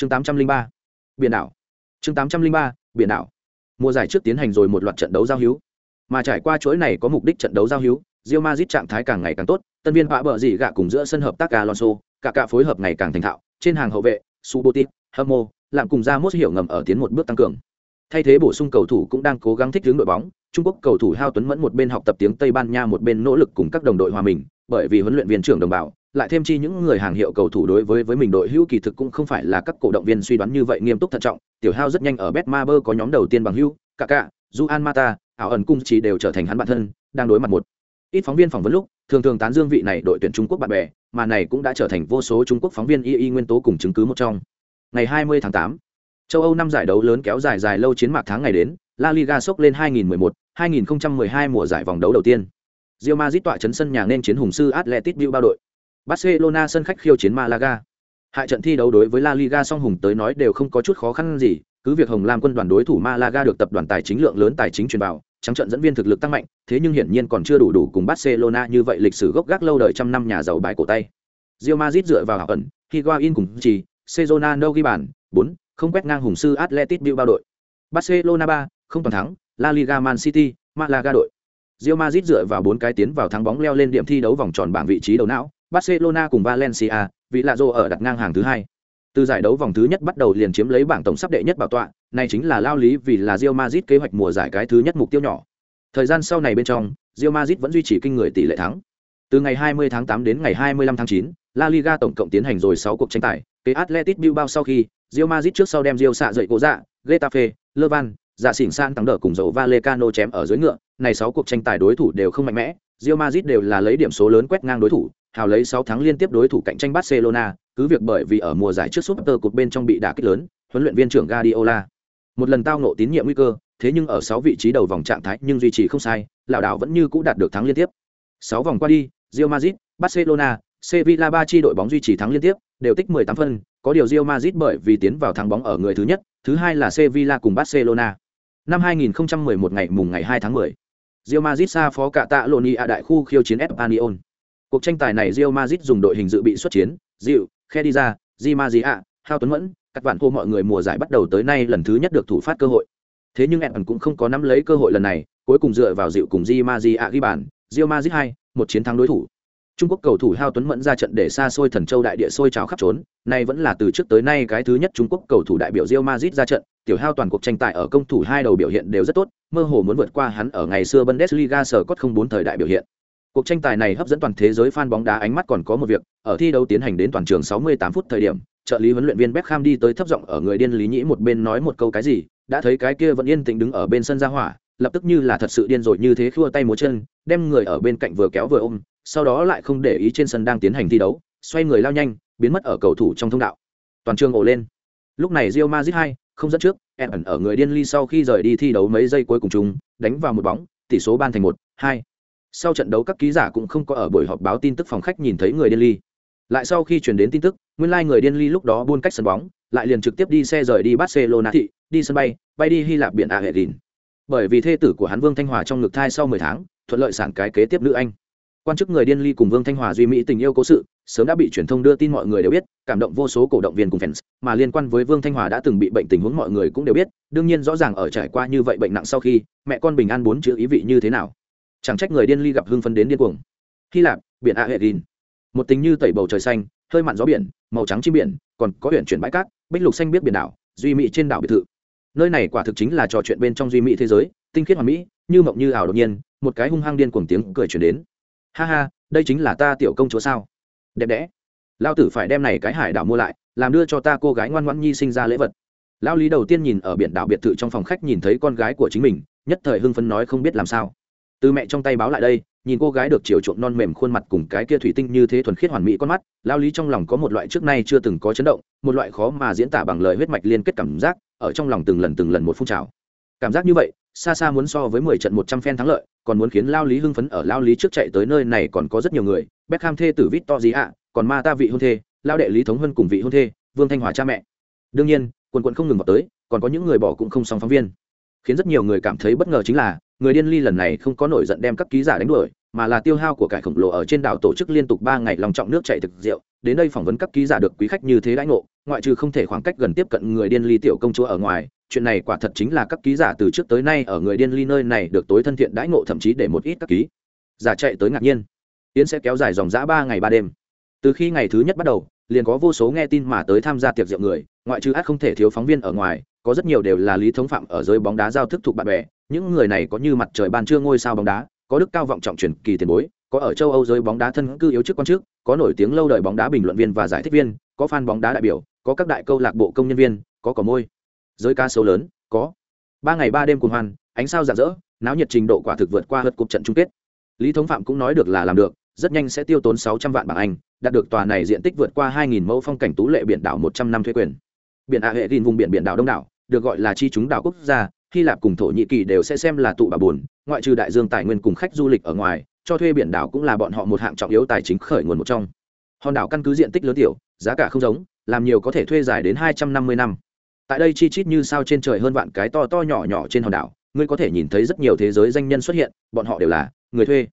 chương tám trăm linh ba, biển đảo. Chương tám trăm linh ba, biển đảo. Mùa giải trước tiến hành rồi một loạt trận đấu giao hữu. Mà trải qua chuỗi này có mục đích trận đấu giao hữu, Real Madrid trạng thái càng ngày càng tốt, tân viên vạ bờ gì gạ cùng giữa sân hợp tác Alonso, cả cả phối hợp ngày càng thành thạo, trên hàng hậu vệ, Subotic Hamo làm cùng ra mốt hiểu ngầm ở tiến một bước tăng cường. Thay thế bổ sung cầu thủ cũng đang cố gắng thích ứng đội bóng, trung quốc cầu thủ hao tuấn mẫn một bên học tập tiếng tây ban nha, một bên nỗ lực cùng các đồng đội hòa mình, bởi vì huấn luyện viên trưởng đồng bào lại thêm chi những người hàng hiệu cầu thủ đối với với mình đội hữu kỳ thực cũng không phải là các cổ động viên suy đoán như vậy nghiêm túc thận trọng tiểu hao rất nhanh ở betmaber có nhóm đầu tiên bằng hữu cả cả Juan Mata, ảo ẩn cung chỉ đều trở thành hắn bạn thân, đang đối mặt một. Ít phóng viên phỏng vấn lúc, thường thường tán dương vị này đội tuyển Trung Quốc bạn bè, mà này cũng đã trở thành vô số Trung Quốc phóng viên y y nguyên tố cùng chứng cứ một trong. Ngày 20 tháng 8, châu Âu năm giải đấu lớn kéo dài dài lâu chiến mạc tháng ngày đến, La Liga sốc lên 2011, 2012 mùa giải vòng đấu đầu tiên. Real Madrid tọa chấn sân nhà nên chiến hùng sư Atletico Bilbao đội. Barcelona sân khách khiêu chiến Malaga. Hại trận thi đấu đối với La Liga song hùng tới nói đều không có chút khó khăn gì, cứ việc Hồng Lam quân đoàn đối thủ Malaga được tập đoàn tài chính lượng lớn tài chính truyền vào, trắng trận dẫn viên thực lực tăng mạnh, thế nhưng hiển nhiên còn chưa đủ đủ cùng Barcelona như vậy lịch sử gốc gác lâu đời trăm năm nhà giàu bãi cổ tay. Real Madrid dựa vào ẩn, Higuain cùng chỉ, Sezonano ghi bàn, 4, không quét ngang hùng sư Atletico Bilbao đội. Barcelona 3, không toàn thắng, La Liga Man City, Malaga đội. Real Madrid dựa vào bốn cái tiến vào thắng bóng leo lên điểm thi đấu vòng tròn bảng vị trí đầu não, Barcelona cùng Valencia, vị lạ ở đặt ngang hàng thứ hai. Từ giải đấu vòng thứ nhất bắt đầu liền chiếm lấy bảng tổng sắp đệ nhất bảo tọa, này chính là lao lý vì là Real Madrid kế hoạch mùa giải cái thứ nhất mục tiêu nhỏ. Thời gian sau này bên trong, Real Madrid vẫn duy trì kinh người tỷ lệ thắng. Từ ngày 20 tháng 8 đến ngày 25 tháng 9, La Liga tổng cộng tiến hành rồi 6 cuộc tranh tài, kế Atletico Bilbao sau khi, Real Madrid trước sau đem Real xạ dậy cổ dạ, Getafe, Levan, dạ xỉn san thắng đỡ cùng dầu Vallecano chém ở dưới ngựa, này 6 cuộc tranh tài đối thủ đều không mạnh mẽ, Real Madrid đều là lấy điểm số lớn quét ngang đối thủ, hào lấy 6 tháng liên tiếp đối thủ cạnh tranh Barcelona, cứ việc bởi vì ở mùa giải trước Super Cup bên trong bị đả kích lớn, huấn luyện viên trưởng Guardiola một lần tao nộ tín nhiệm nguy cơ, thế nhưng ở 6 vị trí đầu vòng trạng thái nhưng duy trì không sai, lão đảo vẫn như cũ đạt được thắng liên tiếp. 6 vòng qua đi, Real Madrid, Barcelona, Sevilla ba chi đội bóng duy trì thắng liên tiếp, đều tích 18 phân, có điều Real Madrid bởi vì tiến vào thắng bóng ở người thứ nhất, thứ hai là Sevilla cùng Barcelona. Năm 2011 ngày mùng ngày 2 tháng 10, Real Madrid xa phó cả tạ Lonia đại khu khiêu chiến Espanyol. Cuộc tranh tài này Real Madrid dùng đội hình dự bị xuất chiến, Diệu, Khediza, Di Maria, Hao Tuấn Mẫn, các bạn hô mọi người mùa giải bắt đầu tới nay lần thứ nhất được thủ phát cơ hội. Thế nhưng Everton cũng không có nắm lấy cơ hội lần này, cuối cùng dựa vào Diệu cùng Di Maria ghi bàn, Real Madrid 2, một chiến thắng đối thủ. Trung Quốc cầu thủ Hao Tuấn Mẫn ra trận để xa xôi thần châu đại địa sôi trào khắp trốn, Này vẫn là từ trước tới nay cái thứ nhất Trung Quốc cầu thủ đại biểu Real Madrid ra trận, tiểu Hao toàn cuộc tranh tài ở công thủ hai đầu biểu hiện đều rất tốt, mơ hồ muốn vượt qua hắn ở ngày xưa Bundesliga sở cốt không bốn thời đại biểu hiện. Cuộc tranh tài này hấp dẫn toàn thế giới fan bóng đá ánh mắt còn có một việc, ở thi đấu tiến hành đến toàn trường 68 phút thời điểm, trợ lý huấn luyện viên Beckham đi tới thấp giọng ở người điên lý nhĩ một bên nói một câu cái gì, đã thấy cái kia vẫn yên tĩnh đứng ở bên sân ra hỏa, lập tức như là thật sự điên rồi như thế khua tay múa chân, đem người ở bên cạnh vừa kéo vừa ôm, sau đó lại không để ý trên sân đang tiến hành thi đấu, xoay người lao nhanh, biến mất ở cầu thủ trong thông đạo. Toàn trường ồ lên. Lúc này Real Madrid 2, không dẫn trước, ẩn ở người điên ly sau khi rời đi thi đấu mấy giây cuối cùng chúng đánh vào một bóng, tỷ số ban thành 1, 2 sau trận đấu các ký giả cũng không có ở buổi họp báo tin tức phòng khách nhìn thấy người điên ly. Lại sau khi truyền đến tin tức, nguyên lai、like、người điên ly lúc đó buôn cách sân bóng, lại liền trực tiếp đi xe rời đi barcelona thị, đi sân bay bay đi hy lạp biển a hệ đình. Bởi vì thê tử của hắn vương thanh hòa trong ngực thai sau mười tháng, thuận lợi sản cái kế tiếp nữ anh. Quan chức người điên ly cùng vương thanh hòa duy mỹ tình yêu cố sự, sớm đã bị truyền thông đưa tin mọi người đều biết, cảm động vô số cổ động viên cùng fans, mà liên quan với vương thanh hòa đã từng bị bệnh tình huống mọi người cũng đều biết, đương nhiên rõ ràng ở trải qua như vậy bệnh nặng sau khi, mẹ con bình an bốn chữ ý vị như thế nào chẳng trách người điên ly gặp hưng phấn đến điên cuồng. Hy lạp, biển a hệ gin một tính như tẩy bầu trời xanh, hơi mặn gió biển, màu trắng chim biển, còn có huyện chuyển bãi cát, bích lục xanh biết biển đảo, duy mỹ trên đảo biệt thự. Nơi này quả thực chính là trò chuyện bên trong duy mỹ thế giới, tinh khiết hoàn mỹ, như mộng như ảo đột nhiên, một cái hung hăng điên cuồng tiếng cười chuyển đến. Ha ha, đây chính là ta tiểu công chúa sao? Đẹp đẽ. Lao tử phải đem này cái hải đảo mua lại, làm đưa cho ta cô gái ngoan ngoãn nhi sinh ra lễ vật. Lao lý đầu tiên nhìn ở biển đảo biệt thự trong phòng khách nhìn thấy con gái của chính mình, nhất thời hưng phấn nói không biết làm sao từ mẹ trong tay báo lại đây, nhìn cô gái được chiều chuộng non mềm khuôn mặt cùng cái kia thủy tinh như thế thuần khiết hoàn mỹ con mắt, lao lý trong lòng có một loại trước nay chưa từng có chấn động, một loại khó mà diễn tả bằng lời huyết mạch liên kết cảm giác, ở trong lòng từng lần từng lần một phun trào. Cảm giác như vậy, xa xa muốn so với mười trận một trăm phen thắng lợi, còn muốn khiến lao lý hưng phấn ở lao lý trước chạy tới nơi này còn có rất nhiều người, Beckham thê tử vít to gì ạ còn ma ta vị hôn thê, lao đệ lý thống hân cùng vị hôn thê, vương thanh hòa cha mẹ. Đương nhiên, quần quận không ngừng vào tới, còn có những người bỏ cũng không xong phóng viên khiến rất nhiều người cảm thấy bất ngờ chính là, người điên ly lần này không có nổi giận đem các ký giả đánh đuổi, mà là tiêu hao của cải khổng lồ ở trên đảo tổ chức liên tục ba ngày lòng trọng nước chảy thực rượu. Đến đây phỏng vấn các ký giả được quý khách như thế đãi ngộ, ngoại trừ không thể khoảng cách gần tiếp cận người điên ly tiểu công chúa ở ngoài, chuyện này quả thật chính là các ký giả từ trước tới nay ở người điên ly nơi này được tối thân thiện đãi ngộ thậm chí để một ít các ký giả chạy tới ngạc nhiên. Yến sẽ kéo dài dòng dã ba ngày ba đêm. Từ khi ngày thứ nhất bắt đầu, liền có vô số nghe tin mà tới tham gia tiệc rượu người, ngoại trừ át không thể thiếu phóng viên ở ngoài có rất nhiều đều là lý thống phạm ở giới bóng đá giao thức thuộc bạn bè, những người này có như mặt trời ban trưa ngôi sao bóng đá, có đức cao vọng trọng truyền kỳ tiền bối, có ở châu âu giới bóng đá thân cư yếu chức quan chức, có nổi tiếng lâu đời bóng đá bình luận viên và giải thích viên, có fan bóng đá đại biểu, có các đại câu lạc bộ công nhân viên, có cỏ môi. Giới ca sấu lớn, có. Ba ngày ba đêm cùng hoan, ánh sao rạng rỡ, náo nhiệt trình độ quả thực vượt qua hớt cục trận chung kết. Lý thống phạm cũng nói được là làm được, rất nhanh sẽ tiêu tốn sáu trăm vạn bảng anh, đạt được tòa này diện tích vượt qua hai nghìn mẫu phong cảnh tú lệ biển đảo một trăm năm thuế quyền. Biển ạ hệ gìn vùng biển biển đảo đông đảo được gọi là chi chúng đảo quốc gia, hy lạp cùng thổ nhĩ kỳ đều sẽ xem là tụ bà buồn, ngoại trừ đại dương tài nguyên cùng khách du lịch ở ngoài, cho thuê biển đảo cũng là bọn họ một hạng trọng yếu tài chính khởi nguồn một trong. Hòn đảo căn cứ diện tích lớn tiểu, giá cả không giống, làm nhiều có thể thuê dài đến hai trăm năm mươi năm. Tại đây chi chít như sao trên trời hơn vạn cái to to nhỏ nhỏ trên hòn đảo, ngươi có thể nhìn thấy rất nhiều thế giới danh nhân xuất hiện, bọn họ đều là người thuê.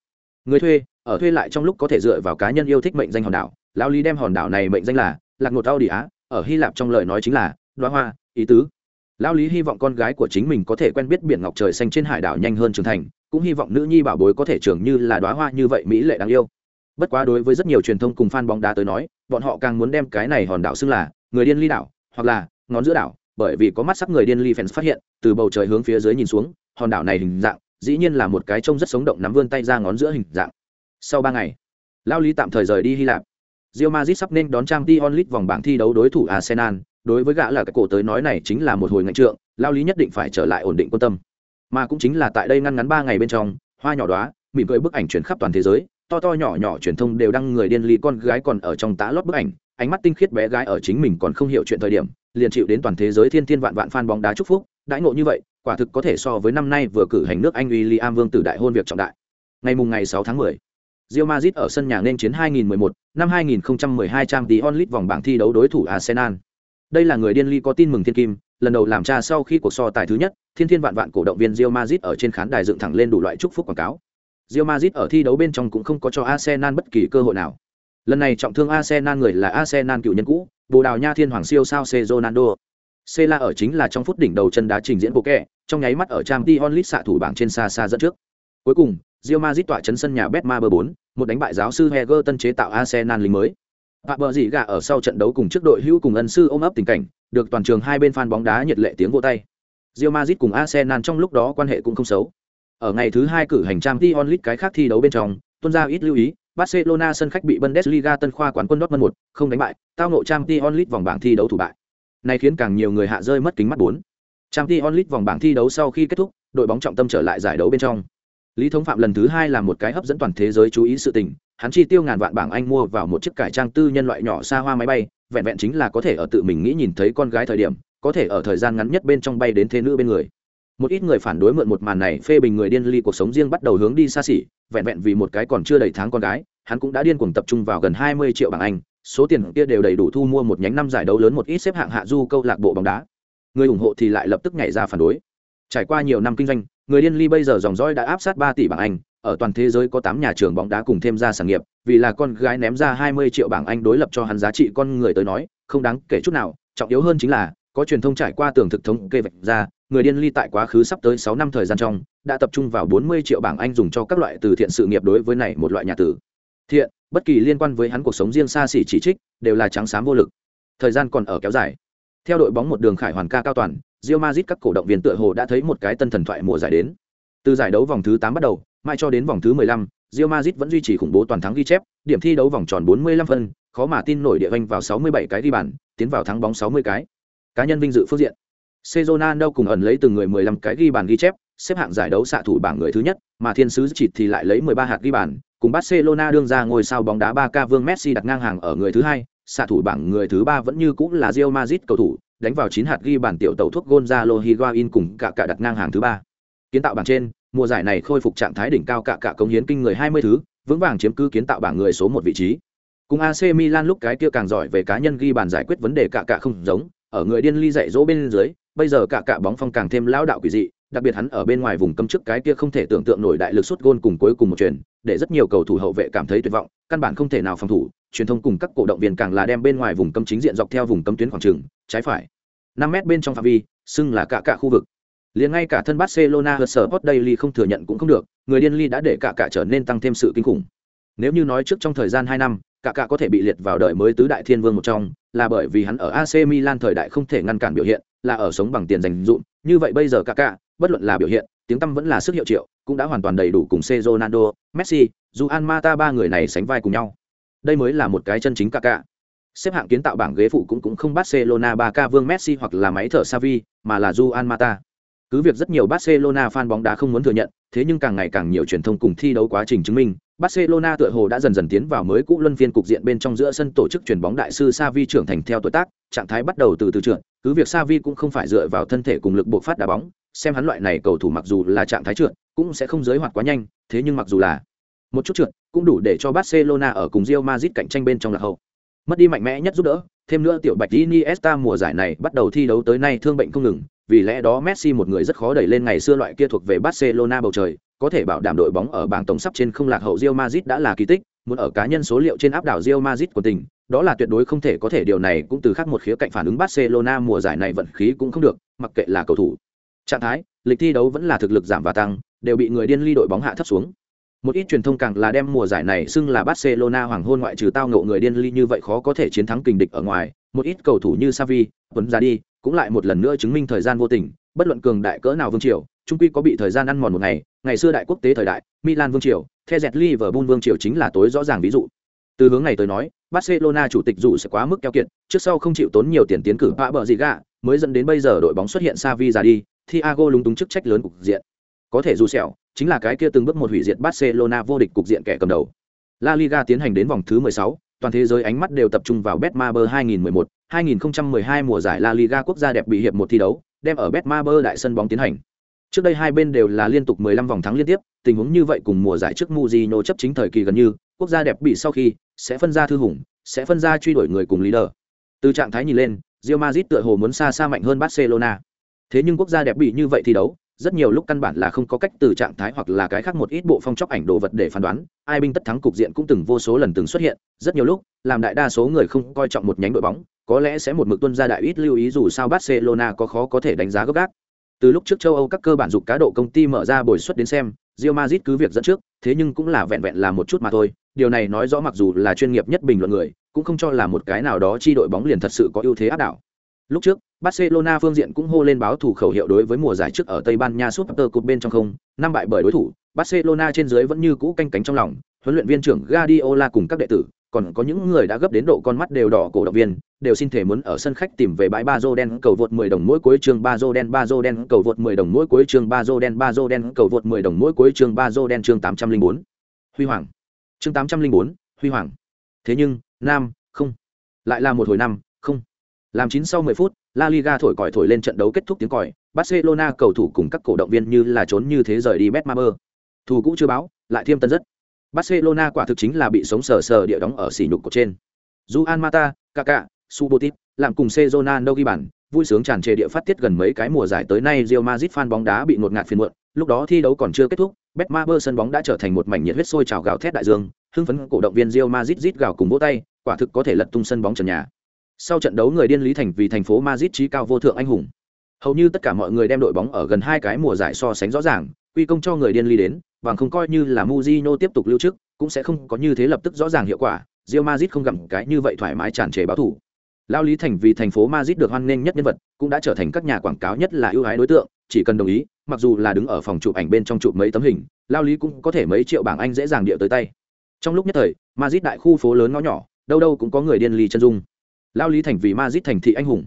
Người thuê, ở thuê lại trong lúc có thể dựa vào cá nhân yêu thích mệnh danh hòn đảo. Lao lý đem hòn đảo này mệnh danh là lạc ngột tao đi á, ở hy lạp trong lời nói chính là đoá hoa, ý tứ lao lý hy vọng con gái của chính mình có thể quen biết biển ngọc trời xanh trên hải đảo nhanh hơn trưởng thành, cũng hy vọng nữ nhi bảo bối có thể trưởng như là đoá hoa như vậy mỹ lệ đáng yêu. Bất quá đối với rất nhiều truyền thông cùng fan bóng đá tới nói, bọn họ càng muốn đem cái này hòn đảo xưng là người điên ly đảo hoặc là ngón giữa đảo, bởi vì có mắt sắc người điên ly fans phát hiện, từ bầu trời hướng phía dưới nhìn xuống, hòn đảo này hình dạng dĩ nhiên là một cái trông rất sống động nắm vươn tay ra ngón giữa hình dạng. Sau ba ngày lao lý tạm thời rời đi hy lạp. Real Madrid sắp nên đón trang t onlit vòng bảng thi đấu đối thủ arsenal đối với gã là cái cổ tới nói này chính là một hồi ngạnh trượng lao lý nhất định phải trở lại ổn định quan tâm mà cũng chính là tại đây ngăn ngắn ba ngày bên trong hoa nhỏ đó mỉm cười bức ảnh chuyển khắp toàn thế giới to to nhỏ nhỏ truyền thông đều đăng người điên ly con gái còn ở trong tá lót bức ảnh ánh mắt tinh khiết bé gái ở chính mình còn không hiểu chuyện thời điểm liền chịu đến toàn thế giới thiên thiên vạn vạn fan bóng đá chúc phúc đãi ngộ như vậy quả thực có thể so với năm nay vừa cử hành nước anh William Vương tử đại hôn việc trọng đại ngày mùng ngày 6 tháng 10 Real Madrid ở sân nhà nên chiến 2011, năm 2012 trang tí onlit vòng bảng thi đấu đối thủ Arsenal. Đây là người điên ly có tin mừng thiên kim, lần đầu làm cha sau khi cuộc so tài thứ nhất, thiên thiên vạn vạn cổ động viên Real Madrid ở trên khán đài dựng thẳng lên đủ loại chúc phúc quảng cáo. Real Madrid ở thi đấu bên trong cũng không có cho Arsenal bất kỳ cơ hội nào. Lần này trọng thương Arsenal người là Arsenal cựu nhân cũ, Bồ Đào Nha Thiên Hoàng siêu sao C Ronaldo. Cela ở chính là trong phút đỉnh đầu chân đá trình diễn bộ kẹ, trong nháy mắt ở Champions lit xạ thủ bảng trên xa xa dẫn trước. Cuối cùng, Real Madrid tỏa chấn sân nhà Betmaber 4, một đánh bại giáo sư Heger tân chế tạo Arsenal lính mới. Phạm bờ gì gà ở sau trận đấu cùng trước đội hữu cùng ân sư ôm ấp tình cảnh, được toàn trường hai bên fan bóng đá nhiệt lệ tiếng vỗ tay. Real Madrid cùng Arsenal trong lúc đó quan hệ cũng không xấu. Ở ngày thứ hai cử hành Champions League cái khác thi đấu bên trong, tuân ra ít lưu ý, Barcelona sân khách bị Bundesliga tân khoa quán quân Dortmund 1, không đánh bại, tao ngộ Champions League vòng bảng thi đấu thủ bại. Này khiến càng nhiều người hạ rơi mất kính mắt bốn. Champions League vòng bảng thi đấu sau khi kết thúc, đội bóng trọng tâm trở lại giải đấu bên trong. Lý Thống Phạm lần thứ hai là một cái hấp dẫn toàn thế giới chú ý sự tình, hắn chi tiêu ngàn vạn bảng Anh mua vào một chiếc cải trang tư nhân loại nhỏ xa hoa máy bay, vẹn vẹn chính là có thể ở tự mình nghĩ nhìn thấy con gái thời điểm, có thể ở thời gian ngắn nhất bên trong bay đến thế nữ bên người. Một ít người phản đối mượn một màn này phê bình người điên ly cuộc sống riêng bắt đầu hướng đi xa xỉ, vẹn vẹn vì một cái còn chưa đầy tháng con gái, hắn cũng đã điên cuồng tập trung vào gần 20 triệu bảng Anh, số tiền kia đều đầy đủ thu mua một nhánh năm giải đấu lớn một ít xếp hạng hạ du câu lạc bộ bóng đá. Người ủng hộ thì lại lập tức nhảy ra phản đối. Trải qua nhiều năm kinh doanh, người điên ly bây giờ dòng dõi đã áp sát 3 tỷ bảng Anh, ở toàn thế giới có 8 nhà trường bóng đá cùng thêm ra sản nghiệp, vì là con gái ném ra 20 triệu bảng Anh đối lập cho hắn giá trị con người tới nói, không đáng kể chút nào, trọng yếu hơn chính là có truyền thông trải qua tường thực thống kê vạch ra, người điên ly tại quá khứ sắp tới 6 năm thời gian trong, đã tập trung vào 40 triệu bảng Anh dùng cho các loại từ thiện sự nghiệp đối với này một loại nhà tử. Thiện, bất kỳ liên quan với hắn cuộc sống riêng xa xỉ chỉ trích, đều là trắng xám vô lực. Thời gian còn ở kéo dài. Theo đội bóng một đường khải hoàn ca cao toàn, Real Madrid các cổ động viên tựa hồ đã thấy một cái tân thần thoại mùa giải đến. Từ giải đấu vòng thứ 8 bắt đầu, mai cho đến vòng thứ 15, Real Madrid vẫn duy trì khủng bố toàn thắng ghi chép, điểm thi đấu vòng tròn 45 phân, khó mà tin nổi địa vanh vào 67 cái đi bàn, tiến vào thắng bóng 60 cái. Cá nhân vinh dự phương diện. Cezonano cùng ẩn lấy từng người 15 cái ghi bàn ghi chép, xếp hạng giải đấu xạ thủ bảng người thứ nhất, mà Thiên sứ chỉ thì lại lấy 13 hạt ghi bàn, cùng Barcelona đương ra ngôi sao bóng đá 3K Vương Messi đặt ngang hàng ở người thứ hai, xạ thủ bảng người thứ ba vẫn như cũng là Real Madrid cầu thủ, đánh vào 9 hạt ghi bàn tiểu tàu thuốc Gonzalo Higuain cùng cả cả đặt ngang hàng thứ ba. Kiến tạo bảng trên, mùa giải này khôi phục trạng thái đỉnh cao cả cả công hiến kinh người 20 thứ, vững vàng chiếm cứ kiến tạo bảng người số 1 vị trí. Cùng AC Milan lúc cái kia càng giỏi về cá nhân ghi bàn giải quyết vấn đề cả cả không giống, ở người điên ly dạy dỗ bên dưới, bây giờ cả cả bóng phong càng thêm lão đạo quỷ dị, đặc biệt hắn ở bên ngoài vùng cấm trước cái kia không thể tưởng tượng nổi đại lực sút gôn cùng cuối cùng một chuyền để rất nhiều cầu thủ hậu vệ cảm thấy tuyệt vọng, căn bản không thể nào phòng thủ, truyền thông cùng các cổ động viên càng là đem bên ngoài vùng cấm chính diện dọc theo vùng cấm tuyến khoảng trường, trái phải. 5 mét bên trong phạm vi, xưng là cả cả khu vực. Liền ngay cả thân Barcelona Hot Sport Daily không thừa nhận cũng không được, người điên ly đã để cả cả trở nên tăng thêm sự kinh khủng. Nếu như nói trước trong thời gian 2 năm, cả cả có thể bị liệt vào đời mới tứ đại thiên vương một trong, là bởi vì hắn ở AC Milan thời đại không thể ngăn cản biểu hiện, là ở sống bằng tiền dành dụm, như vậy bây giờ cả cả, bất luận là biểu hiện, tiếng tăm vẫn là sức hiệu triệu, cũng đã hoàn toàn đầy đủ cùng C Ronaldo, Messi, Juan Mata ba người này sánh vai cùng nhau. Đây mới là một cái chân chính ca ca Xếp hạng kiến tạo bảng ghế phụ cũng cũng không Barcelona 3K vương Messi hoặc là máy thở Xavi, mà là Juan Mata. Cứ việc rất nhiều Barcelona fan bóng đá không muốn thừa nhận, thế nhưng càng ngày càng nhiều truyền thông cùng thi đấu quá trình chứng minh, Barcelona tựa hồ đã dần dần tiến vào mới cũ luân phiên cục diện bên trong giữa sân tổ chức chuyển bóng đại sư Xavi trưởng thành theo tuổi tác, trạng thái bắt đầu từ từ trưởng, cứ việc Xavi cũng không phải dựa vào thân thể cùng lực bộ phát đá bóng, xem hắn loại này cầu thủ mặc dù là trạng thái trượt, cũng sẽ không giới hoạt quá nhanh, thế nhưng mặc dù là một chút trượt, cũng đủ để cho Barcelona ở cùng Real Madrid cạnh tranh bên trong là hậu. Mất đi mạnh mẽ nhất giúp đỡ, thêm nữa tiểu Bạch Iniesta mùa giải này bắt đầu thi đấu tới nay thương bệnh không ngừng, vì lẽ đó Messi một người rất khó đẩy lên ngày xưa loại kia thuộc về Barcelona bầu trời, có thể bảo đảm đội bóng ở bảng tổng sắp trên không lạc hậu Real Madrid đã là kỳ tích, muốn ở cá nhân số liệu trên áp đảo Real Madrid của tỉnh, đó là tuyệt đối không thể có thể điều này cũng từ khác một khía cạnh phản ứng Barcelona mùa giải này vận khí cũng không được, mặc kệ là cầu thủ. Trạng thái, lịch thi đấu vẫn là thực lực giảm và tăng, đều bị người điên ly đội bóng hạ thấp xuống. Một ít truyền thông càng là đem mùa giải này xưng là Barcelona hoàng hôn ngoại trừ tao ngộ người điên ly như vậy khó có thể chiến thắng kình địch ở ngoài, một ít cầu thủ như Xavi, Tuấn ra đi, cũng lại một lần nữa chứng minh thời gian vô tình, bất luận cường đại cỡ nào vương triều, trung quy có bị thời gian ăn mòn một ngày, ngày xưa đại quốc tế thời đại, Milan vương triều, The Jet Liverpool vương triều chính là tối rõ ràng ví dụ. Từ hướng này tới nói, Barcelona chủ tịch dù sẽ quá mức keo kiệt, trước sau không chịu tốn nhiều tiền tiến cử vã bợ gì gạ, mới dẫn đến bây giờ đội bóng xuất hiện Xavi ra đi, Thiago lúng túng chức trách lớn cục diện. Có thể dù sẹo, chính là cái kia từng bước một hủy diệt Barcelona vô địch cục diện kẻ cầm đầu. La Liga tiến hành đến vòng thứ 16, toàn thế giới ánh mắt đều tập trung vào Betmaber 2011, 2012 mùa giải La Liga quốc gia đẹp bị hiệp một thi đấu, đem ở Betmaber đại sân bóng tiến hành. Trước đây hai bên đều là liên tục 15 vòng thắng liên tiếp, tình huống như vậy cùng mùa giải trước Mourinho chấp chính thời kỳ gần như, quốc gia đẹp bị sau khi sẽ phân ra thư hùng, sẽ phân ra truy đuổi người cùng leader. Từ trạng thái nhìn lên, Real Madrid tựa hồ muốn xa xa mạnh hơn Barcelona. Thế nhưng quốc gia đẹp bị như vậy thi đấu, rất nhiều lúc căn bản là không có cách từ trạng thái hoặc là cái khác một ít bộ phong chóc ảnh đồ vật để phán đoán, ai binh tất thắng cục diện cũng từng vô số lần từng xuất hiện, rất nhiều lúc, làm đại đa số người không coi trọng một nhánh đội bóng, có lẽ sẽ một mực tuân ra đại ít lưu ý dù sao barcelona có khó có thể đánh giá gấp gáp từ lúc trước châu âu các cơ bản dục cá độ công ty mở ra bồi xuất đến xem, Real Madrid cứ việc dẫn trước, thế nhưng cũng là vẹn vẹn là một chút mà thôi. Điều này nói rõ mặc dù là chuyên nghiệp nhất bình luận người, cũng không cho là một cái nào đó chi đội bóng liền thật sự có ưu thế áp đảo. Lúc trước Barcelona phương diện cũng hô lên báo thủ khẩu hiệu đối với mùa giải trước ở Tây Ban Nha Super Cup bên trong không, năm bại bởi đối thủ, Barcelona trên dưới vẫn như cũ canh cánh trong lòng, huấn luyện viên trưởng Guardiola cùng các đệ tử, còn có những người đã gấp đến độ con mắt đều đỏ cổ động viên, đều xin thể muốn ở sân khách tìm về bãi Bazo đen cầu vượt 10 đồng mỗi cuối chương Bazo đen Bazo đen cầu vượt 10 đồng mỗi cuối chương Bazo đen Bazo đen cầu vượt 10 đồng mỗi cuối chương Bazo đen chương 804. Huy hoàng. Chương 804, Huy hoàng. Thế nhưng, nam, không. Lại là một hồi năm. Làm chín sau 10 phút, La Liga thổi còi thổi lên trận đấu kết thúc tiếng còi, Barcelona cầu thủ cùng các cổ động viên như là trốn như thế rời đi Betmaber. Thủ cũ chưa báo, lại thêm tân rất. Barcelona quả thực chính là bị sống sờ sờ địa đóng ở xỉ nhục của trên. Juan Mata, Kaká, Subotic, làm cùng Ronaldo ghi bàn, vui sướng tràn trề địa phát tiết gần mấy cái mùa giải tới nay Real Madrid fan bóng đá bị ngột ngạt phiền muộn, lúc đó thi đấu còn chưa kết thúc, Betmaber sân bóng đã trở thành một mảnh nhiệt huyết sôi trào gào thét đại dương, hưng phấn cổ động viên Real Madrid rít gào cùng vỗ tay, quả thực có thể lật tung sân bóng trần nhà. Sau trận đấu người điên lý thành vì thành phố Madrid trí cao vô thượng anh hùng. Hầu như tất cả mọi người đem đội bóng ở gần hai cái mùa giải so sánh rõ ràng, quy công cho người điên lý đến, và không coi như là Mujino tiếp tục lưu trước, cũng sẽ không có như thế lập tức rõ ràng hiệu quả. Real Madrid không gặm cái như vậy thoải mái tràn trề báo thủ. Lao Lý Thành vì thành phố Madrid được hoan nghênh nhất nhân vật, cũng đã trở thành các nhà quảng cáo nhất là ưu ái đối tượng, chỉ cần đồng ý, mặc dù là đứng ở phòng chụp ảnh bên trong chụp mấy tấm hình, Lao Lý cũng có thể mấy triệu bảng Anh dễ dàng điệu tới tay. Trong lúc nhất thời, Madrid đại khu phố lớn ngõ nhỏ, đâu đâu cũng có người điên lý chân dung. Lao Lý thành vì Madrid thành thị anh hùng.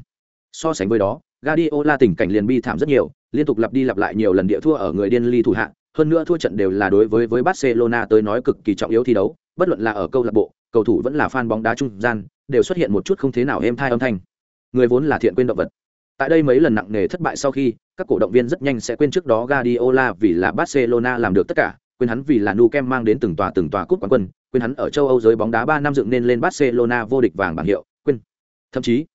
So sánh với đó, Guardiola tình cảnh liền bi thảm rất nhiều, liên tục lặp đi lặp lại nhiều lần địa thua ở người điên ly thủ hạ, hơn nữa thua trận đều là đối với với Barcelona tới nói cực kỳ trọng yếu thi đấu, bất luận là ở câu lạc bộ, cầu thủ vẫn là fan bóng đá trung gian, đều xuất hiện một chút không thế nào êm thai âm thanh. Người vốn là thiện quên động vật. Tại đây mấy lần nặng nề thất bại sau khi, các cổ động viên rất nhanh sẽ quên trước đó Guardiola vì là Barcelona làm được tất cả, quên hắn vì là Nou Camp mang đến từng tòa từng tòa cúp quán quân, quên hắn ở châu Âu giới bóng đá 3 năm dựng nên lên Barcelona vô địch vàng bảng hiệu, thậm chí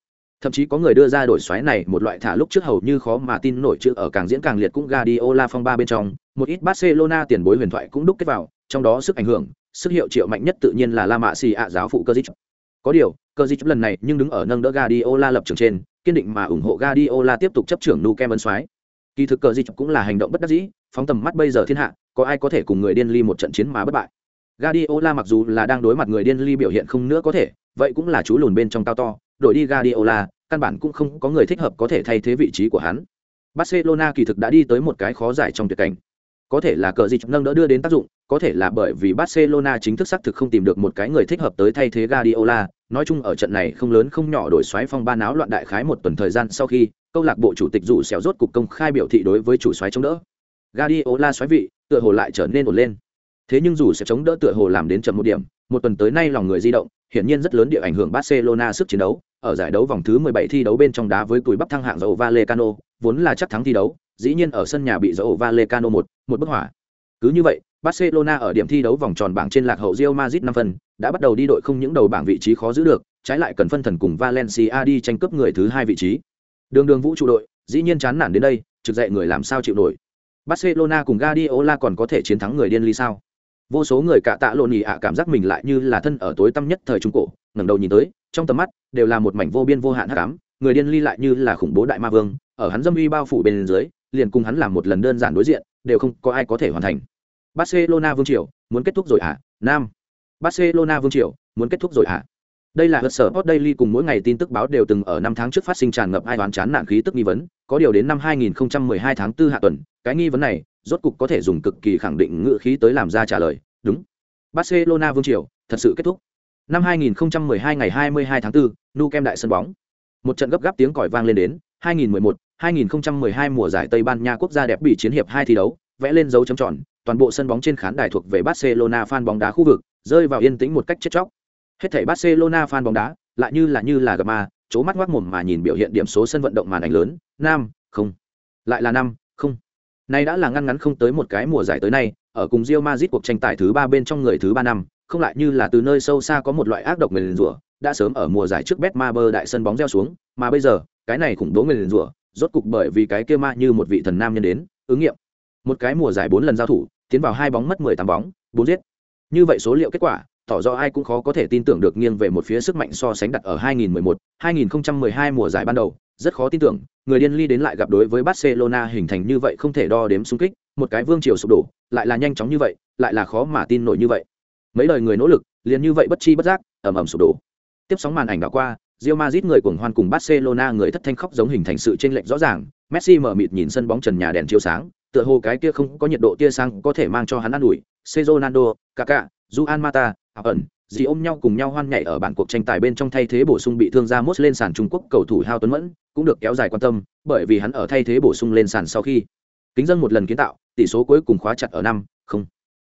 Thậm chí có người đưa ra đổi xoáy này một loại thả lúc trước hầu như khó mà tin nổi chữ ở càng diễn càng liệt cũng Guardiola phong ba bên trong, một ít Barcelona tiền bối huyền thoại cũng đúc kết vào, trong đó sức ảnh hưởng, sức hiệu triệu mạnh nhất tự nhiên là La Mã Xì ạ giáo phụ Cazorla Có điều, Cazorla lần này nhưng đứng ở nâng đỡ Guardiola lập trường trên, kiên định mà ủng hộ Guardiola tiếp tục chấp trưởng Nou Camp ấn xoáy. Kỳ thực Cazorla cũng là hành động bất đắc dĩ, phóng tầm mắt bây giờ thiên hạ, có ai có thể cùng người điên ly một trận chiến mà bất bại. Guardiola mặc dù là đang đối mặt người điên ly biểu hiện không nữa có thể, vậy cũng là chú lùn bên trong cao to, đổi đi Guardiola, căn bản cũng không có người thích hợp có thể thay thế vị trí của hắn. Barcelona kỳ thực đã đi tới một cái khó giải trong tuyệt cảnh. Có thể là cờ dịch nâng đỡ đưa đến tác dụng, có thể là bởi vì Barcelona chính thức xác thực không tìm được một cái người thích hợp tới thay thế Guardiola, nói chung ở trận này không lớn không nhỏ đổi xoáy phong ba náo loạn đại khái một tuần thời gian sau khi, câu lạc bộ chủ tịch dụ xẻo rốt cục công khai biểu thị đối với chủ xoáy chống đỡ. Guardiola xoáy vị, tựa hồ lại trở nên ổn lên. Thế nhưng dù sẽ chống đỡ tựa hồ làm đến chậm một điểm, một tuần tới nay lòng người di động, hiển nhiên rất lớn địa ảnh hưởng Barcelona sức chiến đấu, ở giải đấu vòng thứ 17 thi đấu bên trong đá với tuổi Bắc thăng hạng dầu Valecano, vốn là chắc thắng thi đấu, dĩ nhiên ở sân nhà bị dầu Valecano một, một bức hỏa. Cứ như vậy, Barcelona ở điểm thi đấu vòng tròn bảng trên lạc hậu Real Madrid 5 phần, đã bắt đầu đi đội không những đầu bảng vị trí khó giữ được, trái lại cần phân thần cùng Valencia đi tranh cướp người thứ hai vị trí. Đường đường vũ trụ đội, dĩ nhiên chán nản đến đây, trực dậy người làm sao chịu nổi. Barcelona cùng Guardiola còn có thể chiến thắng người điên ly sao? Vô số người cả tạ lộn nhì ạ cảm giác mình lại như là thân ở tối tăm nhất thời trung cổ, ngẩng đầu nhìn tới, trong tầm mắt đều là một mảnh vô biên vô hạn hắc ám, người điên ly lại như là khủng bố đại ma vương, ở hắn dâm uy bao phủ bên dưới, liền cùng hắn làm một lần đơn giản đối diện, đều không có ai có thể hoàn thành. Barcelona vương triều, muốn kết thúc rồi à? Nam. Barcelona vương triều, muốn kết thúc rồi à? Đây là luật sở Hot Daily cùng mỗi ngày tin tức báo đều từng ở năm tháng trước phát sinh tràn ngập ai đoán chán nạn khí tức nghi vấn, có điều đến năm 2012 tháng 4 hạ tuần, cái nghi vấn này, rốt cục có thể dùng cực kỳ khẳng định ngữ khí tới làm ra trả lời, đúng. Barcelona vương triều, thật sự kết thúc. Năm 2012 ngày 22 tháng 4, Nu Kem đại sân bóng. Một trận gấp gáp tiếng còi vang lên đến, 2011, 2012 mùa giải Tây Ban Nha quốc gia đẹp bị chiến hiệp hai thi đấu, vẽ lên dấu chấm tròn, toàn bộ sân bóng trên khán đài thuộc về Barcelona fan bóng đá khu vực, rơi vào yên tĩnh một cách chết chóc. Hết thảy Barcelona fan bóng đá, lại như là như là gặp ma, chố mắt ngoác mồm mà nhìn biểu hiện điểm số sân vận động màn ảnh lớn, nam, không. Lại là năm, không. Này đã là ngăn ngắn không tới một cái mùa giải tới nay, ở cùng Real Madrid cuộc tranh tài thứ ba bên trong người thứ ba năm, không lại như là từ nơi sâu xa có một loại ác độc nguyền rủa, đã sớm ở mùa giải trước Betmaber đại sân bóng gieo xuống, mà bây giờ, cái này khủng bố nguyền rủa, rốt cục bởi vì cái kia ma như một vị thần nam nhân đến, ứng nghiệm. Một cái mùa giải bốn lần giao thủ, tiến vào hai bóng mất mười tám bóng, bốn giết. Như vậy số liệu kết quả, tỏ rõ ai cũng khó có thể tin tưởng được nghiêng về một phía sức mạnh so sánh đặt ở 2011, 2012 mùa giải ban đầu, rất khó tin tưởng, người điên ly đến lại gặp đối với Barcelona hình thành như vậy không thể đo đếm xung kích, một cái vương triều sụp đổ, lại là nhanh chóng như vậy, lại là khó mà tin nổi như vậy. Mấy đời người nỗ lực, liền như vậy bất chi bất giác, ầm ầm sụp đổ. Tiếp sóng màn ảnh đã qua, Real Madrid người cuồng hoan cùng Barcelona người thất thanh khóc giống hình thành sự chênh lệch rõ ràng, Messi mở mịt nhìn sân bóng trần nhà đèn chiếu sáng, tựa hồ cái kia không có nhiệt độ tia sáng có thể mang cho hắn an ủi, Ronaldo, Kaká, Juan Mata, ẩn dì ôm nhau cùng nhau hoan nhảy ở bản cuộc tranh tài bên trong thay thế bổ sung bị thương ra mốt lên sàn Trung Quốc cầu thủ Hao Tuấn Mẫn cũng được kéo dài quan tâm bởi vì hắn ở thay thế bổ sung lên sàn sau khi. Kính dân một lần kiến tạo tỷ số cuối cùng khóa chặt ở năm không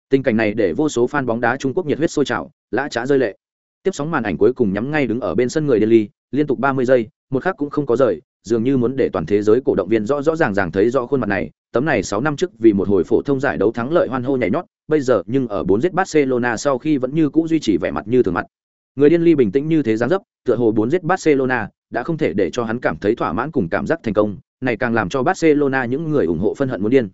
tình cảnh này để vô số fan bóng đá Trung Quốc nhiệt huyết sôi trào lã chã rơi lệ tiếp sóng màn ảnh cuối cùng nhắm ngay đứng ở bên sân người Delhi liên tục 30 giây một khắc cũng không có rời dường như muốn để toàn thế giới cổ động viên rõ rõ ràng ràng thấy rõ khuôn mặt này tấm này 6 năm trước vì một hồi phổ thông giải đấu thắng lợi hoan hô nhảy nhót bây giờ nhưng ở bốn giết Barcelona sau khi vẫn như cũ duy trì vẻ mặt như thường mặt. Người điên ly bình tĩnh như thế dáng dấp, tựa hồ bốn giết Barcelona đã không thể để cho hắn cảm thấy thỏa mãn cùng cảm giác thành công, này càng làm cho Barcelona những người ủng hộ phân hận muốn điên.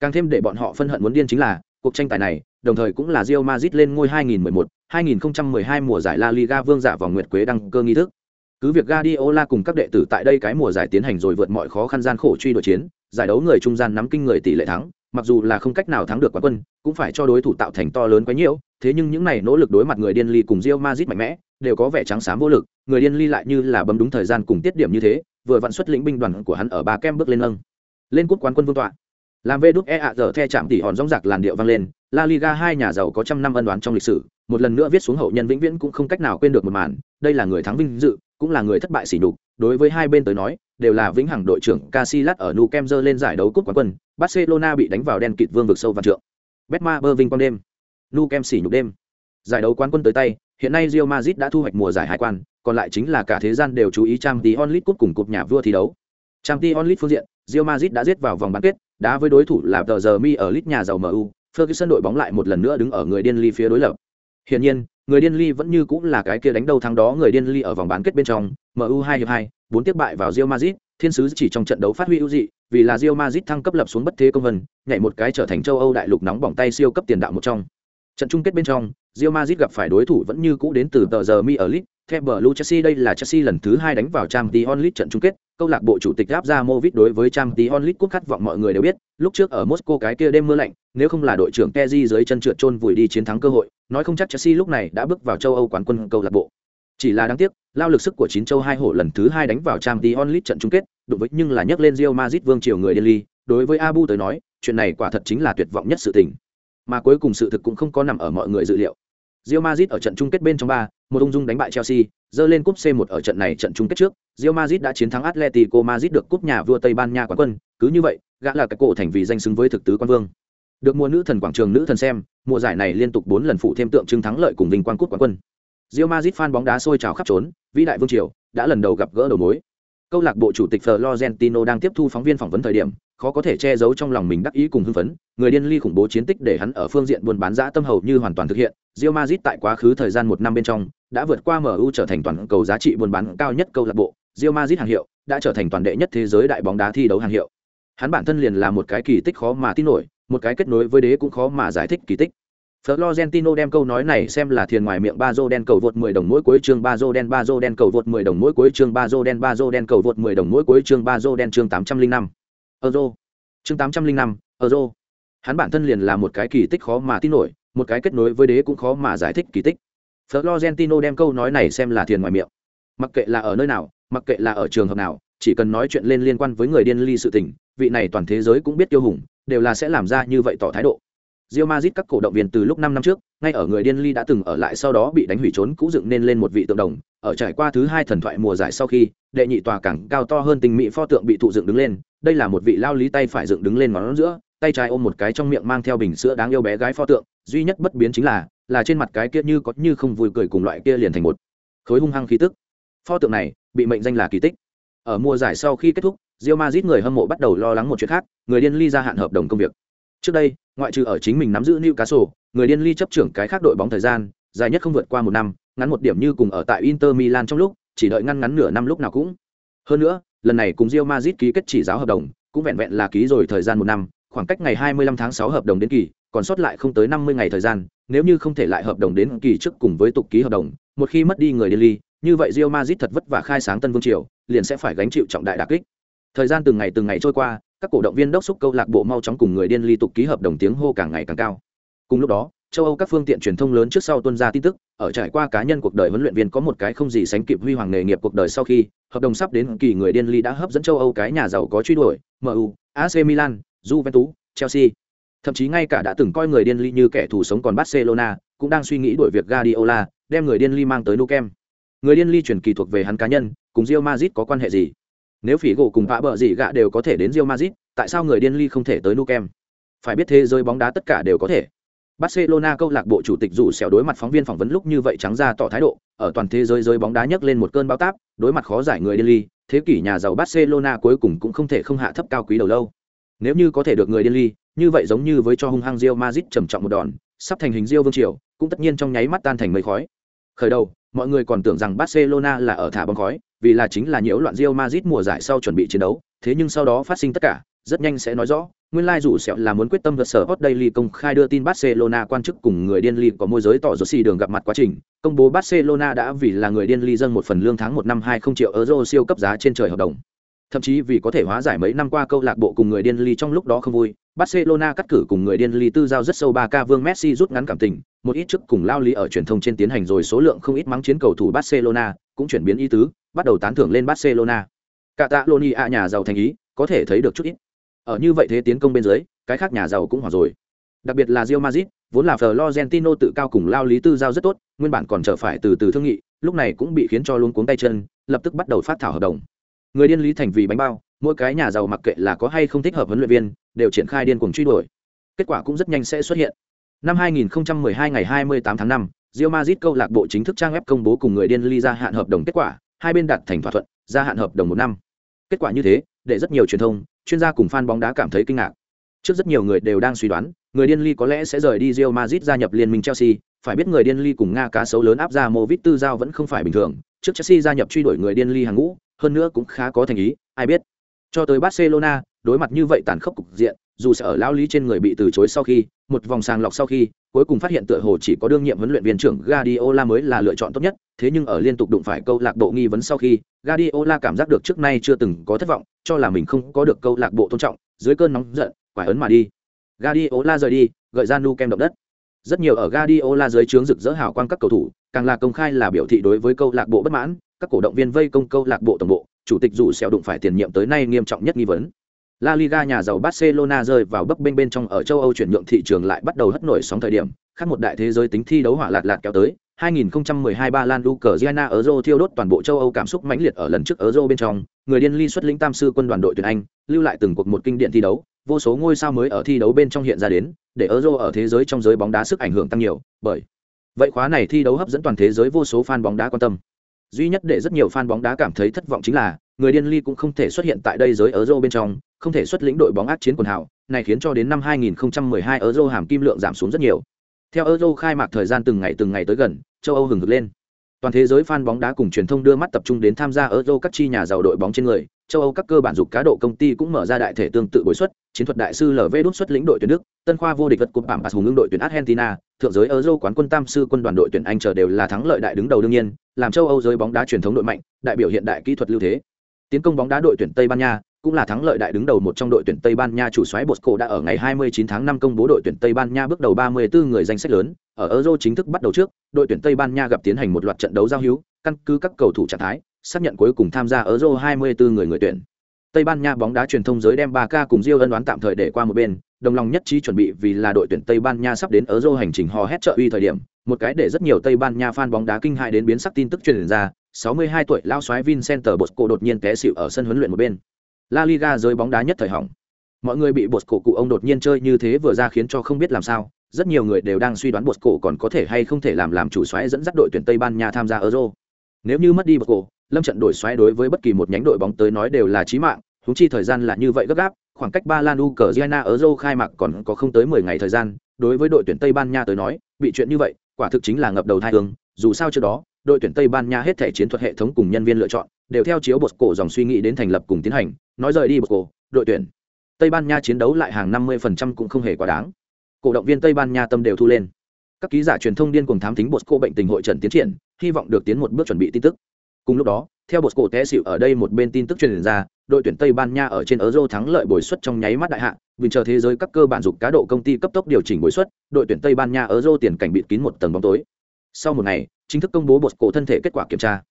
Càng thêm để bọn họ phân hận muốn điên chính là, cuộc tranh tài này, đồng thời cũng là Real Madrid lên ngôi 2011, 2012 mùa giải La Liga vương giả vòng nguyệt quế đăng cơ nghi thức. Cứ việc Guardiola cùng các đệ tử tại đây cái mùa giải tiến hành rồi vượt mọi khó khăn gian khổ truy đuổi chiến, giải đấu người trung gian nắm kinh người tỷ lệ thắng, mặc dù là không cách nào thắng được quán quân, cũng phải cho đối thủ tạo thành to lớn quá nhiều, thế nhưng những này nỗ lực đối mặt người điên ly cùng Real Madrid mạnh mẽ, đều có vẻ trắng xám vô lực, người điên ly lại như là bấm đúng thời gian cùng tiết điểm như thế, vừa vận xuất lĩnh binh đoàn của hắn ở ba kem bước lên nâng. Lên cúp quán quân vương tọa. Làm vê đúc e ạ giờ the chạm tỉ hòn rong rạc làn điệu vang lên, La Liga hai nhà giàu có trăm năm ân đoán trong lịch sử, một lần nữa viết xuống hậu nhân vĩnh viễn cũng không cách nào quên được một màn, đây là người thắng vinh dự, cũng là người thất bại sỉ nhục, đối với hai bên tới nói, đều là vĩnh hằng đội trưởng Casillas ở Nou Camp lên giải đấu cúp quán quân, Barcelona bị đánh vào đen kịt vương vực sâu và trượng. Betmaber vinh quang đêm, Nou Camp sỉ nhục đêm. Giải đấu quán quân tới tay, hiện nay Real Madrid đã thu hoạch mùa giải hải quan, còn lại chính là cả thế gian đều chú ý Champions League cúp cùng cúp nhà vua thi đấu. Champions League phương diện, Real Madrid đã giết vào vòng bán kết, đá với đối thủ là tờ giờ mi ở lít nhà giàu MU, Ferguson đội bóng lại một lần nữa đứng ở người điên ly phía đối lập. Hiển nhiên, người điên ly vẫn như cũng là cái kia đánh đầu thắng đó người điên ly ở vòng bán kết bên trong, MU hai hiệp hai, bốn tiếp bại vào Real Madrid, thiên sứ chỉ trong trận đấu phát huy ưu dị, vì là Real Madrid thăng cấp lập xuống bất thế công vân, nhảy một cái trở thành châu Âu đại lục nóng bỏng tay siêu cấp tiền đạo một trong. Trận chung kết bên trong, Real Madrid gặp phải đối thủ vẫn như cũ đến từ tờ giờ Mi ở League, theo Blue Chelsea đây là Chelsea lần thứ hai đánh vào Champions League trận chung kết, câu lạc bộ chủ tịch Abramovich đối với Champions League cúp khát vọng mọi người đều biết, lúc trước ở Moscow cái kia đêm mưa lạnh, nếu không là đội trưởng Pepe dưới chân trượt chôn vùi đi chiến thắng cơ hội, nói không chắc Chelsea lúc này đã bước vào châu Âu quán quân câu lạc bộ. Chỉ là đáng tiếc, lao lực sức của chín châu hai hổ lần thứ hai đánh vào Champions League trận chung kết, đụng với nhưng là nhấc lên Real Madrid vương triều người Delhi. đối với Abu tới nói, chuyện này quả thật chính là tuyệt vọng nhất sự tình. Mà cuối cùng sự thực cũng không có nằm ở mọi người dự liệu. Real Madrid ở trận chung kết bên trong ba, một ung dung đánh bại Chelsea, dơ lên cúp C1 ở trận này trận chung kết trước, Real Madrid đã chiến thắng Atletico Madrid được cúp nhà vua Tây Ban Nha quán quân, cứ như vậy, gã là cái cổ thành vì danh xứng với thực tứ quan vương. Được mùa nữ thần quảng trường nữ thần xem, mùa giải này liên tục 4 lần phụ thêm tượng trưng thắng lợi cùng vinh quang cúp quán quân. Real Madrid fan bóng đá sôi trào khắp trốn, vĩ đại vương triều đã lần đầu gặp gỡ đầu mối. Câu lạc bộ chủ tịch Florentino đang tiếp thu phóng viên phỏng vấn thời điểm, khó có thể che giấu trong lòng mình đắc ý cùng hưng phấn, người điên ly khủng bố chiến tích để hắn ở phương diện buôn bán giá tâm hầu như hoàn toàn thực hiện. Real Madrid tại quá khứ thời gian một năm bên trong đã vượt qua MU trở thành toàn cầu giá trị buôn bán cao nhất câu lạc bộ. Real Madrid hàng hiệu đã trở thành toàn đệ nhất thế giới đại bóng đá thi đấu hàng hiệu. Hắn bản thân liền là một cái kỳ tích khó mà tin nổi, một cái kết nối với đế cũng khó mà giải thích kỳ tích. Florentino đem câu nói này xem là thiền ngoài miệng ba Bazo đen cầu vượt 10 đồng mỗi cuối chương Bazo đen Bazo đen cầu vượt 10 đồng mỗi cuối chương Bazo đen Bazo đen cầu vượt 10 đồng mỗi cuối chương Bazo đen chương 805. Euro. Chương 805, Euro. Hắn bản thân liền là một cái kỳ tích khó mà tin nổi, một cái kết nối với đế cũng khó mà giải thích kỳ tích. Florentino đem câu nói này xem là thiền ngoài miệng. Mặc kệ là ở nơi nào, mặc kệ là ở trường hợp nào, chỉ cần nói chuyện lên liên quan với người điên ly sự tình, vị này toàn thế giới cũng biết tiêu hùng, đều là sẽ làm ra như vậy tỏ thái độ. Real Madrid các cổ động viên từ lúc 5 năm trước, ngay ở người điên ly đã từng ở lại sau đó bị đánh hủy trốn cũ dựng nên lên một vị tượng đồng, ở trải qua thứ hai thần thoại mùa giải sau khi, đệ nhị tòa cảng cao to hơn tình mỹ pho tượng bị thụ dựng đứng lên, đây là một vị lao lý tay phải dựng đứng lên ngón giữa, tay trái ôm một cái trong miệng mang theo bình sữa đáng yêu bé gái pho tượng, duy nhất bất biến chính là, là trên mặt cái kia như có như không vui cười cùng loại kia liền thành một khối hung hăng khí tức. Pho tượng này bị mệnh danh là kỳ tích. Ở mùa giải sau khi kết thúc, Real Madrid người hâm mộ bắt đầu lo lắng một chuyện khác, người điên ly gia hạn hợp đồng công việc. Trước đây, ngoại trừ ở chính mình nắm giữ Newcastle, người điên ly chấp trưởng cái khác đội bóng thời gian, dài nhất không vượt qua một năm, ngắn một điểm như cùng ở tại Inter Milan trong lúc, chỉ đợi ngăn ngắn nửa năm lúc nào cũng. Hơn nữa, lần này cùng Real Madrid ký kết chỉ giáo hợp đồng, cũng vẹn vẹn là ký rồi thời gian một năm, khoảng cách ngày 25 tháng 6 hợp đồng đến kỳ, còn sót lại không tới 50 ngày thời gian, nếu như không thể lại hợp đồng đến kỳ trước cùng với tục ký hợp đồng, một khi mất đi người delhi ly, như vậy Real Madrid thật vất vả khai sáng tân vương triều, liền sẽ phải gánh chịu trọng đại đả kích. Thời gian từng ngày từng ngày trôi qua, các cổ động viên đốc xúc câu lạc bộ mau chóng cùng người điên ly tục ký hợp đồng tiếng hô càng ngày càng cao. Cùng lúc đó, châu Âu các phương tiện truyền thông lớn trước sau tuân ra tin tức, ở trải qua cá nhân cuộc đời huấn luyện viên có một cái không gì sánh kịp huy hoàng nghề nghiệp cuộc đời sau khi, hợp đồng sắp đến kỳ người điên ly đã hấp dẫn châu Âu cái nhà giàu có truy đuổi, MU, AC Milan, Juventus, Chelsea. Thậm chí ngay cả đã từng coi người điên ly như kẻ thù sống còn Barcelona, cũng đang suy nghĩ đuổi việc Guardiola, đem người điên ly mang tới Nou Camp. Người điên ly chuyển kỳ thuộc về hắn cá nhân, cùng Real Madrid có quan hệ gì? Nếu phỉ gỗ cùng vã bờ gì gạ đều có thể đến Real Madrid, tại sao người điên ly không thể tới Nou Camp? Phải biết thế giới bóng đá tất cả đều có thể. Barcelona câu lạc bộ chủ tịch dù xẻo đối mặt phóng viên phỏng vấn lúc như vậy trắng ra tỏ thái độ, ở toàn thế giới giới bóng đá nhấc lên một cơn bão táp, đối mặt khó giải người điên ly, thế kỷ nhà giàu Barcelona cuối cùng cũng không thể không hạ thấp cao quý đầu lâu. Nếu như có thể được người điên ly, như vậy giống như với cho hung hăng Real Madrid trầm trọng một đòn, sắp thành hình Real vương triều, cũng tất nhiên trong nháy mắt tan thành mây khói. Khởi đầu, mọi người còn tưởng rằng Barcelona là ở thả bóng khói, vì là chính là nhiễu loạn Real Madrid mùa giải sau chuẩn bị chiến đấu, thế nhưng sau đó phát sinh tất cả, rất nhanh sẽ nói rõ, nguyên lai rủ sẹo là muốn quyết tâm vật sở Hot Daily công khai đưa tin Barcelona quan chức cùng người điên ly có môi giới tỏ xì đường gặp mặt quá trình, công bố Barcelona đã vì là người điên ly dâng một phần lương tháng một năm 20 triệu euro siêu cấp giá trên trời hợp đồng. Thậm chí vì có thể hóa giải mấy năm qua câu lạc bộ cùng người điên ly trong lúc đó không vui, Barcelona cắt cử cùng người điên ly tư giao rất sâu ba ca Vương Messi rút ngắn cảm tình, một ít trước cùng lao lý ở truyền thông trên tiến hành rồi số lượng không ít mắng chiến cầu thủ Barcelona, cũng chuyển biến ý tứ, bắt đầu tán thưởng lên Barcelona. Catalonia nhà giàu thành ý, có thể thấy được chút ít. Ở như vậy thế tiến công bên dưới, cái khác nhà giàu cũng hòa rồi. Đặc biệt là Real Madrid, vốn là Florentino tự cao cùng lao lý tư giao rất tốt, nguyên bản còn chờ phải từ từ thương nghị, lúc này cũng bị khiến cho luôn cuống tay chân, lập tức bắt đầu phát thảo hợp đồng. Người điên lý thành vì bánh bao, mỗi cái nhà giàu mặc kệ là có hay không thích hợp huấn luyện viên, đều triển khai điên cuồng truy đuổi. Kết quả cũng rất nhanh sẽ xuất hiện. Năm 2012 ngày 28 tháng 5, Real Madrid câu lạc bộ chính thức trang web công bố cùng người điên ly gia hạn hợp đồng kết quả, hai bên đạt thành thỏa thuận, gia hạn hợp đồng một năm. Kết quả như thế, để rất nhiều truyền thông, chuyên gia cùng fan bóng đá cảm thấy kinh ngạc. Trước rất nhiều người đều đang suy đoán, người điên ly có lẽ sẽ rời đi Real Madrid gia nhập liên minh Chelsea, phải biết người điên ly cùng Nga cá sấu lớn áp ra Movit tư giao vẫn không phải bình thường, trước Chelsea gia nhập truy đuổi người điên ly hàng ngũ, hơn nữa cũng khá có thành ý, ai biết. Cho tới Barcelona, đối mặt như vậy tàn khốc cục diện, dù sẽ ở lao lý trên người bị từ chối sau khi, một vòng sàng lọc sau khi, cuối cùng phát hiện tựa hồ chỉ có đương nhiệm huấn luyện viên trưởng Guardiola mới là lựa chọn tốt nhất, thế nhưng ở liên tục đụng phải câu lạc bộ nghi vấn sau khi, Guardiola cảm giác được trước nay chưa từng có thất vọng, cho là mình không có được câu lạc bộ tôn trọng, dưới cơn nóng giận, quả ấn mà đi. Guardiola rời đi, gợi ra nu kem động đất. Rất nhiều ở Guardiola dưới trướng rực rỡ hào quang các cầu thủ, càng là công khai là biểu thị đối với câu lạc bộ bất mãn, các cổ động viên vây công câu lạc bộ tổng bộ, chủ tịch dù xẻo đụng phải tiền nhiệm tới nay nghiêm trọng nhất nghi vấn. La Liga nhà giàu Barcelona rơi vào bấp bênh bên trong ở châu Âu chuyển nhượng thị trường lại bắt đầu hất nổi sóng thời điểm, khác một đại thế giới tính thi đấu hỏa lạt lạt kéo tới. 2012 Ba Lan Ukraine Euro thiêu đốt toàn bộ châu Âu cảm xúc mãnh liệt ở lần trước Euro bên trong, người điên ly xuất lĩnh tam sư quân đoàn đội tuyển Anh, lưu lại từng cuộc một kinh điển thi đấu, vô số ngôi sao mới ở thi đấu bên trong hiện ra đến, để Euro ở thế giới trong giới bóng đá sức ảnh hưởng tăng nhiều, bởi vậy khóa này thi đấu hấp dẫn toàn thế giới vô số fan bóng đá quan tâm. Duy nhất để rất nhiều fan bóng đá cảm thấy thất vọng chính là, người điên ly cũng không thể xuất hiện tại đây giới Euro bên trong, không thể xuất lĩnh đội bóng ác chiến quần hào, này khiến cho đến năm 2012 Euro hàm kim lượng giảm xuống rất nhiều. Theo Euro khai mạc thời gian từng ngày từng ngày tới gần, châu Âu hừng hực lên. Toàn thế giới fan bóng đá cùng truyền thông đưa mắt tập trung đến tham gia Euro các chi nhà giàu đội bóng trên người, châu Âu các cơ bản dục cá độ công ty cũng mở ra đại thể tương tự buổi xuất, chiến thuật đại sư LV đút xuất lĩnh đội tuyển Đức, tân khoa vô địch vật cúp bảng hùng ứng đội tuyển Argentina, thượng giới Euro quán quân tam sư quân đoàn đội tuyển Anh chờ đều là thắng lợi đại đứng đầu đương nhiên, làm châu Âu giới bóng đá truyền thống đội mạnh, đại biểu hiện đại kỹ thuật lưu thế. Tiến công bóng đá đội tuyển Tây Ban Nha, cũng là thắng lợi đại đứng đầu một trong đội tuyển Tây Ban Nha chủ soái Bosco đã ở ngày 29 tháng 5 công bố đội tuyển Tây Ban Nha bước đầu 34 người danh sách lớn, ở Euro chính thức bắt đầu trước, đội tuyển Tây Ban Nha gặp tiến hành một loạt trận đấu giao hữu, căn cứ các cầu thủ trạng thái, xác nhận cuối cùng tham gia Euro 24 người người tuyển. Tây Ban Nha bóng đá truyền thông giới đem 3K cùng Rio ân đoán tạm thời để qua một bên, đồng lòng nhất trí chuẩn bị vì là đội tuyển Tây Ban Nha sắp đến Euro hành trình hò hét trợ uy thời điểm, một cái để rất nhiều Tây Ban Nha fan bóng đá kinh hại đến biến sắc tin tức truyền ra, 62 tuổi lao soái Vincent Bosco đột nhiên té xỉu ở sân huấn luyện một bên. La Liga giới bóng đá nhất thời hỏng. Mọi người bị Bosco cụ ông đột nhiên chơi như thế vừa ra khiến cho không biết làm sao, rất nhiều người đều đang suy đoán Bosco còn có thể hay không thể làm làm chủ soái dẫn dắt đội tuyển Tây Ban Nha tham gia Euro. Nếu như mất đi Bosco, lâm trận đổi xoáy đối với bất kỳ một nhánh đội bóng tới nói đều là chí mạng, huống chi thời gian là như vậy gấp gáp, khoảng cách Ba Lan Ukraine Euro khai mạc còn có không tới 10 ngày thời gian, đối với đội tuyển Tây Ban Nha tới nói, bị chuyện như vậy, quả thực chính là ngập đầu thai hương, dù sao trước đó, đội tuyển Tây Ban Nha hết thể chiến thuật hệ thống cùng nhân viên lựa chọn, đều theo chiếu bột cổ dòng suy nghĩ đến thành lập cùng tiến hành, nói rời đi bột cổ, đội tuyển Tây Ban Nha chiến đấu lại hàng 50% cũng không hề quá đáng. Cổ động viên Tây Ban Nha tâm đều thu lên. Các ký giả truyền thông điên cuồng thám tính bột cổ bệnh tình hội trần tiến triển, hy vọng được tiến một bước chuẩn bị tin tức. Cùng lúc đó, theo bột cổ té xỉu ở đây một bên tin tức truyền ra, đội tuyển Tây Ban Nha ở trên Euro thắng lợi bồi xuất trong nháy mắt đại hạ, bình chờ thế giới các cơ bản dục cá độ công ty cấp tốc điều chỉnh bồi xuất đội tuyển Tây Ban Nha Euro tiền cảnh bịt kín một tầng bóng tối. Sau một ngày, chính thức công bố bột cổ thân thể kết quả kiểm tra.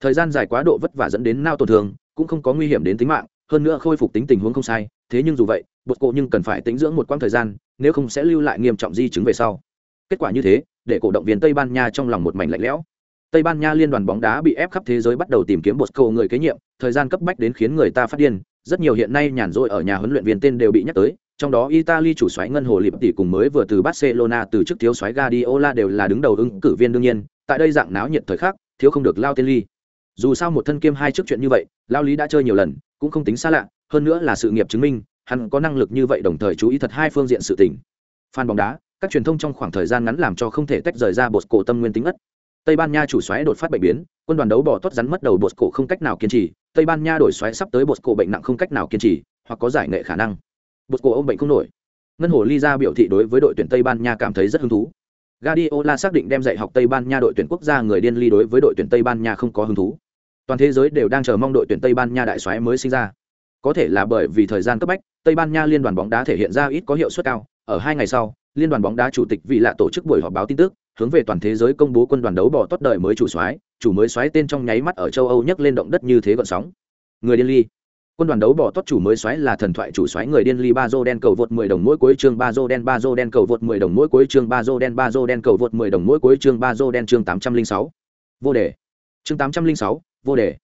Thời gian dài quá độ vất vả dẫn đến nao tổn thương, cũng không có nguy hiểm đến tính mạng, hơn nữa khôi phục tính tình huống không sai, thế nhưng dù vậy, bột cổ nhưng cần phải tĩnh dưỡng một quãng thời gian, nếu không sẽ lưu lại nghiêm trọng di chứng về sau. Kết quả như thế, để cổ động viên Tây Ban Nha trong lòng một mảnh lạnh lẽo. Tây Ban Nha liên đoàn bóng đá bị ép khắp thế giới bắt đầu tìm kiếm Bosco người kế nhiệm, thời gian cấp bách đến khiến người ta phát điên, rất nhiều hiện nay nhàn rỗi ở nhà huấn luyện viên tên đều bị nhắc tới, trong đó Italy chủ soái ngân hồ liệp tỷ cùng mới vừa từ Barcelona từ chức thiếu soái Guardiola đều là đứng đầu ứng cử viên đương nhiên, tại đây dạng náo nhiệt thời khắc, thiếu không được lao tên ly. Dù sao một thân kiêm hai chức chuyện như vậy, lao lý đã chơi nhiều lần, cũng không tính xa lạ, hơn nữa là sự nghiệp chứng minh, hắn có năng lực như vậy đồng thời chú ý thật hai phương diện sự tình. Fan bóng đá, các truyền thông trong khoảng thời gian ngắn làm cho không thể tách rời ra bột cổ tâm nguyên tính ất. Tây Ban Nha chủ soái đột phát bệnh biến, quân đoàn đấu bỏ tốt rắn mất đầu bột cổ không cách nào kiên trì, Tây Ban Nha đổi soái sắp tới bột cổ bệnh nặng không cách nào kiên trì, hoặc có giải nghệ khả năng. Bột cổ ôm bệnh không nổi. Ngân hồ Liza biểu thị đối với đội tuyển Tây Ban Nha cảm thấy rất hứng thú. Guardiola xác định đem dạy học Tây Ban Nha đội tuyển quốc gia người điên ly đối với đội tuyển Tây Ban Nha không có hứng thú. Toàn thế giới đều đang chờ mong đội tuyển Tây Ban Nha đại soái mới sinh ra. Có thể là bởi vì thời gian cấp bách, Tây Ban Nha liên đoàn bóng đá thể hiện ra ít có hiệu suất cao. Ở hai ngày sau, liên đoàn bóng đá chủ tịch vị lạ tổ chức buổi họp báo tin tức, hướng về toàn thế giới công bố quân đoàn đấu bỏ tốt đời mới chủ soái, chủ mới soái tên trong nháy mắt ở châu Âu nhấc lên động đất như thế gọn sóng. Người điên ly. Quân đoàn đấu bỏ tốt chủ mới soái là thần thoại chủ soái người điên ly Bazo đen cầu vượt 10 đồng mỗi cuối chương Bazo đen Bazo đen cầu vượt 10 đồng mỗi cuối chương Bazo đen Bazo đen cầu vượt 10 đồng mỗi cuối chương Bazo đen chương 806. Vô đề. Chương 806, vô đề.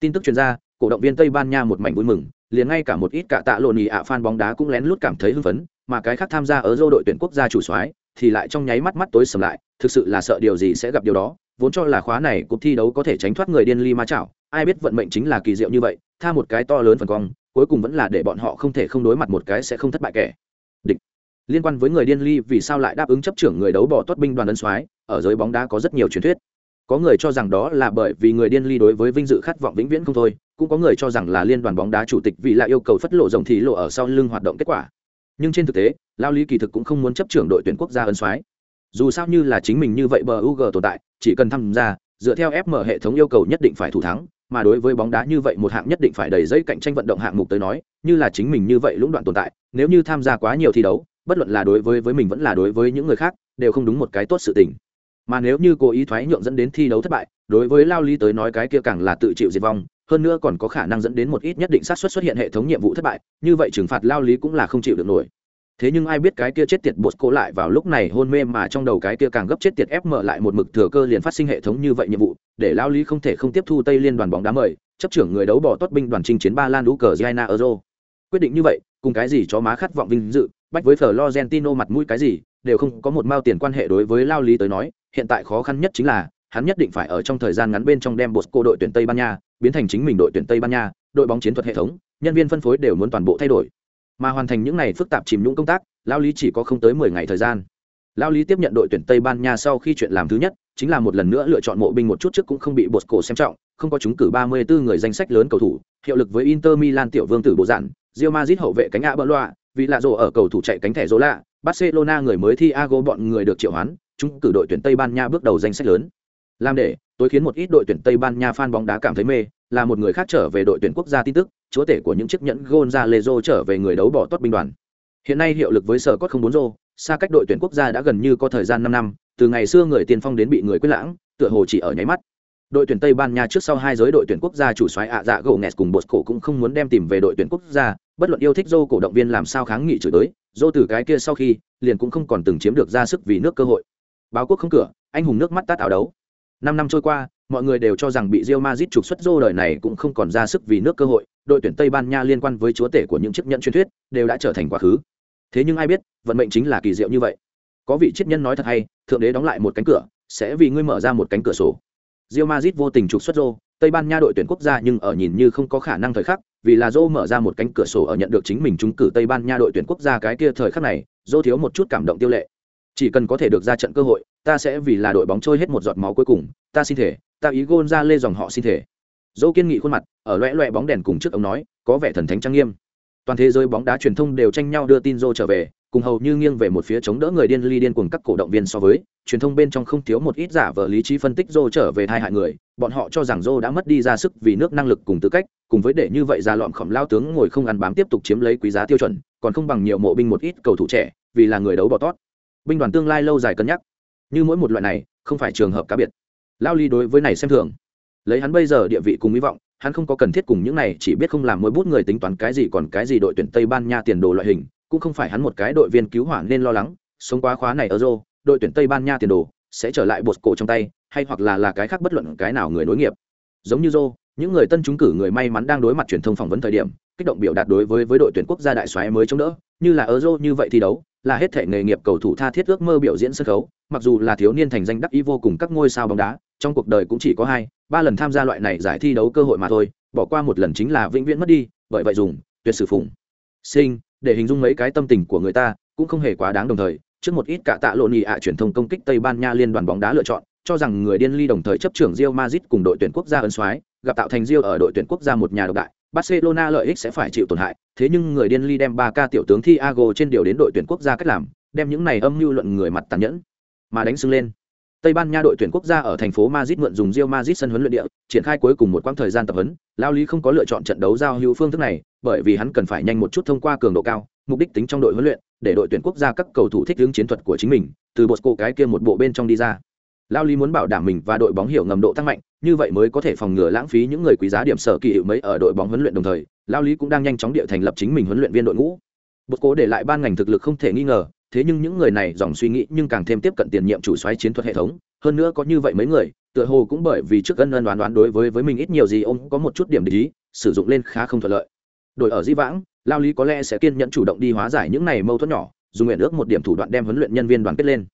Tin tức truyền ra, cổ động viên Tây Ban Nha một mảnh vui mừng, liền ngay cả một ít cả tạ lộn nhì ạ fan bóng đá cũng lén lút cảm thấy hưng phấn, mà cái khác tham gia ở dô đội tuyển quốc gia chủ soái thì lại trong nháy mắt mắt tối sầm lại, thực sự là sợ điều gì sẽ gặp điều đó, vốn cho là khóa này cuộc thi đấu có thể tránh thoát người điên ly ma chảo, ai biết vận mệnh chính là kỳ diệu như vậy, tha một cái to lớn phần cong, cuối cùng vẫn là để bọn họ không thể không đối mặt một cái sẽ không thất bại kẻ. Địch. Liên quan với người điên ly vì sao lại đáp ứng chấp trưởng người đấu bỏ tốt binh đoàn ân soái, ở giới bóng đá có rất nhiều truyền thuyết. có người cho rằng đó là bởi vì người điên ly đối với vinh dự khát vọng vĩnh viễn không thôi cũng có người cho rằng là liên đoàn bóng đá chủ tịch vì lại yêu cầu phất lộ rồng thì lộ ở sau lưng hoạt động kết quả nhưng trên thực tế lao lý kỳ thực cũng không muốn chấp trưởng đội tuyển quốc gia ân soái dù sao như là chính mình như vậy bờ ug tồn tại, chỉ cần tham gia, dựa theo fm hệ thống yêu cầu nhất định phải thủ thắng, mà đối với bóng đá như vậy một hạng nhất định phải đầy dây cạnh tranh vận động hạng mục tới nói, như là chính mình như vậy lũng đoạn tồn tại, nếu như tham gia quá nhiều thi đấu, bất luận là đối với với mình vẫn là đối với những người khác, đều không đúng một cái tốt sự tình. Mà nếu như cố ý thoái nhượng dẫn đến thi đấu thất bại, đối với lao lý tới nói cái kia càng là tự chịu diệt vong, hơn nữa còn có khả năng dẫn đến một ít nhất định sát xuất xuất hiện hệ thống nhiệm vụ thất bại, như vậy trừng phạt lao lý cũng là không chịu được nổi thế nhưng ai biết cái kia chết tiệt bột cổ lại vào lúc này hôn mê mà trong đầu cái kia càng gấp chết tiệt ép mở lại một mực thừa cơ liền phát sinh hệ thống như vậy nhiệm vụ, để lao lý không thể không tiếp thu tây liên đoàn bóng đá mời, chấp trưởng người đấu bỏ tốt binh đoàn chinh chiến ba lan đũ cờ giana euro. Quyết định như vậy, cùng cái gì cho má khát vọng vinh dự, bách với florentino mặt mũi cái gì, đều không có một mao tiền quan hệ đối với lao lý tới nói, hiện tại khó khăn nhất chính là, hắn nhất định phải ở trong thời gian ngắn bên trong đem bột cô đội tuyển tây ban nha biến thành chính mình đội tuyển tây ban nha, đội bóng chiến thuật hệ thống, nhân viên phân phối đều muốn toàn bộ thay đổi mà hoàn thành những ngày phức tạp chìm nhũng công tác, lao lý chỉ có không tới mười ngày thời gian. Lao lý tiếp nhận đội tuyển tây ban nha sau khi chuyện làm thứ nhất, chính là một lần nữa lựa chọn mộ binh một chút trước cũng không bị bột cổ xem trọng, không có chúng cử ba mươi bốn người danh sách lớn cầu thủ, hiệu lực với inter milan tiểu vương tử bộ giản, Real Madrid hậu vệ cánh ạ bỡ loa, vì lạ rồ ở cầu thủ chạy cánh thẻ rỗ lạ barcelona người mới thi ago bọn người được triệu hoán chúng cử đội tuyển tây ban nha bước đầu danh sách lớn. Làm để tôi khiến một ít đội tuyển tây ban nha fan bóng đá cảm thấy mê, là một người khác trở về đội tuyển quốc gia tin tức, chúa tể của những chiếc nhẫn Gonzalo trở về người đấu bỏ tốt binh đoàn. Hiện nay hiệu lực với sở cốt không bốn rô, xa cách đội tuyển quốc gia đã gần như có thời gian năm năm, từ ngày xưa người tiền phong đến bị người quyết lãng, tựa hồ chỉ ở nháy mắt. Đội tuyển tây ban nha trước sau hai giới đội tuyển quốc gia chủ soái ạ dạ gỗ nghẹt cùng bột cổ cũng không muốn đem tìm về đội tuyển quốc gia, bất luận yêu thích dô cổ động viên làm sao kháng nghị chửi tới dô từ cái kia sau khi, liền cũng không còn từng chiếm được ra sức vì nước cơ hội. Báo quốc không cửa, anh hùng nước mắt tát áo đấu năm năm trôi qua mọi người đều cho rằng bị Real Madrid trục xuất rô đời này cũng không còn ra sức vì nước cơ hội. Đội tuyển tây ban nha liên quan với chúa tể của những chiếc nhẫn truyền thuyết đều đã trở thành quá khứ. Thế nhưng ai biết vận mệnh chính là kỳ diệu như vậy. Có vị triết nhân nói thật hay thượng đế đóng lại một cánh cửa sẽ vì ngươi mở ra một cánh cửa sổ. Real Madrid vô tình trục xuất rô, Tây Ban Nha đội tuyển quốc gia nhưng ở nhìn như không có khả năng thời khắc, vì là rô mở ra một cánh cửa sổ ở nhận được chính mình trúng cử Tây Ban Nha đội tuyển quốc gia cái kia thời khắc này, rô thiếu một chút cảm động tiêu lệ. Chỉ cần có thể được ra trận cơ hội, ta sẽ vì là đội bóng trôi hết một giọt máu cuối cùng, ta xin thể, ta ý gôn ra lê dòng họ xin thể. dẫu kiên nghị khuôn mặt, ở loẹ loẹ bóng đèn cùng trước ông nói, có vẻ thần thánh trang nghiêm. Toàn thế giới bóng đá truyền thông đều tranh nhau đưa tin dô trở về, cùng hầu như nghiêng về một phía chống đỡ người điên ly điên cùng các cổ động viên so với truyền thông bên trong không thiếu một ít giả vờ lý trí phân tích dô trở về thai hại người bọn họ cho rằng dô đã mất đi ra sức vì nước năng lực cùng tư cách cùng với để như vậy ra lọn khổng lao tướng ngồi không ăn bám tiếp tục chiếm lấy quý giá tiêu chuẩn còn không bằng nhiều mộ binh một ít cầu thủ trẻ vì là người đấu bỏ tót binh đoàn tương lai lâu dài cân nhắc. Như mỗi một loại này, không phải trường hợp cá biệt. Lao ly đối với này xem thường. Lấy hắn bây giờ địa vị cùng hy vọng, hắn không có cần thiết cùng những này, chỉ biết không làm mỗi bút người tính toán cái gì còn cái gì đội tuyển tây ban nha tiền đồ loại hình, cũng không phải hắn một cái đội viên cứu hỏa nên lo lắng, sống quá khóa này ở rô, đội tuyển tây ban nha tiền đồ sẽ trở lại bột cổ trong tay, hay hoặc là là cái khác bất luận cái nào người nối nghiệp. Giống như rô, những người tân chúng cử người may mắn đang đối mặt truyền thông phỏng vấn thời điểm, kích động biểu đạt đối với với đội tuyển quốc gia đại xoáy mới chống đỡ, như là ở rô như vậy thi đấu là hết thể nghề nghiệp cầu thủ tha thiết ước mơ biểu diễn sân khấu mặc dù là thiếu niên thành danh đắc ý vô cùng các ngôi sao bóng đá trong cuộc đời cũng chỉ có hai ba lần tham gia loại này giải thi đấu cơ hội mà thôi bỏ qua một lần chính là vĩnh viễn mất đi bởi vậy dùng tuyệt sử phùng. Sinh để hình dung mấy cái tâm tình của người ta cũng không hề quá đáng đồng thời trước một ít cả tạ lộn nhị ạ truyền thông công kích Tây Ban Nha liên đoàn bóng đá lựa chọn, cho rằng người điên ly đồng thời chấp trưởng Real Madrid cùng đội tuyển quốc gia ấn soái, gặp tạo thành Real ở đội tuyển quốc gia một nhà độc đại, Barcelona lợi ích sẽ phải chịu tổn hại, thế nhưng người điên ly đem 3K tiểu tướng Thiago trên điều đến đội tuyển quốc gia cách làm, đem những này âm mưu luận người mặt tàn nhẫn, mà đánh sưng lên. Tây Ban Nha đội tuyển quốc gia ở thành phố Madrid mượn dùng Real Madrid sân huấn luyện địa, triển khai cuối cùng một quãng thời gian tập huấn, Lao Lý không có lựa chọn trận đấu giao hữu phương thức này, bởi vì hắn cần phải nhanh một chút thông qua cường độ cao, mục đích tính trong đội huấn luyện, để đội tuyển quốc gia các cầu thủ thích ứng chiến thuật của chính mình, từ bộ cô cái kia một bộ bên trong đi ra. Lao Lý muốn bảo đảm mình và đội bóng hiểu ngầm độ tăng mạnh, như vậy mới có thể phòng ngừa lãng phí những người quý giá điểm sở kỳ hiệu mấy ở đội bóng huấn luyện đồng thời, Lao Lý cũng đang nhanh chóng địa thành lập chính mình huấn luyện viên đội ngũ. Bột cố để lại ban ngành thực lực không thể nghi ngờ, thế nhưng những người này dòng suy nghĩ nhưng càng thêm tiếp cận tiền nhiệm chủ soái chiến thuật hệ thống, hơn nữa có như vậy mấy người, tựa hồ cũng bởi vì trước ân ân đoán đoán đối với với mình ít nhiều gì ông có một chút điểm để ý, sử dụng lên khá không thuận lợi. Đội ở Di Vãng, Lao Lý có lẽ sẽ kiên nhẫn chủ động đi hóa giải những này mâu thuẫn nhỏ, dùng nguyện ước một điểm thủ đoạn đem huấn luyện nhân viên đoàn kết lên.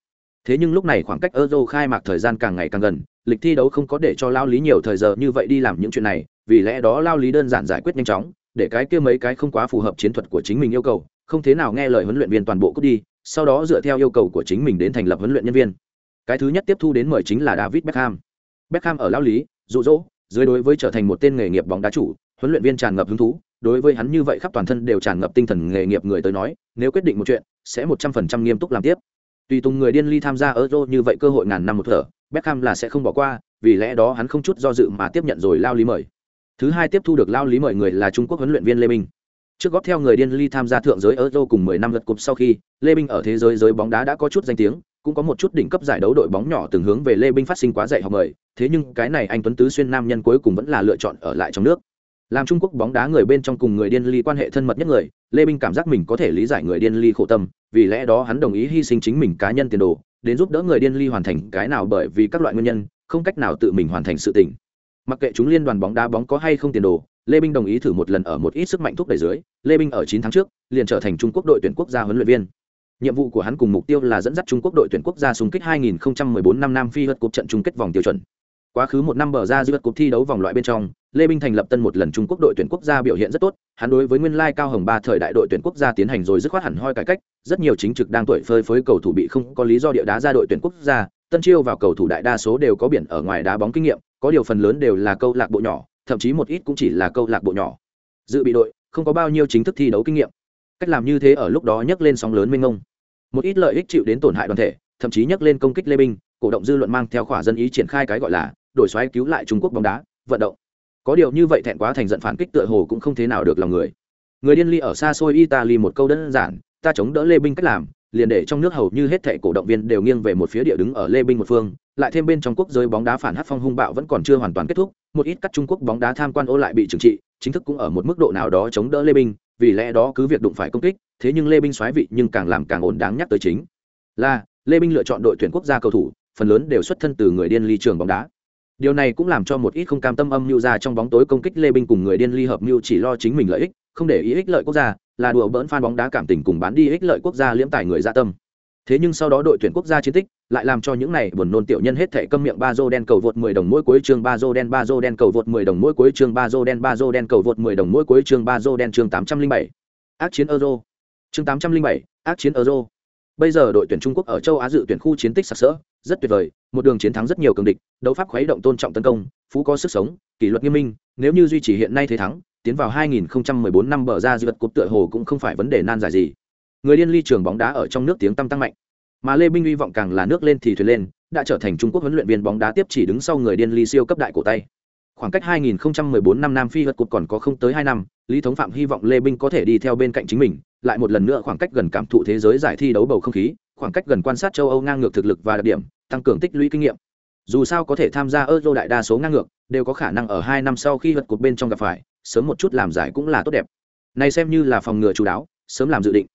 Thế nhưng lúc này khoảng cách Euro khai mạc thời gian càng ngày càng gần, lịch thi đấu không có để cho Lao Lý nhiều thời giờ như vậy đi làm những chuyện này, vì lẽ đó Lao Lý đơn giản giải quyết nhanh chóng, để cái kia mấy cái không quá phù hợp chiến thuật của chính mình yêu cầu, không thế nào nghe lời huấn luyện viên toàn bộ cút đi, sau đó dựa theo yêu cầu của chính mình đến thành lập huấn luyện nhân viên cái thứ nhất tiếp thu đến mời chính là david beckham Beckham ở lao lý, dụ dỗ, dưới đối với trở thành một tên nghề nghiệp bóng đá chủ, huấn luyện viên tràn ngập hứng thú, đối với hắn như vậy khắp toàn thân đều tràn ngập tinh thần nghề nghiệp người tới nói, nếu quyết định một chuyện, sẽ một trăm phần trăm nghiêm túc làm tiếp. Tùy tùng người điên ly tham gia Euro như vậy cơ hội ngàn năm một thở, Beckham là sẽ không bỏ qua, vì lẽ đó hắn không chút do dự mà tiếp nhận rồi lao lý mời. Thứ hai tiếp thu được lao lý mời người là Trung Quốc huấn luyện viên Lê Minh. Trước góp theo người điên ly tham gia thượng giới Euro cùng 10 năm lượt cúp sau khi, Lê Minh ở thế giới giới bóng đá đã có chút danh tiếng, cũng có một chút đỉnh cấp giải đấu đội bóng nhỏ từng hướng về Lê Minh phát sinh quá dạy học mời, thế nhưng cái này anh Tuấn Tứ xuyên nam nhân cuối cùng vẫn là lựa chọn ở lại trong nước. Làm Trung Quốc bóng đá người bên trong cùng người điên ly quan hệ thân mật nhất người, Lê Minh cảm giác mình có thể lý giải người điên ly khổ tâm, vì lẽ đó hắn đồng ý hy sinh chính mình cá nhân tiền đồ, đến giúp đỡ người điên ly hoàn thành cái nào bởi vì các loại nguyên nhân, không cách nào tự mình hoàn thành sự tình. Mặc kệ chúng liên đoàn bóng đá bóng có hay không tiền đồ, Lê Minh đồng ý thử một lần ở một ít sức mạnh thúc đẩy dưới, Lê Minh ở chín tháng trước, liền trở thành Trung Quốc đội tuyển quốc gia huấn luyện viên. Nhiệm vụ của hắn cùng mục tiêu là dẫn dắt Trung Quốc đội tuyển quốc gia xung kích 2014 năm Nam Phi vượt cuộc trận chung kết vòng tiêu chuẩn. Quá khứ một năm bờ ra giữa cuộc thi đấu vòng loại bên trong, Lê Minh thành lập tân một lần Trung Quốc đội tuyển quốc gia biểu hiện rất tốt, hắn đối với nguyên lai cao hồng ba thời đại đội tuyển quốc gia tiến hành rồi dứt khoát hẳn hoi cải cách, rất nhiều chính trực đang tuổi phơi phới cầu thủ bị không có lý do địa đá ra đội tuyển quốc gia, tân chiêu vào cầu thủ đại đa số đều có biển ở ngoài đá bóng kinh nghiệm, có điều phần lớn đều là câu lạc bộ nhỏ, thậm chí một ít cũng chỉ là câu lạc bộ nhỏ. Dự bị đội không có bao nhiêu chính thức thi đấu kinh nghiệm. Cách làm như thế ở lúc đó nhấc lên sóng lớn mênh mông. Một ít lợi ích chịu đến tổn hại đoàn thể, thậm chí nhắc lên công kích Lê Minh, cổ động dư luận mang theo khỏa dân ý triển khai cái gọi là đổi xoáy cứu lại Trung Quốc bóng đá, vận động. Có điều như vậy thẹn quá thành giận phản kích tựa hồ cũng không thế nào được lòng người. Người điên ly ở xa xôi Italy một câu đơn giản, ta chống đỡ Lê Binh cách làm, liền để trong nước hầu như hết thảy cổ động viên đều nghiêng về một phía địa đứng ở Lê Binh một phương, lại thêm bên trong quốc giới bóng đá phản hát phong hung bạo vẫn còn chưa hoàn toàn kết thúc, một ít các Trung Quốc bóng đá tham quan ô lại bị trừng trị, chính thức cũng ở một mức độ nào đó chống đỡ Lê Binh, vì lẽ đó cứ việc đụng phải công kích, thế nhưng Lê Binh xoáy vị nhưng càng làm càng ổn đáng nhắc tới chính là Lê Minh lựa chọn đội tuyển quốc gia cầu thủ, phần lớn đều xuất thân từ người điên ly trường bóng đá. Điều này cũng làm cho một ít không cam tâm âm mưu ra trong bóng tối công kích lê Minh cùng người điên ly hợp mưu chỉ lo chính mình lợi ích không để ý ích lợi quốc gia là đùa bỡn phan bóng đá cảm tình cùng bán đi ích lợi quốc gia liễm tài người gia tâm. Thế nhưng sau đó đội tuyển quốc gia chiến tích lại làm cho những này buồn nôn tiểu nhân hết thệ câm miệng ba dô đen cầu vượt 10 đồng mỗi cuối chương ba dô đen ba dô đen cầu vượt 10 đồng mỗi cuối chương ba dô đen ba dô đen cầu vượt 10 đồng mỗi cuối chương ba dô đen chương 807. ác chiến euro. Chương 807, ác chiến euro bây giờ đội tuyển trung quốc ở châu á dự tuyển khu chiến tích sặc sỡ, rất tuyệt vời, một đường chiến thắng rất nhiều cường địch, đấu pháp khuấy động tôn trọng tấn công, phú có sức sống, kỷ luật nghiêm minh, nếu như duy trì hiện nay thế thắng, tiến vào 2014 năm bờ ra dư vật cúp tựa hồ cũng không phải vấn đề nan giải gì. Người điên ly trường bóng đá ở trong nước tiếng tăm tăng mạnh. Mà lê binh hy vọng càng là nước lên thì thuyền lên, đã trở thành trung quốc huấn luyện viên bóng đá tiếp chỉ đứng sau người điên ly siêu cấp đại cổ tay. Khoảng cách 2014 năm nam phi vật cúp còn có không tới hai năm lý thống phạm hy vọng lê binh có thể đi theo bên cạnh chính mình, lại một lần nữa khoảng cách gần cảm thụ thế giới giải thi đấu bầu không khí, khoảng cách gần quan sát châu âu ngang ngược thực lực và đặc điểm, tăng cường tích lũy kinh nghiệm. Dù sao có thể tham gia euro đại đa số ngang ngược, đều có khả năng ở hai năm sau khi vật cột bên trong gặp phải, sớm một chút làm giải cũng là tốt đẹp. Này xem như là phòng ngừa chú đáo, sớm làm dự định.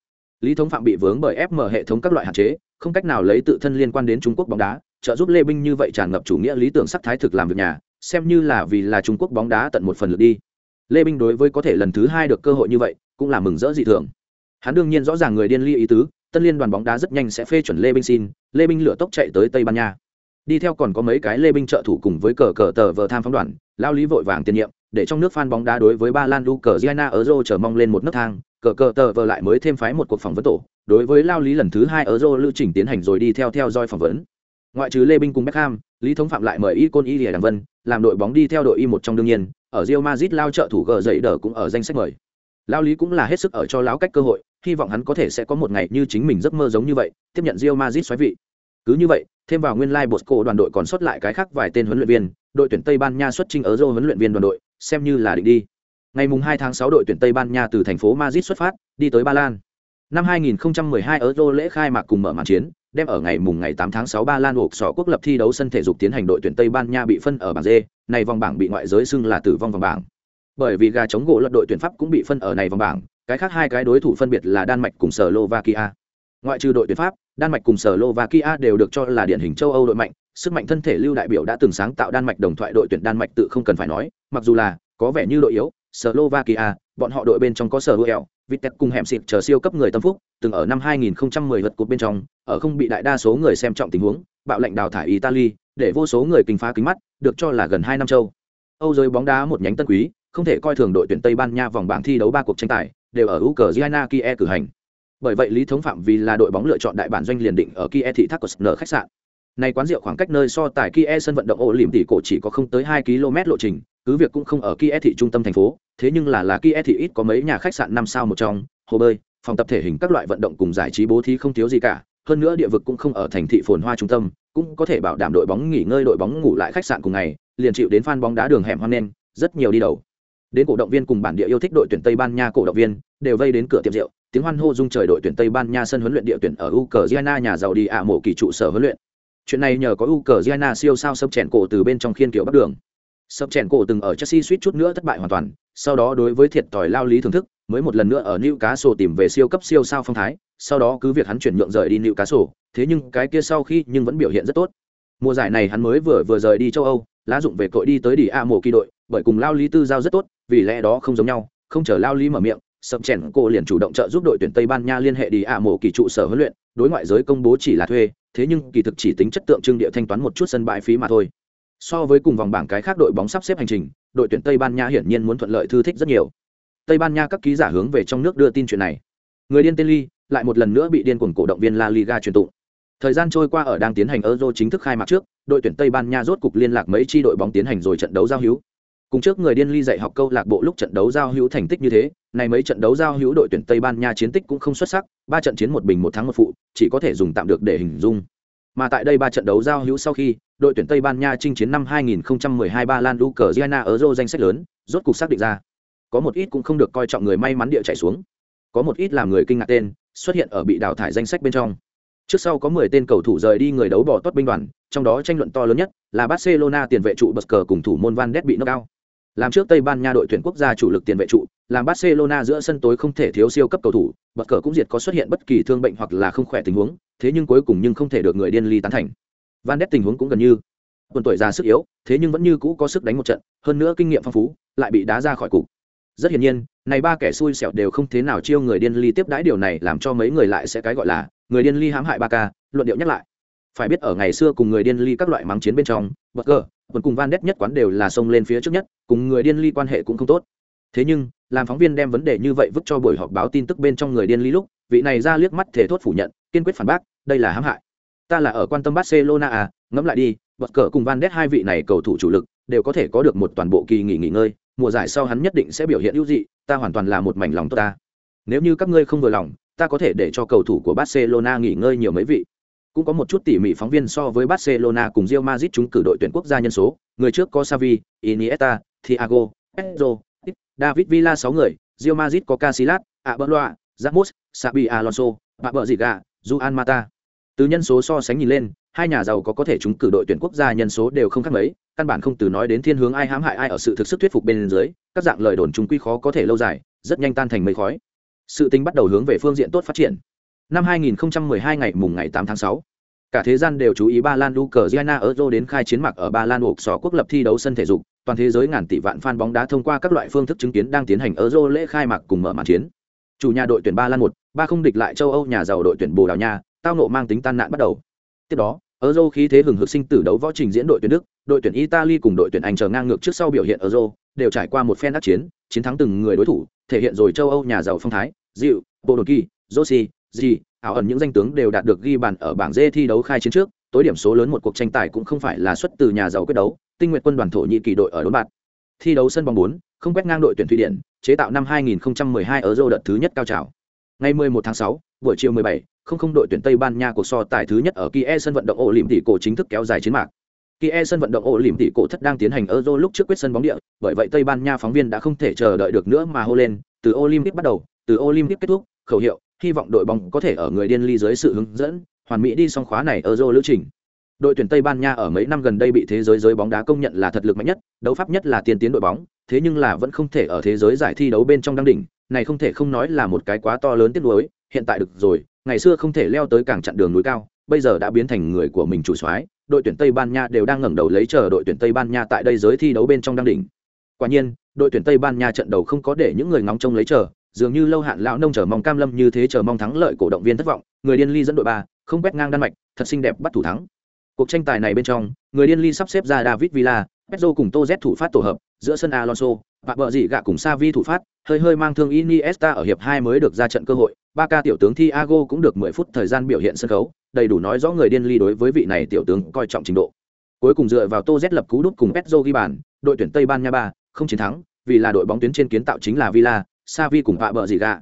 Lý thống phạm bị vướng bởi fm hệ thống các loại hạn chế, không cách nào lấy tự thân liên quan đến trung quốc bóng đá, trợ giúp lê binh như vậy tràn ngập chủ nghĩa lý tưởng sắc thái thực làm việc nhà, xem như là vì là trung quốc bóng đá tận một phần lượt đi lê binh đối với có thể lần thứ hai được cơ hội như vậy, cũng là mừng rỡ dị thường. Hắn đương nhiên rõ ràng người điên ly ý tứ tân liên đoàn bóng đá rất nhanh sẽ phê chuẩn lê binh xin, lê binh lửa tốc chạy tới tây ban nha. Đi theo còn có mấy cái lê binh trợ thủ cùng với cờ cờ tờ vờ tham phóng đoàn, lao lý vội vàng tiền nhiệm, để trong nước fan bóng đá đối với ba lan lu cờ giana ở rô chờ mong lên một nấc thang, cờ cờ tờ vờ lại mới thêm phái một cuộc phỏng vấn tổ, đối với lao lý lần thứ hai ở rô lưu trình tiến hành rồi đi theo theo dõi phỏng vấn. Ngoại trừ lê binh cùng beckham, lý thống phạm lại mời y côn y lìa đằng vân, làm đội bóng đi theo đội y một trong đương nhiên ở Real Madrid lao trợ thủ gờ dậy đỡ cũng ở danh sách mời. Lao lý cũng là hết sức ở cho láo cách cơ hội, hy vọng hắn có thể sẽ có một ngày như chính mình giấc mơ giống như vậy, tiếp nhận Real Madrid xoáy vị. Cứ như vậy, thêm vào nguyên lai bosco đoàn đội còn sót lại cái khác vài tên huấn luyện viên, đội tuyển tây ban nha xuất trình ở rio huấn luyện viên đoàn đội, xem như là định đi. Ngày mùng 2 tháng 6 đội tuyển tây ban nha từ thành phố madrid xuất phát, đi tới ba lan. Năm 2012 euro lễ khai mạc cùng mở màn chiến đem ở ngày mùng ngày 8 tháng 6 Ba Lan ộp sọ quốc lập thi đấu sân thể dục tiến hành đội tuyển Tây Ban Nha bị phân ở bảng D, này vòng bảng bị ngoại giới xưng là tử vong vòng bảng. Bởi vì gà chống gỗ lật đội tuyển pháp cũng bị phân ở này vòng bảng cái khác hai cái đối thủ phân biệt là đan mạch cùng slovakia. Ngoại trừ đội tuyển pháp đan mạch cùng slovakia đều được cho là điển hình châu âu đội mạnh sức mạnh thân thể lưu đại biểu đã từng sáng tạo đan mạch đồng thoại đội tuyển đan mạch tự không cần phải nói mặc dù là có vẻ như đội yếu slovakia bọn họ đội bên trong có sở hữu vitek cùng hẻm xịt chờ siêu cấp người tâm phúc từng ở năm 2010 vật cuộc bên trong ở không bị đại đa số người xem trọng tình huống bạo lệnh đào thải italy để vô số người kinh phá kính mắt được cho là gần hai năm châu âu giới bóng đá một nhánh tân quý không thể coi thường đội tuyển Tây Ban Nha vòng bảng thi đấu ba cuộc tranh tài đều ở Ukraine Kia cử hành. Bởi vậy Lý Thống Phạm vì là đội bóng lựa chọn đại bản doanh liền định ở Kia thị thác của khách sạn. Này quán rượu khoảng cách nơi so tài Kia sân vận động ổ lỉm tỷ cổ chỉ có không tới 2 km lộ trình, cứ việc cũng không ở Kia thị trung tâm thành phố, thế nhưng là là Kia thì ít có mấy nhà khách sạn năm sao một trong, hồ bơi, phòng tập thể hình các loại vận động cùng giải trí bố thí không thiếu gì cả, hơn nữa địa vực cũng không ở thành thị phồn hoa trung tâm, cũng có thể bảo đảm đội bóng nghỉ ngơi đội bóng ngủ lại khách sạn cùng ngày, liền chịu đến fan bóng đá đường hẻm hoan nên, rất nhiều đi đầu. Đến cổ động viên cùng bản địa yêu thích đội tuyển Tây Ban Nha cổ động viên, đều vây đến cửa tiệm rượu, tiếng hoan hô dung trời đội tuyển Tây Ban Nha sân huấn luyện địa tuyển ở Ukraine nhà giàu đi ạ mộ kỳ trụ sở huấn luyện. Chuyện này nhờ có Ukraine siêu sao sập chèn cổ từ bên trong khiên kiểu bắt đường. Sập chèn cổ từng ở Chelsea suýt chút nữa thất bại hoàn toàn, sau đó đối với thiệt tỏi lao lý thưởng thức, mới một lần nữa ở Newcastle tìm về siêu cấp siêu sao phong thái, sau đó cứ việc hắn chuyển nhượng rời đi Newcastle, thế nhưng cái kia sau khi nhưng vẫn biểu hiện rất tốt. Mùa giải này hắn mới vừa vừa rời đi châu Âu, lá dụng về cội đi tới đỉ A mộ kỳ đội, bởi cùng lao lý tư giao rất tốt, vì lẽ đó không giống nhau, không chờ lao lý mở miệng, sập chèn cô liền chủ động trợ giúp đội tuyển Tây Ban Nha liên hệ đi A mộ kỳ trụ sở huấn luyện, đối ngoại giới công bố chỉ là thuê, thế nhưng kỳ thực chỉ tính chất tượng trưng địa thanh toán một chút sân bãi phí mà thôi. So với cùng vòng bảng cái khác đội bóng sắp xếp hành trình, đội tuyển Tây Ban Nha hiển nhiên muốn thuận lợi thư thích rất nhiều. Tây Ban Nha các ký giả hướng về trong nước đưa tin chuyện này. Người điên tên Ly lại một lần nữa bị điên cuồng cổ động viên La Liga truyền tụng. Thời gian trôi qua ở đang tiến hành Euro chính thức khai mạc trước, đội tuyển Tây Ban Nha rốt cục liên lạc mấy chi đội bóng tiến hành rồi trận đấu giao hữu. Cùng trước người điên ly dạy học câu lạc bộ lúc trận đấu giao hữu thành tích như thế, này mấy trận đấu giao hữu đội tuyển Tây Ban Nha chiến tích cũng không xuất sắc, ba trận chiến một bình một thắng một phụ, chỉ có thể dùng tạm được để hình dung. Mà tại đây ba trận đấu giao hữu sau khi, đội tuyển Tây Ban Nha chinh chiến năm 2012 Ba Lan Ukraine Euro danh sách lớn, rốt cục xác định ra. Có một ít cũng không được coi trọng người may mắn địa chạy xuống. Có một ít làm người kinh ngạc tên, xuất hiện ở bị đào thải danh sách bên trong. Trước sau có 10 tên cầu thủ rời đi người đấu bỏ tốt binh đoàn, trong đó tranh luận to lớn nhất là Barcelona tiền vệ trụ Busker cờ cùng thủ môn Van Ness bị knock out. Làm trước Tây Ban Nha đội tuyển quốc gia chủ lực tiền vệ trụ, làm Barcelona giữa sân tối không thể thiếu siêu cấp cầu thủ, bất cờ cũng diệt có xuất hiện bất kỳ thương bệnh hoặc là không khỏe tình huống, thế nhưng cuối cùng nhưng không thể được người điên ly tán thành. Van Đét tình huống cũng gần như tuần tuổi già sức yếu, thế nhưng vẫn như cũ có sức đánh một trận, hơn nữa kinh nghiệm phong phú, lại bị đá ra khỏi cục. Rất hiển nhiên, này ba kẻ xui xẻo đều không thế nào chiêu người điên ly tiếp đãi điều này làm cho mấy người lại sẽ cái gọi là người điên ly hãm hại ba ca, luận điệu nhắc lại. Phải biết ở ngày xưa cùng người điên ly các loại mắng chiến bên trong, bất cờ, còn cùng Van đét nhất quán đều là xông lên phía trước nhất, cùng người điên ly quan hệ cũng không tốt. Thế nhưng, làm phóng viên đem vấn đề như vậy vứt cho buổi họp báo tin tức bên trong người điên ly lúc, vị này ra liếc mắt thể thốt phủ nhận, kiên quyết phản bác, đây là hãm hại. Ta là ở quan tâm Barcelona à, ngẫm lại đi, bất cờ cùng Van đét hai vị này cầu thủ chủ lực, đều có thể có được một toàn bộ kỳ nghỉ nghỉ ngơi, mùa giải sau hắn nhất định sẽ biểu hiện ưu dị, ta hoàn toàn là một mảnh lòng tốt ta. Nếu như các ngươi không vừa lòng, ta có thể để cho cầu thủ của Barcelona nghỉ ngơi nhiều mấy vị. Cũng có một chút tỉ mỉ phóng viên so với Barcelona cùng Real Madrid chúng cử đội tuyển quốc gia nhân số, người trước có Xavi, Iniesta, Thiago, Pedro, David Villa 6 người, Real Madrid có Casillas, Arbeloa, Ramos, Xabi Alonso, Bạ Ziga, Juan Mata. Từ nhân số so sánh nhìn lên, hai nhà giàu có có thể chúng cử đội tuyển quốc gia nhân số đều không khác mấy, căn bản không từ nói đến thiên hướng ai hãm hại ai ở sự thực sức thuyết phục bên dưới, các dạng lời đồn chúng quy khó có thể lâu dài, rất nhanh tan thành mây khói. Sự tình bắt đầu hướng về phương diện tốt phát triển. Năm 2012 ngày mùng ngày 8 tháng 6, cả thế gian đều chú ý Ba Lan Ukraine Euro đến khai chiến mạc ở Ba Lan 옥sò quốc lập thi đấu sân thể dục, toàn thế giới ngàn tỷ vạn fan bóng đá thông qua các loại phương thức chứng kiến đang tiến hành Euro lễ khai mạc cùng mở màn chiến. Chủ nhà đội tuyển Ba Lan 1, ba không địch lại châu Âu nhà giàu đội tuyển Bồ Đào Nha, tao nộ mang tính tan nạn bắt đầu. Tiếp đó, Euro khí thế hừng hực sinh tử đấu võ trình diễn đội tuyển Đức, đội tuyển Italy cùng đội tuyển Anh chờ ngang ngược trước sau biểu hiện Euro, đều trải qua một phen đắc chiến, chiến thắng từng người đối thủ, thể hiện rồi châu Âu nhà giàu phong thái, dịu, Bộ Đột Kỳ, Rossi, gì, ảo ẩn những danh tướng đều đạt được ghi bàn ở bảng D thi đấu khai chiến trước, tối điểm số lớn một cuộc tranh tài cũng không phải là xuất từ nhà giàu quyết đấu, tinh nguyện quân đoàn thổ nhĩ kỳ đội ở đốn bạt. Thi đấu sân bóng bốn, không quét ngang đội tuyển Thụy Điển, chế tạo năm 2012 ở Euro đợt thứ nhất cao trào. Ngày 11 tháng 6, buổi chiều 17, không không đội tuyển Tây Ban Nha cuộc so tài thứ nhất ở Kia sân vận động ổ lỉm tỷ cổ chính thức kéo dài chiến mạc. Kia sân vận động ổ lỉm tỷ cổ thất đang tiến hành Euro lúc trước quyết sân bóng địa, bởi vậy Tây Ban Nha phóng viên đã không thể chờ đợi được nữa mà hô lên, từ Olympic bắt đầu, từ Olympic kết thúc, khẩu hiệu, hy vọng đội bóng có thể ở người điên ly dưới sự hướng dẫn, hoàn mỹ đi xong khóa này ở Euro Lưu trình. Đội tuyển Tây Ban Nha ở mấy năm gần đây bị thế giới giới bóng đá công nhận là thật lực mạnh nhất, đấu pháp nhất là tiên tiến đội bóng, thế nhưng là vẫn không thể ở thế giới giải thi đấu bên trong đăng đỉnh, này không thể không nói là một cái quá to lớn tiếc nuối, hiện tại được rồi, ngày xưa không thể leo tới càng chặn đường núi cao, bây giờ đã biến thành người của mình chủ soái, đội tuyển Tây Ban Nha đều đang ngẩng đầu lấy chờ đội tuyển Tây Ban Nha tại đây giới thi đấu bên trong đăng đỉnh. Quả nhiên, đội tuyển Tây Ban Nha trận đầu không có để những người ngóng trông lấy chờ, dường như lâu hạn lão nông chờ mong cam lâm như thế chờ mong thắng lợi cổ động viên thất vọng, người điên ly dẫn đội ba, không quét ngang Đan Mạch, thật xinh đẹp bắt thủ thắng. Cuộc tranh tài này bên trong, người điên ly sắp xếp ra David Villa, petro cùng Tô Z thủ phát tổ hợp, giữa sân Alonso, và bờ dị gạ cùng Savi thủ phát, hơi hơi mang thương Iniesta ở hiệp hai mới được ra trận cơ hội, ba ca tiểu tướng Thiago cũng được 10 phút thời gian biểu hiện sân khấu, đầy đủ nói rõ người điên ly đối với vị này tiểu tướng coi trọng trình độ cuối cùng dựa vào tô z lập cú đút cùng petro ghi bàn đội tuyển tây ban nha ba không chiến thắng vì là đội bóng tuyến trên kiến tạo chính là villa savi cùng vạ bợ gì gạ.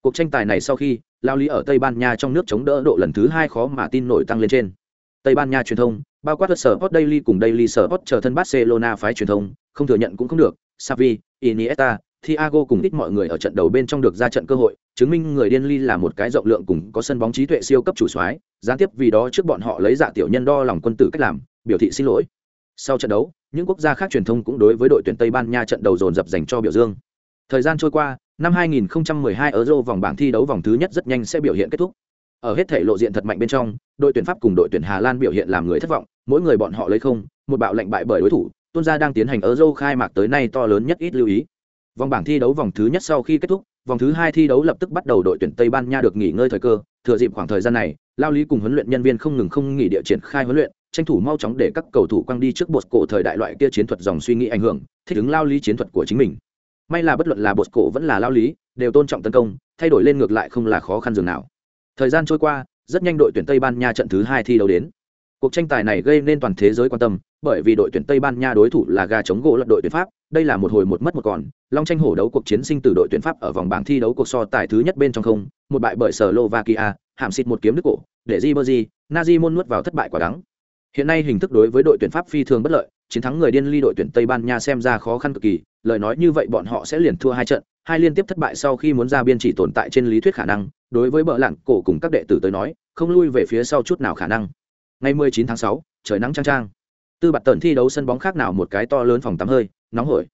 cuộc tranh tài này sau khi lao lý ở tây ban nha trong nước chống đỡ độ lần thứ hai khó mà tin nổi tăng lên trên tây ban nha truyền thông bao quát sở hot daily cùng daily Sport chờ thân barcelona phái truyền thông không thừa nhận cũng không được savi iniesta Thiago cùng ít mọi người ở trận đầu bên trong được ra trận cơ hội, chứng minh người điên ly là một cái rộng lượng cùng có sân bóng trí tuệ siêu cấp chủ soái, gián tiếp vì đó trước bọn họ lấy dạ tiểu nhân đo lòng quân tử cách làm, biểu thị xin lỗi. Sau trận đấu, những quốc gia khác truyền thông cũng đối với đội tuyển Tây Ban Nha trận đầu dồn dập dành cho biểu dương. Thời gian trôi qua, năm 2012 Euro vòng bảng thi đấu vòng thứ nhất rất nhanh sẽ biểu hiện kết thúc. Ở hết thể lộ diện thật mạnh bên trong, đội tuyển Pháp cùng đội tuyển Hà Lan biểu hiện làm người thất vọng, mỗi người bọn họ lấy không, một bạo lệnh bại bởi đối thủ, tuân gia đang tiến hành Euro khai mạc tới nay to lớn nhất ít lưu ý. Vòng bảng thi đấu vòng thứ nhất sau khi kết thúc, vòng thứ hai thi đấu lập tức bắt đầu đội tuyển Tây Ban Nha được nghỉ ngơi thời cơ, thừa dịp khoảng thời gian này, Lao Lý cùng huấn luyện nhân viên không ngừng không nghỉ địa triển khai huấn luyện, tranh thủ mau chóng để các cầu thủ quăng đi trước bột cổ thời đại loại kia chiến thuật dòng suy nghĩ ảnh hưởng, thích ứng Lao Lý chiến thuật của chính mình. May là bất luận là bột cổ vẫn là Lao Lý, đều tôn trọng tấn công, thay đổi lên ngược lại không là khó khăn dường nào. Thời gian trôi qua, rất nhanh đội tuyển Tây Ban Nha trận thứ hai thi đấu đến. Cuộc tranh tài này gây nên toàn thế giới quan tâm, bởi vì đội tuyển Tây Ban Nha đối thủ là gà chống gỗ lật đội tuyển Pháp, đây là một hồi một mất một còn, long tranh hổ đấu cuộc chiến sinh từ đội tuyển Pháp ở vòng bảng thi đấu cuộc so tài thứ nhất bên trong không, một bại bởi Slovakia, hàm xịt một kiếm đứt cổ, để Ribery, Nazimon nuốt vào thất bại quả đắng. Hiện nay hình thức đối với đội tuyển Pháp phi thường bất lợi, chiến thắng người điên ly đội tuyển Tây Ban Nha xem ra khó khăn cực kỳ, lời nói như vậy bọn họ sẽ liền thua hai trận, hai liên tiếp thất bại sau khi muốn ra biên chỉ tồn tại trên lý thuyết khả năng, đối với bợ lặn cổ cùng các đệ tử tới nói, không lui về phía sau chút nào khả năng. Ngày 19 tháng 6, trời nắng trang trang tư bạt tần thi đấu sân bóng khác nào một cái to lớn phòng tắm hơi nóng hổi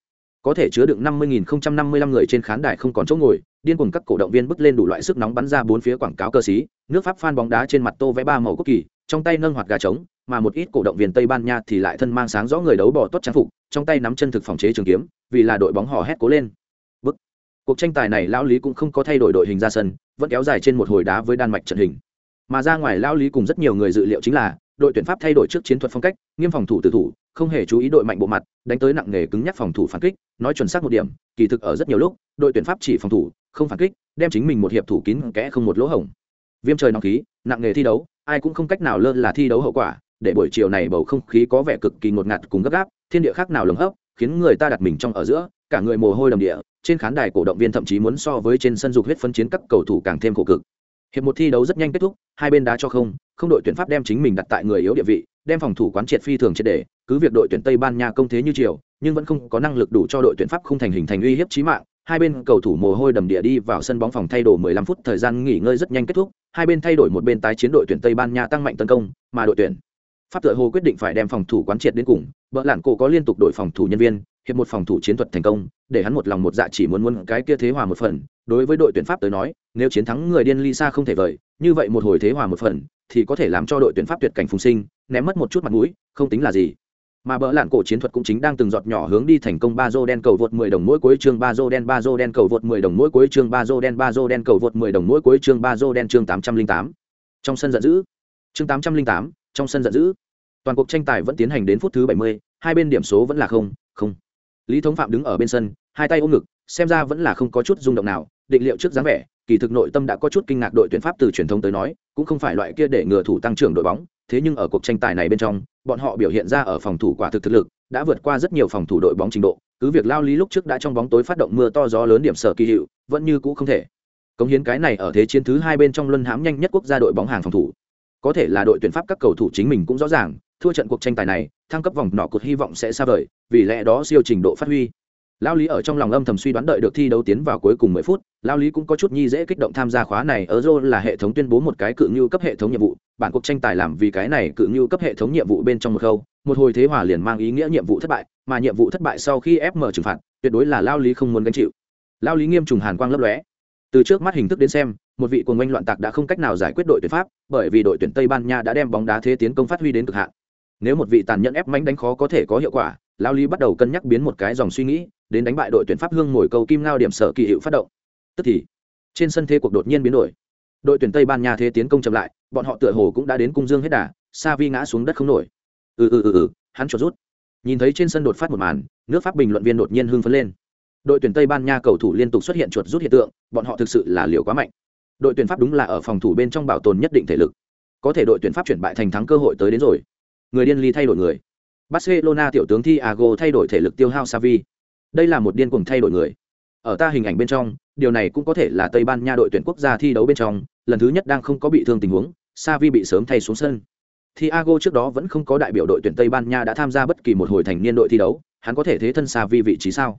có thể chứa đựng năm mươi nghìn không trăm năm mươi lăm người trên khán đài không còn chỗ ngồi điên cuồng các cổ động viên bước lên đủ loại sức nóng bắn ra bốn phía quảng cáo cơ sĩ nước pháp phan bóng đá trên mặt tô vẽ ba màu quốc kỳ trong tay nâng hoạt gà trống mà một ít cổ động viên tây ban nha thì lại thân mang sáng rõ người đấu bỏ tốt trang phục, trong tay nắm chân thực phòng chế trường kiếm, vì là đội bóng hò hét cố lên. Bức. Cuộc tranh tài này lão lý cũng không có thay đổi đội hình ra sân, vẫn kéo dài trên một hồi đá với đan mạch trận hình. Mà ra ngoài lão lý cùng rất nhiều người dự liệu chính là, đội tuyển pháp thay đổi trước chiến thuật phong cách, nghiêm phòng thủ tử thủ, không hề chú ý đội mạnh bộ mặt, đánh tới nặng nghề cứng nhắc phòng thủ phản kích, nói chuẩn xác một điểm, kỳ thực ở rất nhiều lúc, đội tuyển pháp chỉ phòng thủ, không phản kích, đem chính mình một hiệp thủ kín kẽ không một lỗ hổng. Viêm trời nóng khí, nặng nghề thi đấu, ai cũng không cách nào lơ là thi đấu hậu quả để buổi chiều này bầu không khí có vẻ cực kỳ ngột ngạt cùng gấp gáp, thiên địa khác nào lồng hấp, khiến người ta đặt mình trong ở giữa, cả người mồ hôi đầm địa, trên khán đài cổ động viên thậm chí muốn so với trên sân dục huyết phân chiến các cầu thủ càng thêm khổ cực. Hiệp một thi đấu rất nhanh kết thúc, hai bên đá cho không không đội tuyển pháp đem chính mình đặt tại người yếu địa vị, đem phòng thủ quán triệt phi thường triệt để, cứ việc đội tuyển tây ban nha công thế như chiều, nhưng vẫn không có năng lực đủ cho đội tuyển pháp không thành hình thành uy hiếp chí mạng. Hai bên cầu thủ mồ hôi đầm địa đi vào sân bóng phòng thay đồ 15 phút thời gian nghỉ ngơi rất nhanh kết thúc, hai bên thay đổi một bên tái chiến đội tuyển tây ban nha tăng mạnh tấn công, mà đội tuyển pháp tựa hồ quyết định phải đem phòng thủ quán triệt đến cùng vợ lạn cổ có liên tục đổi phòng thủ nhân viên hiệp một phòng thủ chiến thuật thành công để hắn một lòng một dạ chỉ muốn muốn cái kia thế hòa một phần. Đối với đội tuyển pháp tới nói nếu chiến thắng người điên lisa không thể vời như vậy một hồi thế hòa một phần thì có thể làm cho đội tuyển pháp tuyệt cảnh phùng sinh ném mất một chút mặt mũi không tính là gì. Mà bỡ lạn cổ chiến thuật cũng chính đang từng giọt nhỏ hướng đi thành công ba dô đen cầu vượt 10 đồng mỗi cuối chương ba dô đen ba dô đen cầu vượt 10 đồng mỗi cuối chương ba dô đen ba dô đen cầu vượt 10 đồng mỗi cuối chương ba dô đen chương 808. trong sân giận dữ. Chương 808, trong sân giận dữ. Toàn cuộc tranh tài vẫn tiến hành đến phút thứ 70, hai bên điểm số vẫn là không không. Lý thống phạm đứng ở bên sân hai tay ôm ngực xem ra vẫn là không có chút rung động nào định liệu trước dáng vẻ kỳ thực nội tâm đã có chút kinh ngạc đội tuyển pháp từ truyền thông tới nói cũng không phải loại kia để ngừa thủ tăng trưởng đội bóng thế nhưng ở cuộc tranh tài này bên trong bọn họ biểu hiện ra ở phòng thủ quả thực thực lực đã vượt qua rất nhiều phòng thủ đội bóng trình độ cứ việc lao lý lúc trước đã trong bóng tối phát động mưa to gió lớn điểm sở kỳ hiệu vẫn như cũ không thể. Cống hiến cái này ở thế chiến thứ hai bên trong luân hãm nhanh nhất quốc gia đội bóng hàng phòng thủ có thể là đội tuyển pháp các cầu thủ chính mình cũng rõ ràng, thua trận cuộc tranh tài này, thăng cấp vòng nọ cột hy vọng sẽ xa vời, vì lẽ đó siêu trình độ phát huy. Lao lý ở trong lòng âm thầm suy đoán đợi được thi đấu tiến vào cuối cùng mười phút, lao lý cũng có chút nhi dễ kích động tham gia khóa này. Ở rô là hệ thống tuyên bố một cái cự ngưu cấp hệ thống nhiệm vụ, bản cuộc tranh tài làm vì cái này cự ngưu cấp hệ thống nhiệm vụ bên trong một khâu, một hồi thế hòa liền mang ý nghĩa nhiệm vụ thất bại, mà nhiệm vụ thất bại sau khi ép mở trừng phạt, tuyệt đối là lao lý không muốn gánh chịu. Lao lý nghiêm trùng hàn quang lấp lóe từ trước mắt hình thức đến xem, một vị cuồng oanh loạn tạc đã không cách nào giải quyết đội tuyển pháp, bởi vì đội tuyển tây ban nha đã đem bóng đá thế tiến công phát huy đến cực hạn. Nếu một vị tàn nhẫn ép mánh đánh khó có thể có hiệu quả, lao lý bắt đầu cân nhắc biến một cái dòng suy nghĩ, đến đánh bại đội tuyển pháp hương ngồi cầu kim ngao điểm sở kỳ hiệu phát động. Tức thì, trên sân thế cuộc đột nhiên biến đổi. Đội tuyển tây ban nha thế tiến công chậm lại, bọn họ tựa hồ cũng đã đến cung dương hết đà, sa vi ngã xuống đất không nổi. Ừ ừ ừ ừ hắn chuột rút. Nhìn thấy trên sân đột phát một màn, nước pháp bình luận viên đột nhiên hưng phấn lên đội tuyển tây ban nha cầu thủ liên tục xuất hiện chuột rút hiện tượng, bọn họ thực sự là liều quá mạnh. Đội tuyển pháp đúng là ở phòng thủ bên trong bảo tồn nhất định thể lực. Có thể đội tuyển pháp chuyển bại thành thắng cơ hội tới đến rồi. Người điên ly thay đổi người. Barcelona tiểu tướng thiago thay đổi thể lực tiêu hao savi đây là một điên cuồng thay đổi người. Ở ta hình ảnh bên trong, điều này cũng có thể là tây ban nha đội tuyển quốc gia thi đấu bên trong, lần thứ nhất đang không có bị thương tình huống savi bị sớm thay xuống sân. Thiago trước đó vẫn không có đại biểu đội tuyển tây ban nha đã tham gia bất kỳ một hồi thành niên đội thi đấu, hắn có thể thế thân savi vị trí sao?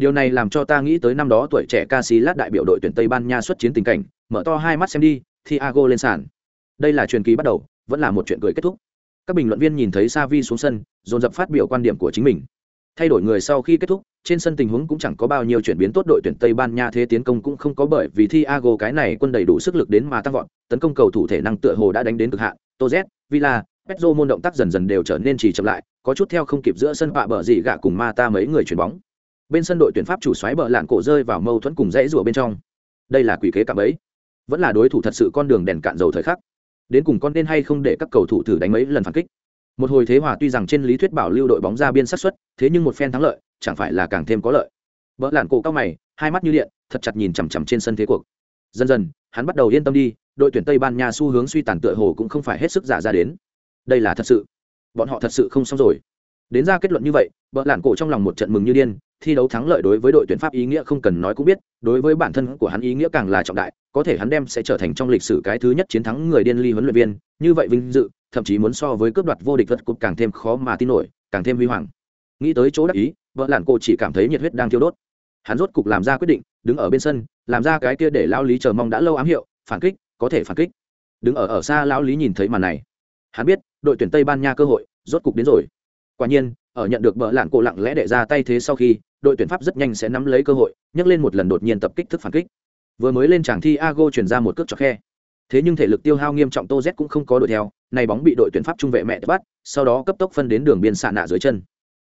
Điều này làm cho ta nghĩ tới năm đó tuổi trẻ Casillas đại biểu đội tuyển tây ban nha xuất chiến tình cảnh, mở to hai mắt xem đi, thiago lên sàn. Đây là truyền kỳ bắt đầu, vẫn là một chuyện cười kết thúc. Các bình luận viên nhìn thấy Savi xuống sân, dồn dập phát biểu quan điểm của chính mình. Thay đổi người sau khi kết thúc, trên sân tình huống cũng chẳng có bao nhiêu chuyển biến tốt, đội tuyển tây ban nha thế tiến công cũng không có bởi vì thiago cái này quân đầy đủ sức lực đến mà tăng vọt, tấn công cầu thủ thể năng tựa hồ đã đánh đến cực hạn. Toz villa petro môn động tác dần dần đều trở nên trì chậm lại, có chút theo không kịp giữa sân vạ bờ dị gạ cùng ma ta mấy người chuyển bóng bên sân đội tuyển pháp chủ xoáy bờ lạn cổ rơi vào mâu thuẫn cùng rẽ rùa bên trong. Đây là quỷ kế cạm ấy vẫn là đối thủ thật sự con đường đèn cạn dầu thời khắc. Đến cùng con nên hay không để các cầu thủ thử đánh mấy lần phản kích. Một hồi thế hòa tuy rằng trên lý thuyết bảo lưu đội bóng ra biên sát xuất, thế nhưng một phen thắng lợi, chẳng phải là càng thêm có lợi. Vợ lạn cổ cao mày, hai mắt như điện, thật chặt nhìn chằm chằm trên sân thế cuộc. Dần dần, hắn bắt đầu yên tâm đi, đội tuyển tây ban nha xu hướng suy tàn tựa hồ cũng không phải hết sức giả ra đến. Đây là thật sự. Bọn họ thật sự không xong rồi. Đến ra kết luận như vậy vợ lạn cổ trong lòng một trận mừng như điên thi đấu thắng lợi đối với đội tuyển pháp ý nghĩa không cần nói cũng biết, đối với bản thân của hắn ý nghĩa càng là trọng đại, có thể hắn đem sẽ trở thành trong lịch sử cái thứ nhất chiến thắng người điên ly huấn luyện viên, như vậy vinh dự, thậm chí muốn so với cướp đoạt vô địch vật cục càng thêm khó mà tin nổi, càng thêm huy hoàng. Nghĩ tới chỗ đắc ý, vợ lạn cổ chỉ cảm thấy nhiệt huyết đang thiêu đốt. Hắn rốt cục làm ra quyết định, đứng ở bên sân, làm ra cái kia để lao lý chờ mong đã lâu ám hiệu, phản kích, có thể phản kích. Đứng ở ở xa lao lý nhìn thấy màn này. Hắn biết, đội tuyển tây ban nha cơ hội, rốt cục đến rồi quả nhiên, ở nhận được bờ lạn cổ lặng lẽ đệ ra tay thế sau khi, đội tuyển pháp rất nhanh sẽ nắm lấy cơ hội, nhấc lên một lần đột nhiên tập kích thức phản kích. Vừa mới lên tràng thi ago chuyển ra một cước cho khe. Thế nhưng thể lực tiêu hao nghiêm trọng tô z cũng không có đội theo, này bóng bị đội tuyển pháp trung vệ mẹ bắt, sau đó cấp tốc phân đến đường biên xạ nạ dưới chân.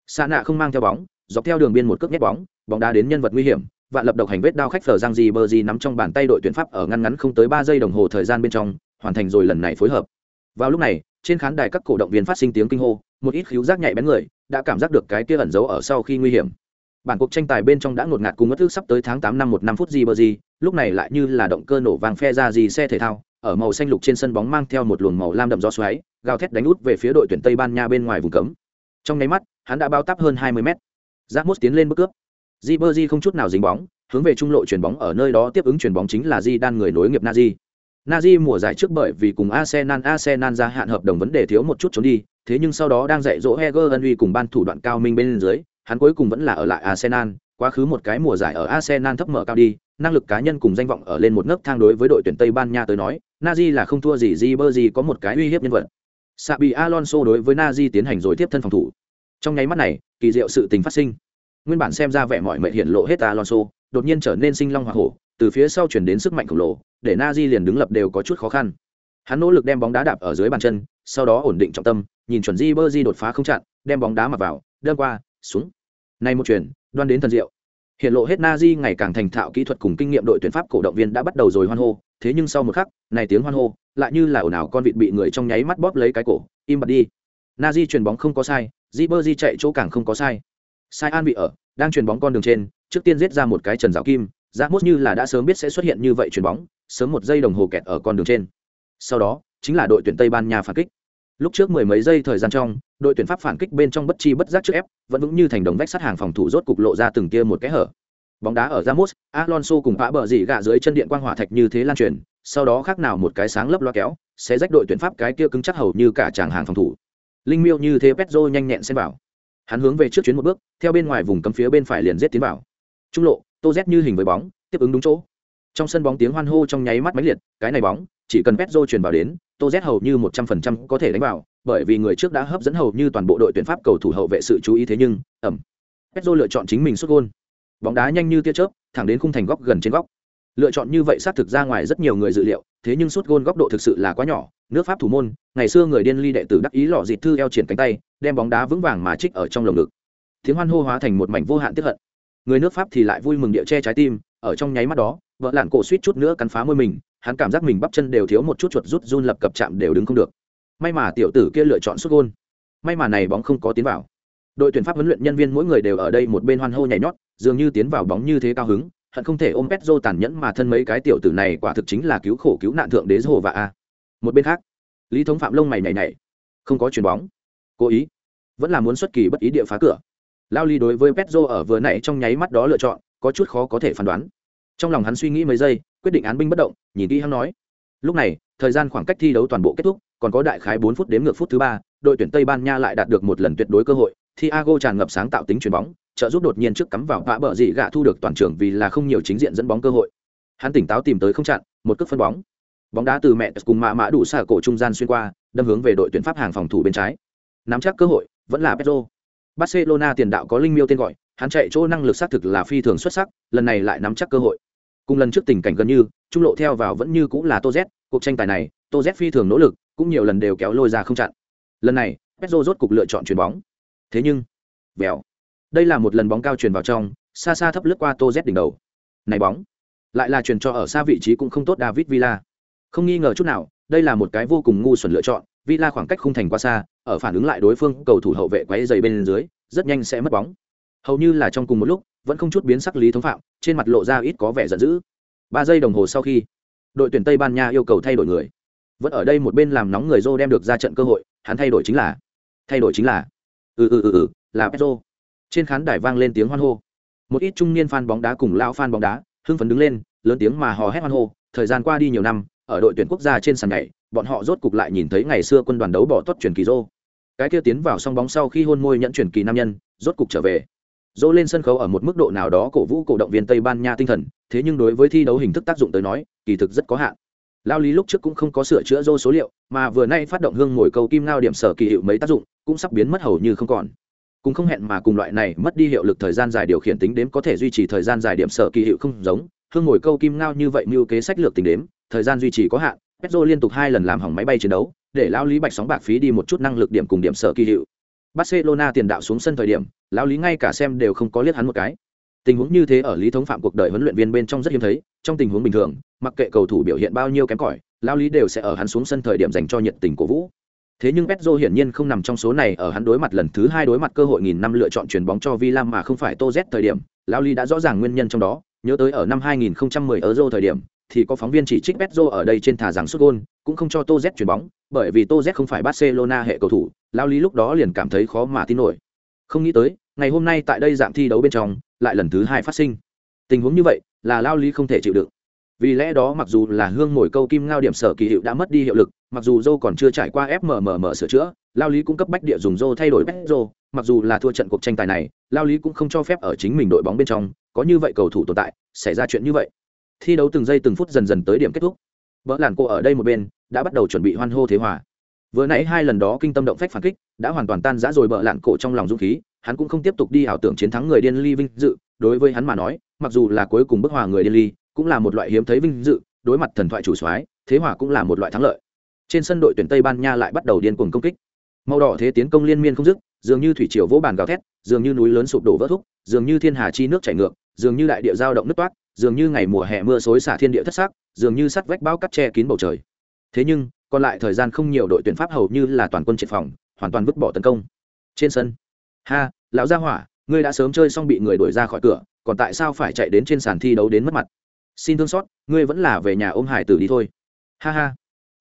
Xạ nạ không mang theo bóng, dọc theo đường biên một cước nhét bóng bóng đá đến nhân vật nguy hiểm, vạn lập độc hành vết đao khách phở giang gì bờ gì nắm trong bàn tay đội tuyển pháp ở ngăn ngắn không tới ba giây đồng hồ thời gian bên trong, hoàn thành rồi lần này phối hợp. Vào lúc này trên khán đài các cổ động viên phát sinh tiếng kinh hô, một ít khíu giác nhạy bén người đã cảm giác được cái kia ẩn giấu ở sau khi nguy hiểm. Bản cuộc tranh tài bên trong đã ngột ngạt cùng mất thức sắp tới tháng tám năm một năm phút gì bờ gì lúc này lại như là động cơ nổ vàng phe ra gì xe thể thao, ở màu xanh lục trên sân bóng mang theo một luồng màu lam đậm gió xoáy, gào thét đánh út về phía đội tuyển tây ban nha bên ngoài vùng cấm. Trong nháy mắt, hắn đã bao tắp hơn hai mươi mét. Giáp mốt tiến lên bước cướp. Di bơ di không chút nào dính bóng, hướng về trung lộ chuyền bóng ở nơi đó tiếp ứng chuyền bóng chính là di đan người nối nghiệp nazi nazi mùa giải trước bởi vì cùng arsenal arsenal ra hạn hợp đồng vấn đề thiếu một chút trốn đi thế nhưng sau đó đang dạy dỗ heger uy cùng ban thủ đoạn cao minh bên dưới hắn cuối cùng vẫn là ở lại arsenal quá khứ một cái mùa giải ở arsenal thấp mở cao đi năng lực cá nhân cùng danh vọng ở lên một nấc thang đối với đội tuyển tây ban nha tới nói nazi là không thua gì di có một cái uy hiếp nhân vật Sabi Alonso đối với Nazi tiến hành rồi tiếp thân phòng thủ. Trong nháy mắt này, kỳ diệu sự tình phát sinh. Nguyên bản xem ra vẻ mọi mệt hiện lộ hết Alonso, đột nhiên trở nên sinh long hỏa hổ, từ phía sau chuyển đến sức mạnh khổng lồ, để na di liền đứng lập đều có chút khó khăn. Hắn nỗ lực đem bóng đá đạp ở dưới bàn chân, sau đó ổn định trọng tâm, nhìn chuẩn Di Ribery đột phá không chặn, đem bóng đá mặc vào, đâm qua, xuống. Này một chuyển, đoan đến thần diệu. Hiện lộ hết na di ngày càng thành thạo kỹ thuật cùng kinh nghiệm đội tuyển Pháp cổ động viên đã bắt đầu rồi hoan hô, thế nhưng sau một khắc, này tiếng hoan hô lại như là ồn ào con vịt bị người trong nháy mắt bóp lấy cái cổ, im bặt đi. na di chuyền bóng không có sai, Di Ribery chạy chỗ càng không có sai. Sai An bị ở, đang chuyền bóng con đường trên, trước tiên giết ra một cái trần giáo kim, Giác Mốt như là đã sớm biết sẽ xuất hiện như vậy chuyền bóng, sớm một giây đồng hồ kẹt ở con đường trên. Sau đó, chính là đội tuyển Tây Ban Nha phản kích. Lúc trước mười mấy giây thời gian trong, đội tuyển Pháp phản kích bên trong bất chi bất giác trước ép, vẫn vững như thành đồng vách sắt hàng phòng thủ rốt cục lộ ra từng kia một cái hở. Bóng đá ở Ramos, Alonso cùng phá bờ dỉ gạ dưới chân điện quang hỏa thạch như thế lan truyền, sau đó khác nào một cái sáng lấp loa kéo, sẽ rách đội tuyển Pháp cái kia cứng chắc hầu như cả tràng hàng phòng thủ. Linh Miêu như thế Pedro nhanh nhẹn xen vào. Hắn hướng về trước chuyến một bước, theo bên ngoài vùng cấm phía bên phải liền giết tiến vào. Trung lộ, Tô Z như hình với bóng, tiếp ứng đúng chỗ. Trong sân bóng tiếng hoan hô trong nháy mắt mãnh liệt, cái này bóng, chỉ cần Pedro truyền vào đến, Tô Z hầu như một trăm phần trăm có thể đánh vào, bởi vì người trước đã hấp dẫn hầu như toàn bộ đội tuyển Pháp cầu thủ hậu vệ sự chú ý thế nhưng, ẩm. Pedro lựa chọn chính mình sút gôn. Bóng đá nhanh như tia chớp, thẳng đến khung thành góc gần trên góc. Lựa chọn như vậy xác thực ra ngoài rất nhiều người dự liệu, thế nhưng sút gôn góc độ thực sự là quá nhỏ, nước Pháp thủ môn, ngày xưa người điên ly đệ tử đắc ý lọ dịt thư eo triển cánh tay, đem bóng đá vững vàng mà trích ở trong lồng ngực. Tiếng hoan hô hóa thành một mảnh vô hạn tiếp hận. Người nước Pháp thì lại vui mừng địa che trái tim, ở trong nháy mắt đó, vợ lạn cổ suýt chút nữa cắn phá môi mình, hắn cảm giác mình bắp chân đều thiếu một chút chuột rút run lập cập chạm đều đứng không được. May mà tiểu tử kia lựa chọn xuất gôn. May mà này bóng không có tiến vào. Đội tuyển pháp huấn luyện nhân viên mỗi người đều ở đây một bên hoan hô nhảy nhót dường như tiến vào bóng như thế cao hứng hận không thể ôm petro tàn nhẫn mà thân mấy cái tiểu tử này quả thực chính là cứu khổ cứu nạn thượng đế hồ và a. Một bên khác lý thống phạm lông mày nhảy nhảy. Không có chuyền bóng. Cố ý. Vẫn là muốn xuất kỳ bất ý địa phá cửa lao ly đối với petro ở vừa nãy trong nháy mắt đó lựa chọn, có chút khó có thể phán đoán. Trong lòng hắn suy nghĩ mấy giây, quyết định án binh bất động, nhìn kỹ hắn nói. Lúc này, thời gian khoảng cách thi đấu toàn bộ kết thúc, còn có đại khái bốn phút đến ngược phút thứ ba, đội tuyển tây ban nha lại đạt được một lần tuyệt đối cơ hội. Thiago tràn ngập sáng tạo tính chuyền bóng, trợ giúp đột nhiên trước cắm vào vã bờ dị gạ thu được toàn trường vì là không nhiều chính diện dẫn bóng cơ hội. Hắn tỉnh táo tìm tới không chặn, một cước phân bóng. Bóng đá từ mẹ cùng mạ mã đủ xả cổ trung gian xuyên qua, đâm hướng về đội tuyển pháp hàng phòng thủ bên trái. Nắm chắc cơ hội, vẫn là pedro barcelona tiền đạo có linh miêu tên gọi, hắn chạy chỗ năng lực xác thực là phi thường xuất sắc, lần này lại nắm chắc cơ hội. Cùng lần trước tình cảnh gần như, trung lộ theo vào vẫn như cũng là tô z cuộc tranh tài này tô z phi thường nỗ lực, cũng nhiều lần đều kéo lôi ra không chặn. Lần này pedro rốt cục lựa chọn chuyền bóng. Thế nhưng, vèo. Đây là một lần bóng cao truyền vào trong, xa xa thấp lướt qua tô z đỉnh đầu. Này bóng, lại là truyền cho ở xa vị trí cũng không tốt david villa. Không nghi ngờ chút nào, đây là một cái vô cùng ngu xuẩn lựa chọn villa khoảng cách khung thành quá xa, ở phản ứng lại đối phương cầu thủ hậu vệ quấy dày bên dưới, rất nhanh sẽ mất bóng. Hầu như là trong cùng một lúc, vẫn không chút biến sắc lý thống phạm, trên mặt lộ ra ít có vẻ giận dữ. Ba giây đồng hồ sau khi, đội tuyển tây ban nha yêu cầu thay đổi người. Vẫn ở đây một bên làm nóng người dô đem được ra trận cơ hội, hắn thay đổi chính là, thay đổi chính là ừ ừ ừ ừ là Pedro. trên khán đài vang lên tiếng hoan hô. Một ít trung niên fan bóng đá cùng lão fan bóng đá, hưng phấn đứng lên, lớn tiếng mà hò hét hoan hô. Thời gian qua đi nhiều năm, ở đội tuyển quốc gia trên sàn nhảy bọn họ rốt cục lại nhìn thấy ngày xưa quân đoàn đấu bỏ tốt truyền kỳ rô cái kia tiến vào song bóng sau khi hôn môi nhận truyền kỳ nam nhân, rốt cục trở về. Dỗ lên sân khấu ở một mức độ nào đó cổ vũ cổ động viên tây ban nha tinh thần, thế nhưng đối với thi đấu hình thức tác dụng tới nói, kỳ thực rất có hạn. Lao lý lúc trước cũng không có sửa chữa dô số liệu, mà vừa nay phát động hương ngồi cầu kim ngao điểm sở kỳ hiệu mấy tác dụng, cũng sắp biến mất hầu như không còn. Cũng không hẹn mà cùng loại này mất đi hiệu lực thời gian dài điều khiển tính đếm có thể duy trì thời gian dài điểm sở kỳ hiệu không giống, hương ngồi câu kim ngao như vậy mưu kế sách lược tính đếm, thời gian duy trì có hạn petro liên tục hai lần làm hỏng máy bay chiến đấu, để lao lý bạch sóng bạc phí đi một chút năng lực điểm cùng điểm sở kỳ hiệu. Barcelona tiền đạo xuống sân thời điểm lao lý ngay cả xem đều không có liếc hắn một cái. Tình huống như thế ở lý thống phạm cuộc đời huấn luyện viên bên trong rất hiếm thấy, trong tình huống bình thường, mặc kệ cầu thủ biểu hiện bao nhiêu kém cỏi lao lý đều sẽ ở hắn xuống sân thời điểm dành cho nhiệt tình cổ vũ. Thế nhưng petro hiển nhiên không nằm trong số này, ở hắn đối mặt lần thứ hai đối mặt cơ hội nghìn năm lựa chọn chuyền bóng cho villa mà không phải tô z thời điểm lao lý đã rõ ràng nguyên nhân trong đó, nhớ tới ở năm 2010 euro thời điểm thì có phóng viên chỉ trích Pedro ở đây trên thả rằng sút gol, cũng không cho tô z chuyền bóng bởi vì tô z không phải barcelona hệ cầu thủ lao lý lúc đó liền cảm thấy khó mà tin nổi. Không nghĩ tới ngày hôm nay tại đây dạng thi đấu bên trong lại lần thứ hai phát sinh. Tình huống như vậy là lao lý không thể chịu đựng. Vì lẽ đó mặc dù là hương ngồi câu kim ngao điểm sở kỳ hiệu đã mất đi hiệu lực mặc dù dô còn chưa trải qua fmmm sửa chữa lao lý cũng cấp bách địa dùng dô thay đổi Pedro, mặc dù là thua trận cuộc tranh tài này lao lý cũng không cho phép ở chính mình đội bóng bên trong có như vậy cầu thủ tồn tại xảy ra chuyện như vậy thi đấu từng giây từng phút dần dần tới điểm kết thúc. Vợ làn cô ở đây một bên, đã bắt đầu chuẩn bị hoan hô thế hòa. Vừa nãy hai lần đó kinh tâm động phách phản kích, đã hoàn toàn tan rã rồi bợ lạn cổ trong lòng dũng khí, hắn cũng không tiếp tục đi ảo tưởng chiến thắng người điên ly vinh dự. Đối với hắn mà nói, mặc dù là cuối cùng bức hòa người điên ly, cũng là một loại hiếm thấy vinh dự, đối mặt thần thoại chủ soái, thế hòa cũng là một loại thắng lợi. Trên sân đội tuyển tây ban nha lại bắt đầu điên cuồng công kích. Màu đỏ thế tiến công liên miên không dứt, dường như thủy triều vỗ bàn gào thét, dường như núi lớn sụp đổ vỡ thúc, dường như thiên hà chi nước chảy ngược, dường như đại địa giao động nứt toát dường như ngày mùa hè mưa xối xả thiên địa thất sắc, dường như sắt vách bao cắt che kín bầu trời. Thế nhưng, còn lại thời gian không nhiều đội tuyển pháp hầu như là toàn quân triệt phòng, hoàn toàn vứt bỏ tấn công. Trên sân, ha, lão gia hỏa, ngươi đã sớm chơi xong bị người đuổi ra khỏi cửa, còn tại sao phải chạy đến trên sàn thi đấu đến mất mặt? Xin thương xót, ngươi vẫn là về nhà ôm hải tử đi thôi. Ha ha.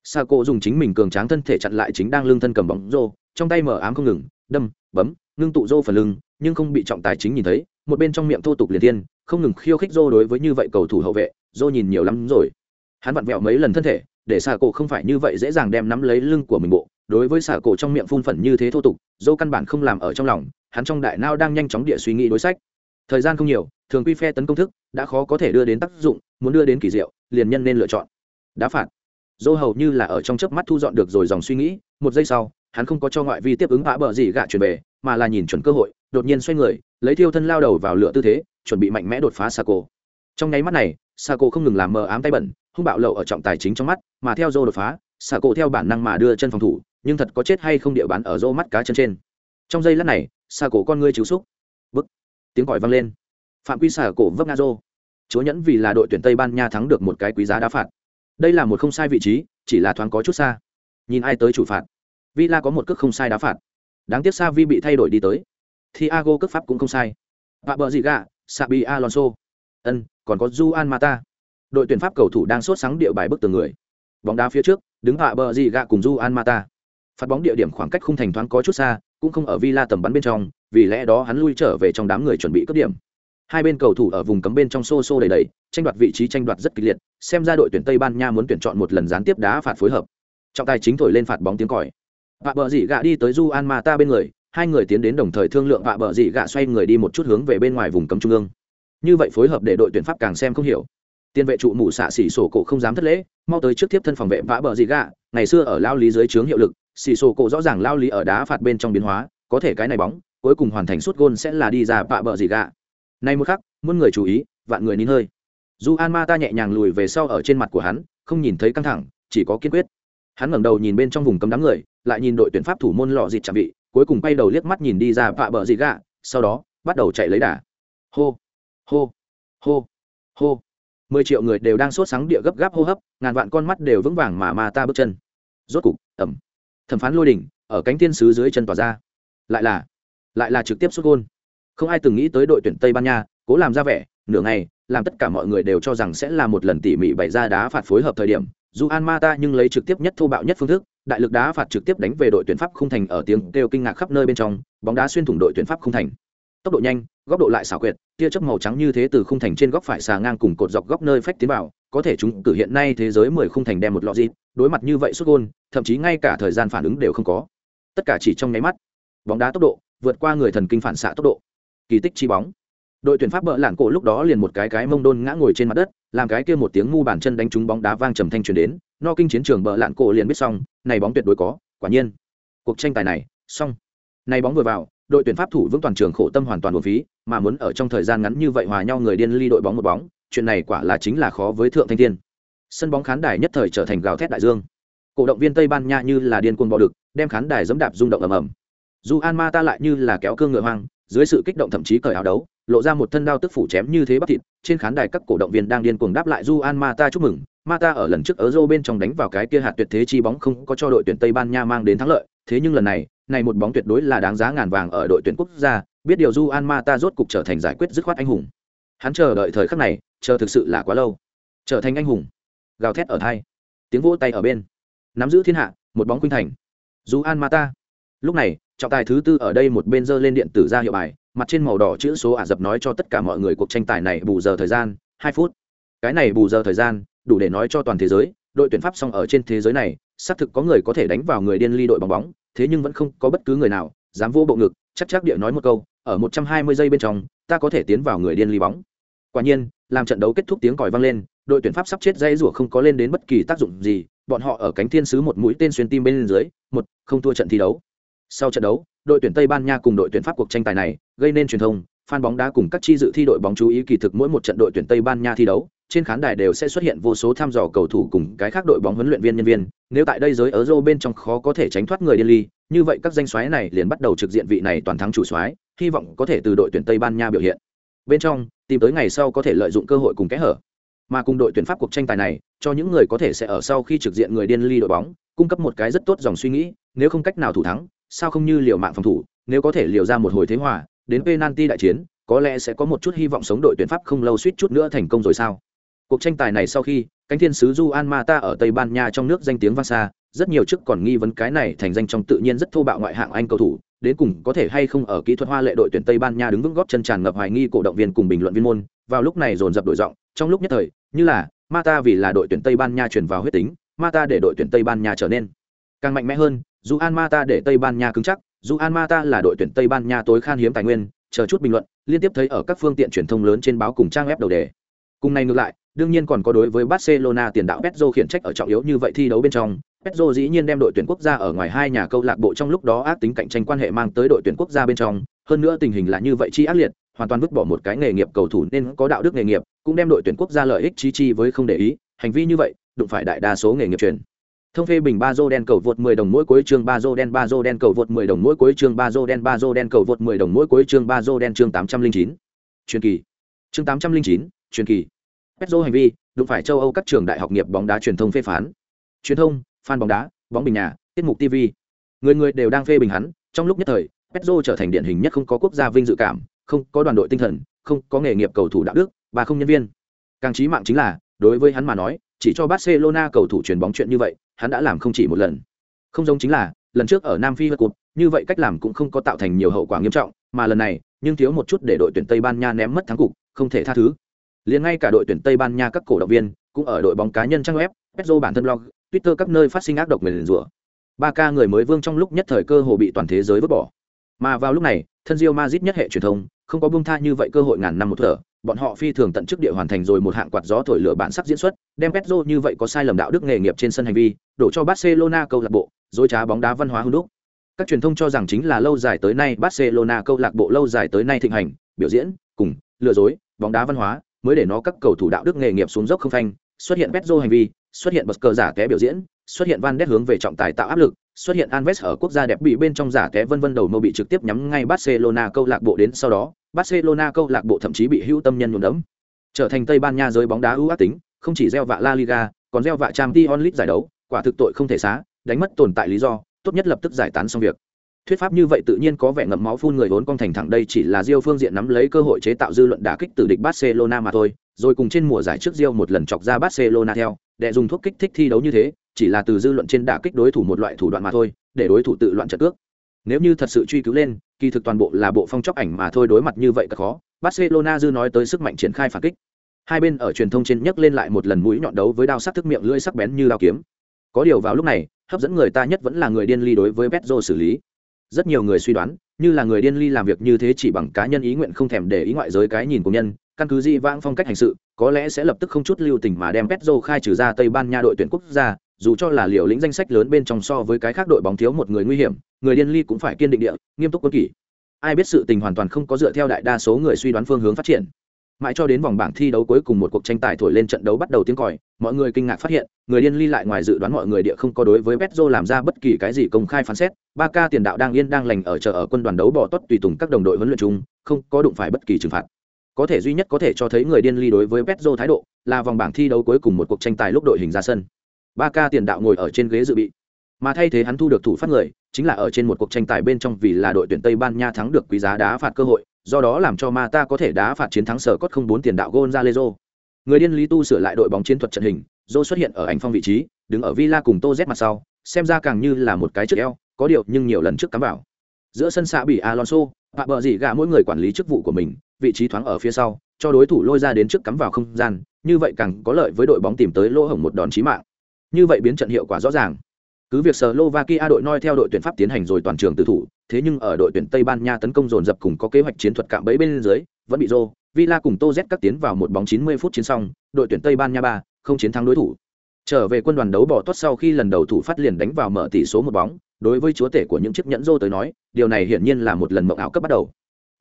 Sa cô dùng chính mình cường tráng thân thể chặn lại chính đang lưng thân cầm bóng rô, trong tay mở ám không ngừng, đâm, bấm, ngưng tụ rô phần lưng, nhưng không bị trọng tài chính nhìn thấy, một bên trong miệng thô tục liền thiên không ngừng khiêu khích rô đối với như vậy cầu thủ hậu vệ rô nhìn nhiều lắm rồi. Hắn vặn vẹo mấy lần thân thể, để xà cổ không phải như vậy dễ dàng đem nắm lấy lưng của mình bộ. Đối với xà cổ trong miệng phun phẩn như thế thô tục dâu căn bản không làm ở trong lòng, hắn trong đại nao đang nhanh chóng địa suy nghĩ đối sách. Thời gian không nhiều, thường quy phe tấn công thức đã khó có thể đưa đến tác dụng, muốn đưa đến kỳ diệu, liền nhân nên lựa chọn. Đá phạt. Dô hầu như là ở trong chớp mắt thu dọn được rồi dòng suy nghĩ, một giây sau, hắn không có cho ngoại vi tiếp ứng vã bờ gì gạ chuyển về, mà là nhìn chuẩn cơ hội, đột nhiên xoay người, lấy thiêu thân lao đầu vào lửa tư thế chuẩn bị mạnh mẽ đột phá Sako. trong nháy mắt này, Sako không ngừng làm mờ ám tay bẩn, hung bạo lậu ở trọng tài chính trong mắt, mà theo Zoro đột phá, Sako theo bản năng mà đưa chân phòng thủ, nhưng thật có chết hay không địa bán ở Zoro mắt cá chân trên. Trong giây lát này, Sako con ngươi chiếu xúc. Bức. Tiếng còi vang lên. Phạm quy xả cổ vấp ngã Zoro. chúa nhẫn vì là đội tuyển tây ban nha thắng được một cái quý giá đá phạt. Đây là một không sai vị trí, chỉ là thoáng có chút xa. Nhìn ai tới chủ phạt. Villa có một cước không sai đá phạt. Đáng tiếc sa vi bị thay đổi đi tới. Thiago cước pháp cũng không sai. Vạ bờ gì gà sabi alonso. Ân, còn có juan mata. Đội tuyển pháp cầu thủ đang sốt sáng địa bài bức tường người. Bóng đá phía trước, đứng hạ bờ gì gạ cùng Juan mata. Phát bóng địa điểm khoảng cách khung thành thoáng có chút xa, cũng không ở villa tầm bắn bên trong, vì lẽ đó hắn lui trở về trong đám người chuẩn bị cướp điểm. Hai bên cầu thủ ở vùng cấm bên trong xô xô đầy đầy, tranh đoạt vị trí tranh đoạt rất kịch liệt, xem ra đội tuyển tây ban nha muốn tuyển chọn một lần gián tiếp đá phạt phối hợp. Trọng tài chính thổi lên phạt bóng tiếng còi. Vạ bờ dị gạ đi tới Juan mata bên người hai người tiến đến đồng thời thương lượng vạ bờ dị gạ xoay người đi một chút hướng về bên ngoài vùng cấm trung ương. Như vậy phối hợp để đội tuyển pháp càng xem không hiểu. Tiền vệ trụ mụ xạ xỉ sổ cổ không dám thất lễ, mau tới trước tiếp thân phòng vệ vã bờ dị gạ. Ngày xưa ở lao lý dưới trướng hiệu lực, xỉ sổ cổ rõ ràng lao lý ở đá phạt bên trong biến hóa, có thể cái này bóng, cuối cùng hoàn thành suốt gôn sẽ là đi ra vạ bờ dị gạ. Nay một khắc, muôn người chú ý, vạn người nín hơi. Dù an ma ta nhẹ nhàng lùi về sau ở trên mặt của hắn, không nhìn thấy căng thẳng, chỉ có kiên quyết. Hắn ngẩng đầu nhìn bên trong vùng cấm đám người, lại nhìn đội tuyển pháp thủ môn lọ dịt chạm vị cuối cùng quay đầu liếc mắt nhìn đi ra vạ bờ dị gạ, sau đó, bắt đầu chạy lấy đà. Hô hô hô hô. Mười triệu người đều đang sốt sáng địa gấp gáp hô hấp, ngàn vạn con mắt đều vững vàng mà ma ta bước chân. Rốt cục, ẩm. Thẩm phán lôi đỉnh, ở cánh thiên sứ dưới chân tỏa ra. Lại là lại là trực tiếp xuất gôn. Không ai từng nghĩ tới đội tuyển tây ban nha, cố làm ra vẻ, nửa ngày, làm tất cả mọi người đều cho rằng sẽ là một lần tỉ mỉ bày ra đá phạt phối hợp thời điểm dù an mata nhưng lấy trực tiếp nhất thô bạo nhất phương thức, đại lực đá phạt trực tiếp đánh về đội tuyển pháp không thành ở tiếng kêu kinh ngạc khắp nơi bên trong, bóng đá xuyên thủng đội tuyển pháp không thành. Tốc độ nhanh, góc độ lại xảo quyệt, tia chớp màu trắng như thế từ khung thành trên góc phải xà ngang cùng cột dọc góc nơi phách tiến vào, có thể chúng cử hiện nay thế giới mười khung thành đem một lọ dịp, đối mặt như vậy xuất gôn, thậm chí ngay cả thời gian phản ứng đều không có. Tất cả chỉ trong nháy mắt, bóng đá tốc độ vượt qua người thần kinh phản xạ tốc độ. Kỳ tích chi bóng. Đội tuyển pháp bỡ lạn cổ lúc đó liền một cái cái mông đôn ngã ngồi trên mặt đất làm cái kia một tiếng ngu bàn chân đánh trúng bóng đá vang trầm thanh truyền đến, no kinh chiến trường bờ lạn cổ liền biết xong, này bóng tuyệt đối có, quả nhiên. Cuộc tranh tài này, xong. Này bóng vừa vào, đội tuyển pháp thủ vững toàn trường khổ tâm hoàn toàn một phí, mà muốn ở trong thời gian ngắn như vậy hòa nhau người điên ly đội bóng một bóng, chuyện này quả là chính là khó với thượng thanh thiên. Sân bóng khán đài nhất thời trở thành gào thét đại dương. Cổ động viên tây ban nha như là điên cuồng bò đực đem khán đài dẫm đạp rung động ầm ầm. Dù an ma ta lại như là kéo cương ngựa hoang, dưới sự kích động thậm chí cởi áo đấu, lộ ra một thân đao tức phủ chém như thế bắp thịt trên khán đài các cổ động viên đang điên cuồng đáp lại Juan Mata chúc mừng. Mata ở lần trước ở rô bên trong đánh vào cái kia hạt tuyệt thế chi bóng không có cho đội tuyển tây ban nha mang đến thắng lợi. Thế nhưng lần này này một bóng tuyệt đối là đáng giá ngàn vàng ở đội tuyển quốc gia. Biết điều Juan Mata rốt cục trở thành giải quyết dứt khoát anh hùng. Hắn chờ đợi thời khắc này, chờ thực sự là quá lâu. Trở thành anh hùng. Gào thét ở thai. Tiếng vỗ tay ở bên. Nắm giữ thiên hạ, một bóng khuynh thành. Juan Mata. lúc này, trọng tài thứ tư ở đây một bên giơ lên điện tử ra hiệu bài mặt trên màu đỏ chữ số ả rập nói cho tất cả mọi người cuộc tranh tài này bù giờ thời gian, hai phút. Cái này bù giờ thời gian, đủ để nói cho toàn thế giới, đội tuyển pháp song ở trên thế giới này, xác thực có người có thể đánh vào người điên ly đội bóng bóng, thế nhưng vẫn không có bất cứ người nào dám vô bộ ngực, chắc chắc địa nói một câu, ở một trăm hai mươi giây bên trong, ta có thể tiến vào người điên ly bóng. Quả nhiên, làm trận đấu kết thúc tiếng còi vang lên, đội tuyển pháp sắp chết dây rủa không có lên đến bất kỳ tác dụng gì, bọn họ ở cánh thiên sứ một mũi tên xuyên tim bên dưới, một không thua trận thi đấu. Sau trận đấu, đội tuyển tây ban nha cùng đội tuyển pháp cuộc tranh tài này gây nên truyền thông, fan bóng đá cùng các chi dự thi đội bóng chú ý kỳ thực mỗi một trận đội tuyển tây ban nha thi đấu, trên khán đài đều sẽ xuất hiện vô số tham dò cầu thủ cùng cái khác đội bóng huấn luyện viên nhân viên. Nếu tại đây giới ở Euro bên trong khó có thể tránh thoát người điên ly, như vậy các danh soái này liền bắt đầu trực diện vị này toàn thắng chủ soái hy vọng có thể từ đội tuyển tây ban nha biểu hiện. Bên trong, tìm tới ngày sau có thể lợi dụng cơ hội cùng kẽ hở. Mà cùng đội tuyển pháp cuộc tranh tài này, cho những người có thể sẽ ở sau khi trực diện người điên ly đội bóng, cung cấp một cái rất tốt dòng suy nghĩ, nếu không cách nào thủ thắng, sao không như liều mạng phòng thủ, nếu có thể liều ra một hồi thế hòa đến penalty đại chiến, có lẽ sẽ có một chút hy vọng sống đội tuyển pháp không lâu suýt chút nữa thành công rồi sao? Cuộc tranh tài này sau khi, cánh thiên sứ Juan mata ở tây ban nha trong nước danh tiếng vang xa, rất nhiều chức còn nghi vấn cái này thành danh trong tự nhiên rất thô bạo ngoại hạng anh cầu thủ, đến cùng có thể hay không ở kỹ thuật hoa lệ đội tuyển tây ban nha đứng vững góp chân tràn ngập hoài nghi cổ động viên cùng bình luận viên môn, vào lúc này dồn dập đổi giọng, trong lúc nhất thời, như là, mata vì là đội tuyển tây ban nha chuyển vào huyết tính, mata để đội tuyển tây ban nha trở nên càng mạnh mẽ hơn dù an mata để tây ban nha cứng chắc dù an là đội tuyển tây ban nha tối khan hiếm tài nguyên, chờ chút bình luận, liên tiếp thấy ở các phương tiện truyền thông lớn trên báo cùng trang web đầu đề. Cùng này ngược lại, đương nhiên còn có đối với barcelona tiền đạo petro khiển trách ở trọng yếu như vậy thi đấu bên trong. Petro dĩ nhiên đem đội tuyển quốc gia ở ngoài hai nhà câu lạc bộ trong lúc đó ác tính cạnh tranh quan hệ mang tới đội tuyển quốc gia bên trong. Hơn nữa tình hình là như vậy chi ác liệt, hoàn toàn vứt bỏ một cái nghề nghiệp cầu thủ nên có đạo đức nghề nghiệp, cũng đem đội tuyển quốc gia lợi ích chi chi với không để ý. Hành vi như vậy, đụng phải đại đa số nghề nghiệp truyền thông phê bình ba đen cầu vượt 10 đồng mỗi cuối chương ba đen ba đen cầu vượt 10 đồng mỗi cuối chương ba đen ba đen cầu vượt 10 đồng mỗi cuối chương ba đen chương 809. truyền kỳ. Chương 809, truyền kỳ. Petro hành vi đụng phải châu Âu các trường đại học nghiệp bóng đá truyền thông phê phán. Truyền thông fan bóng đá bóng bình nhà tiết mục tv người người đều đang phê bình hắn trong lúc nhất thời Petro trở thành điển hình nhất không có quốc gia vinh dự cảm không có đoàn đội tinh thần không có nghề nghiệp cầu thủ đạo đức và không nhân viên. Càng chí mạng chính là đối với hắn mà nói chỉ cho barcelona cầu thủ truyền bóng chuyện như vậy, hắn đã làm không chỉ một lần. Không giống chính là, lần trước ở nam phi vật cụt, như vậy cách làm cũng không có tạo thành nhiều hậu quả nghiêm trọng, mà lần này, nhưng thiếu một chút để đội tuyển tây ban nha ném mất thắng cục, không thể tha thứ. Liền ngay cả đội tuyển tây ban nha các cổ động viên, cũng ở đội bóng cá nhân trang web Pedro bản thân blog, twitter các nơi phát sinh ác độc mền rủa. Ba ca người mới vương trong lúc nhất thời cơ hồ bị toàn thế giới vứt bỏ. Mà vào lúc này, thân Real Madrid nhất hệ truyền thông, không có buông tha như vậy cơ hội ngàn năm một thở bọn họ phi thường tận chức địa hoàn thành rồi một hạng quạt gió thổi lửa bản sắc diễn xuất, đem Pedro như vậy có sai lầm đạo đức nghề nghiệp trên sân hành vi, đổ cho barcelona câu lạc bộ, dối trá bóng đá văn hóa hung đúc. Các truyền thông cho rằng chính là lâu dài tới nay barcelona câu lạc bộ lâu dài tới nay thịnh hành, biểu diễn, cùng, lừa dối, bóng đá văn hóa, mới để nó các cầu thủ đạo đức nghề nghiệp xuống dốc không phanh. Xuất hiện Pedro hành vi, xuất hiện bật cờ giả té biểu diễn, xuất hiện van đét hướng về trọng tài tạo áp lực xuất hiện Anves ở quốc gia đẹp bị bên trong giả té vân vân đầu mâu bị trực tiếp nhắm ngay Barcelona câu lạc bộ đến sau đó, Barcelona câu lạc bộ thậm chí bị hữu tâm nhân nhuộm đẫm. Trở thành Tây Ban Nha giới bóng đá ưu ác tính, không chỉ gieo vạ La Liga, còn gieo vạ Champions League giải đấu, quả thực tội không thể xá, đánh mất tồn tại lý do, tốt nhất lập tức giải tán xong việc. Thuyết pháp như vậy tự nhiên có vẻ ngậm máu phun người vốn con thành thẳng đây chỉ là Rio phương diện nắm lấy cơ hội chế tạo dư luận đả kích từ địch Barcelona mà thôi, rồi cùng trên mùa giải trước Rio một lần chọc ra Barcelona theo, để dùng thuốc kích thích thi đấu như thế, chỉ là từ dư luận trên đả kích đối thủ một loại thủ đoạn mà thôi, để đối thủ tự loạn trận cước. Nếu như thật sự truy cứu lên, kỳ thực toàn bộ là bộ phong chóc ảnh mà thôi đối mặt như vậy cả khó. Barcelona dư nói tới sức mạnh triển khai phản kích. Hai bên ở truyền thông trên nhấc lên lại một lần mũi nhọn đấu với đao sắc thức miệng lưỡi sắc bén như đao kiếm. Có điều vào lúc này, hấp dẫn người ta nhất vẫn là người điên ly đối với Pedro xử lý. Rất nhiều người suy đoán, như là người điên ly làm việc như thế chỉ bằng cá nhân ý nguyện không thèm để ý ngoại giới cái nhìn của nhân, căn cứ di vãng phong cách hành sự, có lẽ sẽ lập tức không chút lưu tình mà đem petro khai trừ ra Tây Ban Nha đội tuyển quốc gia, dù cho là liều lĩnh danh sách lớn bên trong so với cái khác đội bóng thiếu một người nguy hiểm, người điên ly cũng phải kiên định địa, nghiêm túc quân kỷ. Ai biết sự tình hoàn toàn không có dựa theo đại đa số người suy đoán phương hướng phát triển. Mãi cho đến vòng bảng thi đấu cuối cùng một cuộc tranh tài thổi lên trận đấu bắt đầu tiếng còi, mọi người kinh ngạc phát hiện, người điên ly lại ngoài dự đoán mọi người địa không có đối với petro làm ra bất kỳ cái gì công khai phán xét. Ba ca tiền đạo đang yên đang lành ở chợ ở quân đoàn đấu bỏ tốt tùy tùng các đồng đội huấn luyện chung, không có đụng phải bất kỳ trừng phạt. Có thể duy nhất có thể cho thấy người điên ly đối với petro thái độ là vòng bảng thi đấu cuối cùng một cuộc tranh tài lúc đội hình ra sân ba ca tiền đạo ngồi ở trên ghế dự bị. Mà thay thế hắn thu được thủ phát người, chính là ở trên một cuộc tranh tài bên trong vì là đội tuyển tây ban nha thắng được quý giá đá phạt cơ hội, do đó làm cho mata có thể đá phạt chiến thắng sở cốt không bốn tiền đạo gonzalezo người điên lý tu sửa lại đội bóng chiến thuật trận hình dô xuất hiện ở ảnh phong vị trí, đứng ở villa cùng tô z mặt sau, xem ra càng như là một cái trước eo, có điều nhưng nhiều lần trước cắm vào. Giữa sân xạ bị alonso bạ bờ dị gạ mỗi người quản lý chức vụ của mình, vị trí thoáng ở phía sau, cho đối thủ lôi ra đến trước cắm vào không gian, như vậy càng có lợi với đội bóng tìm tới lỗ hổng một đòn chí mạng như vậy biến trận hiệu quả rõ ràng cứ việc Slovakia đội noi theo đội tuyển Pháp tiến hành rồi toàn trường tự thủ, thế nhưng ở đội tuyển Tây Ban Nha tấn công dồn dập cùng có kế hoạch chiến thuật cạm bẫy bên dưới, vẫn bị Rô, Villa cùng Tô Z các tiến vào một bóng 90 phút chiến xong, đội tuyển Tây Ban Nha ba không chiến thắng đối thủ. Trở về quân đoàn đấu bỏ tốt sau khi lần đầu thủ phát liền đánh vào mở tỷ số một bóng, đối với chúa tể của những chiếc nhẫn Rô tới nói, điều này hiển nhiên là một lần mộng ảo cấp bắt đầu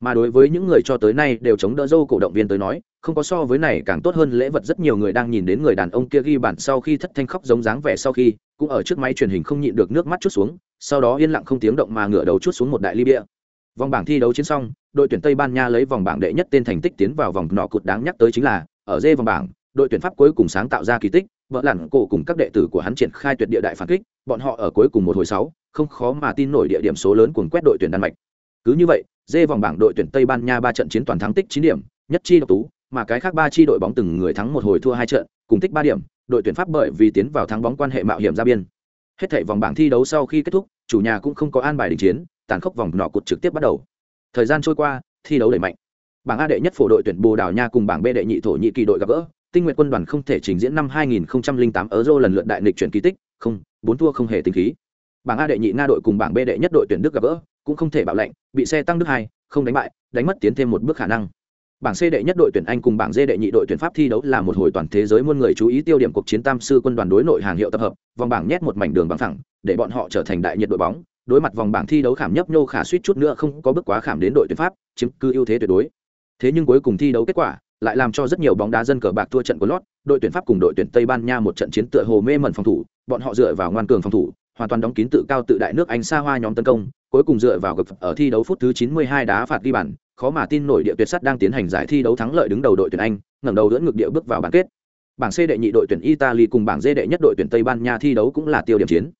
mà đối với những người cho tới nay đều chống đỡ dâu cổ động viên tới nói, không có so với này càng tốt hơn lễ vật rất nhiều người đang nhìn đến người đàn ông kia ghi bản sau khi thất thanh khóc giống dáng vẻ sau khi, cũng ở trước máy truyền hình không nhịn được nước mắt chút xuống, sau đó yên lặng không tiếng động mà ngửa đầu chút xuống một đại ly bia. Vòng bảng thi đấu chiến xong, đội tuyển tây ban nha lấy vòng bảng đệ nhất tên thành tích tiến vào vòng nọ cụt đáng nhắc tới chính là, ở dê vòng bảng, đội tuyển pháp cuối cùng sáng tạo ra kỳ tích, vợ lặn cổ cùng các đệ tử của hắn triển khai tuyệt địa đại phản kích, bọn họ ở cuối cùng một hồi sáu, không khó mà tin nổi địa điểm số lớn cuồng quét đội tuyển đan mạch. Cứ như vậy dê vòng bảng đội tuyển tây ban nha ba trận chiến toàn thắng tích chín điểm, nhất chi độc tú, mà cái khác ba chi đội bóng từng người thắng một hồi thua hai trận, cùng tích ba điểm, đội tuyển pháp bởi vì tiến vào thắng bóng quan hệ mạo hiểm ra biên. Hết thảy vòng bảng thi đấu sau khi kết thúc, chủ nhà cũng không có an bài đình chiến, tàn khốc vòng nọ cụt trực tiếp bắt đầu. Thời gian trôi qua, thi đấu đẩy mạnh. Bảng a đệ nhất phổ đội tuyển bồ đào nha cùng bảng b đệ nhị thổ nhị kỳ đội gặp gỡ, tinh nguyện quân đoàn không thể trình diễn năm 2008 euro lần lượt đại nghịch chuyển kỳ tích, không, bốn thua không hề tính khí. Bảng a đệ nhị nga đội cùng bảng b đệ nhất đội tuyển đức gặp gỡ cũng không thể bảo lệnh, bị xe tăng đức hai, không đánh bại, đánh mất tiến thêm một bước khả năng. Bảng c đệ nhất đội tuyển anh cùng bảng d đệ nhị đội tuyển pháp thi đấu là một hồi toàn thế giới muôn người chú ý tiêu điểm cuộc chiến tam sư quân đoàn đối nội hàng hiệu tập hợp, vòng bảng nhét một mảnh đường bằng thẳng để bọn họ trở thành đại nhiệt đội bóng, đối mặt vòng bảng thi đấu khảm nhấp nhô khả suýt chút nữa không có bước quá khảm đến đội tuyển pháp, chiếm cứ ưu thế tuyệt đối. Thế nhưng cuối cùng thi đấu kết quả lại làm cho rất nhiều bóng đá dân cờ bạc thua trận của lót, đội tuyển pháp cùng đội tuyển tây ban nha một trận chiến tựa hồ mê mẩn phòng thủ, bọn họ dựa vào ngoan cường phòng thủ hoàn toàn đóng kín tự cao tự đại nước anh xa hoa nhóm tấn công, cuối cùng dựa vào gập ở thi đấu phút thứ 92 đá phạt ghi bàn, khó mà tin nổi địa tuyệt sắt đang tiến hành giải thi đấu thắng lợi đứng đầu đội tuyển anh, ngẩng đầu đỡ ngược địa bước vào bán kết. Bảng C đệ nhị đội tuyển Italy cùng bảng D đệ nhất đội tuyển Tây Ban Nha thi đấu cũng là tiêu điểm chiến.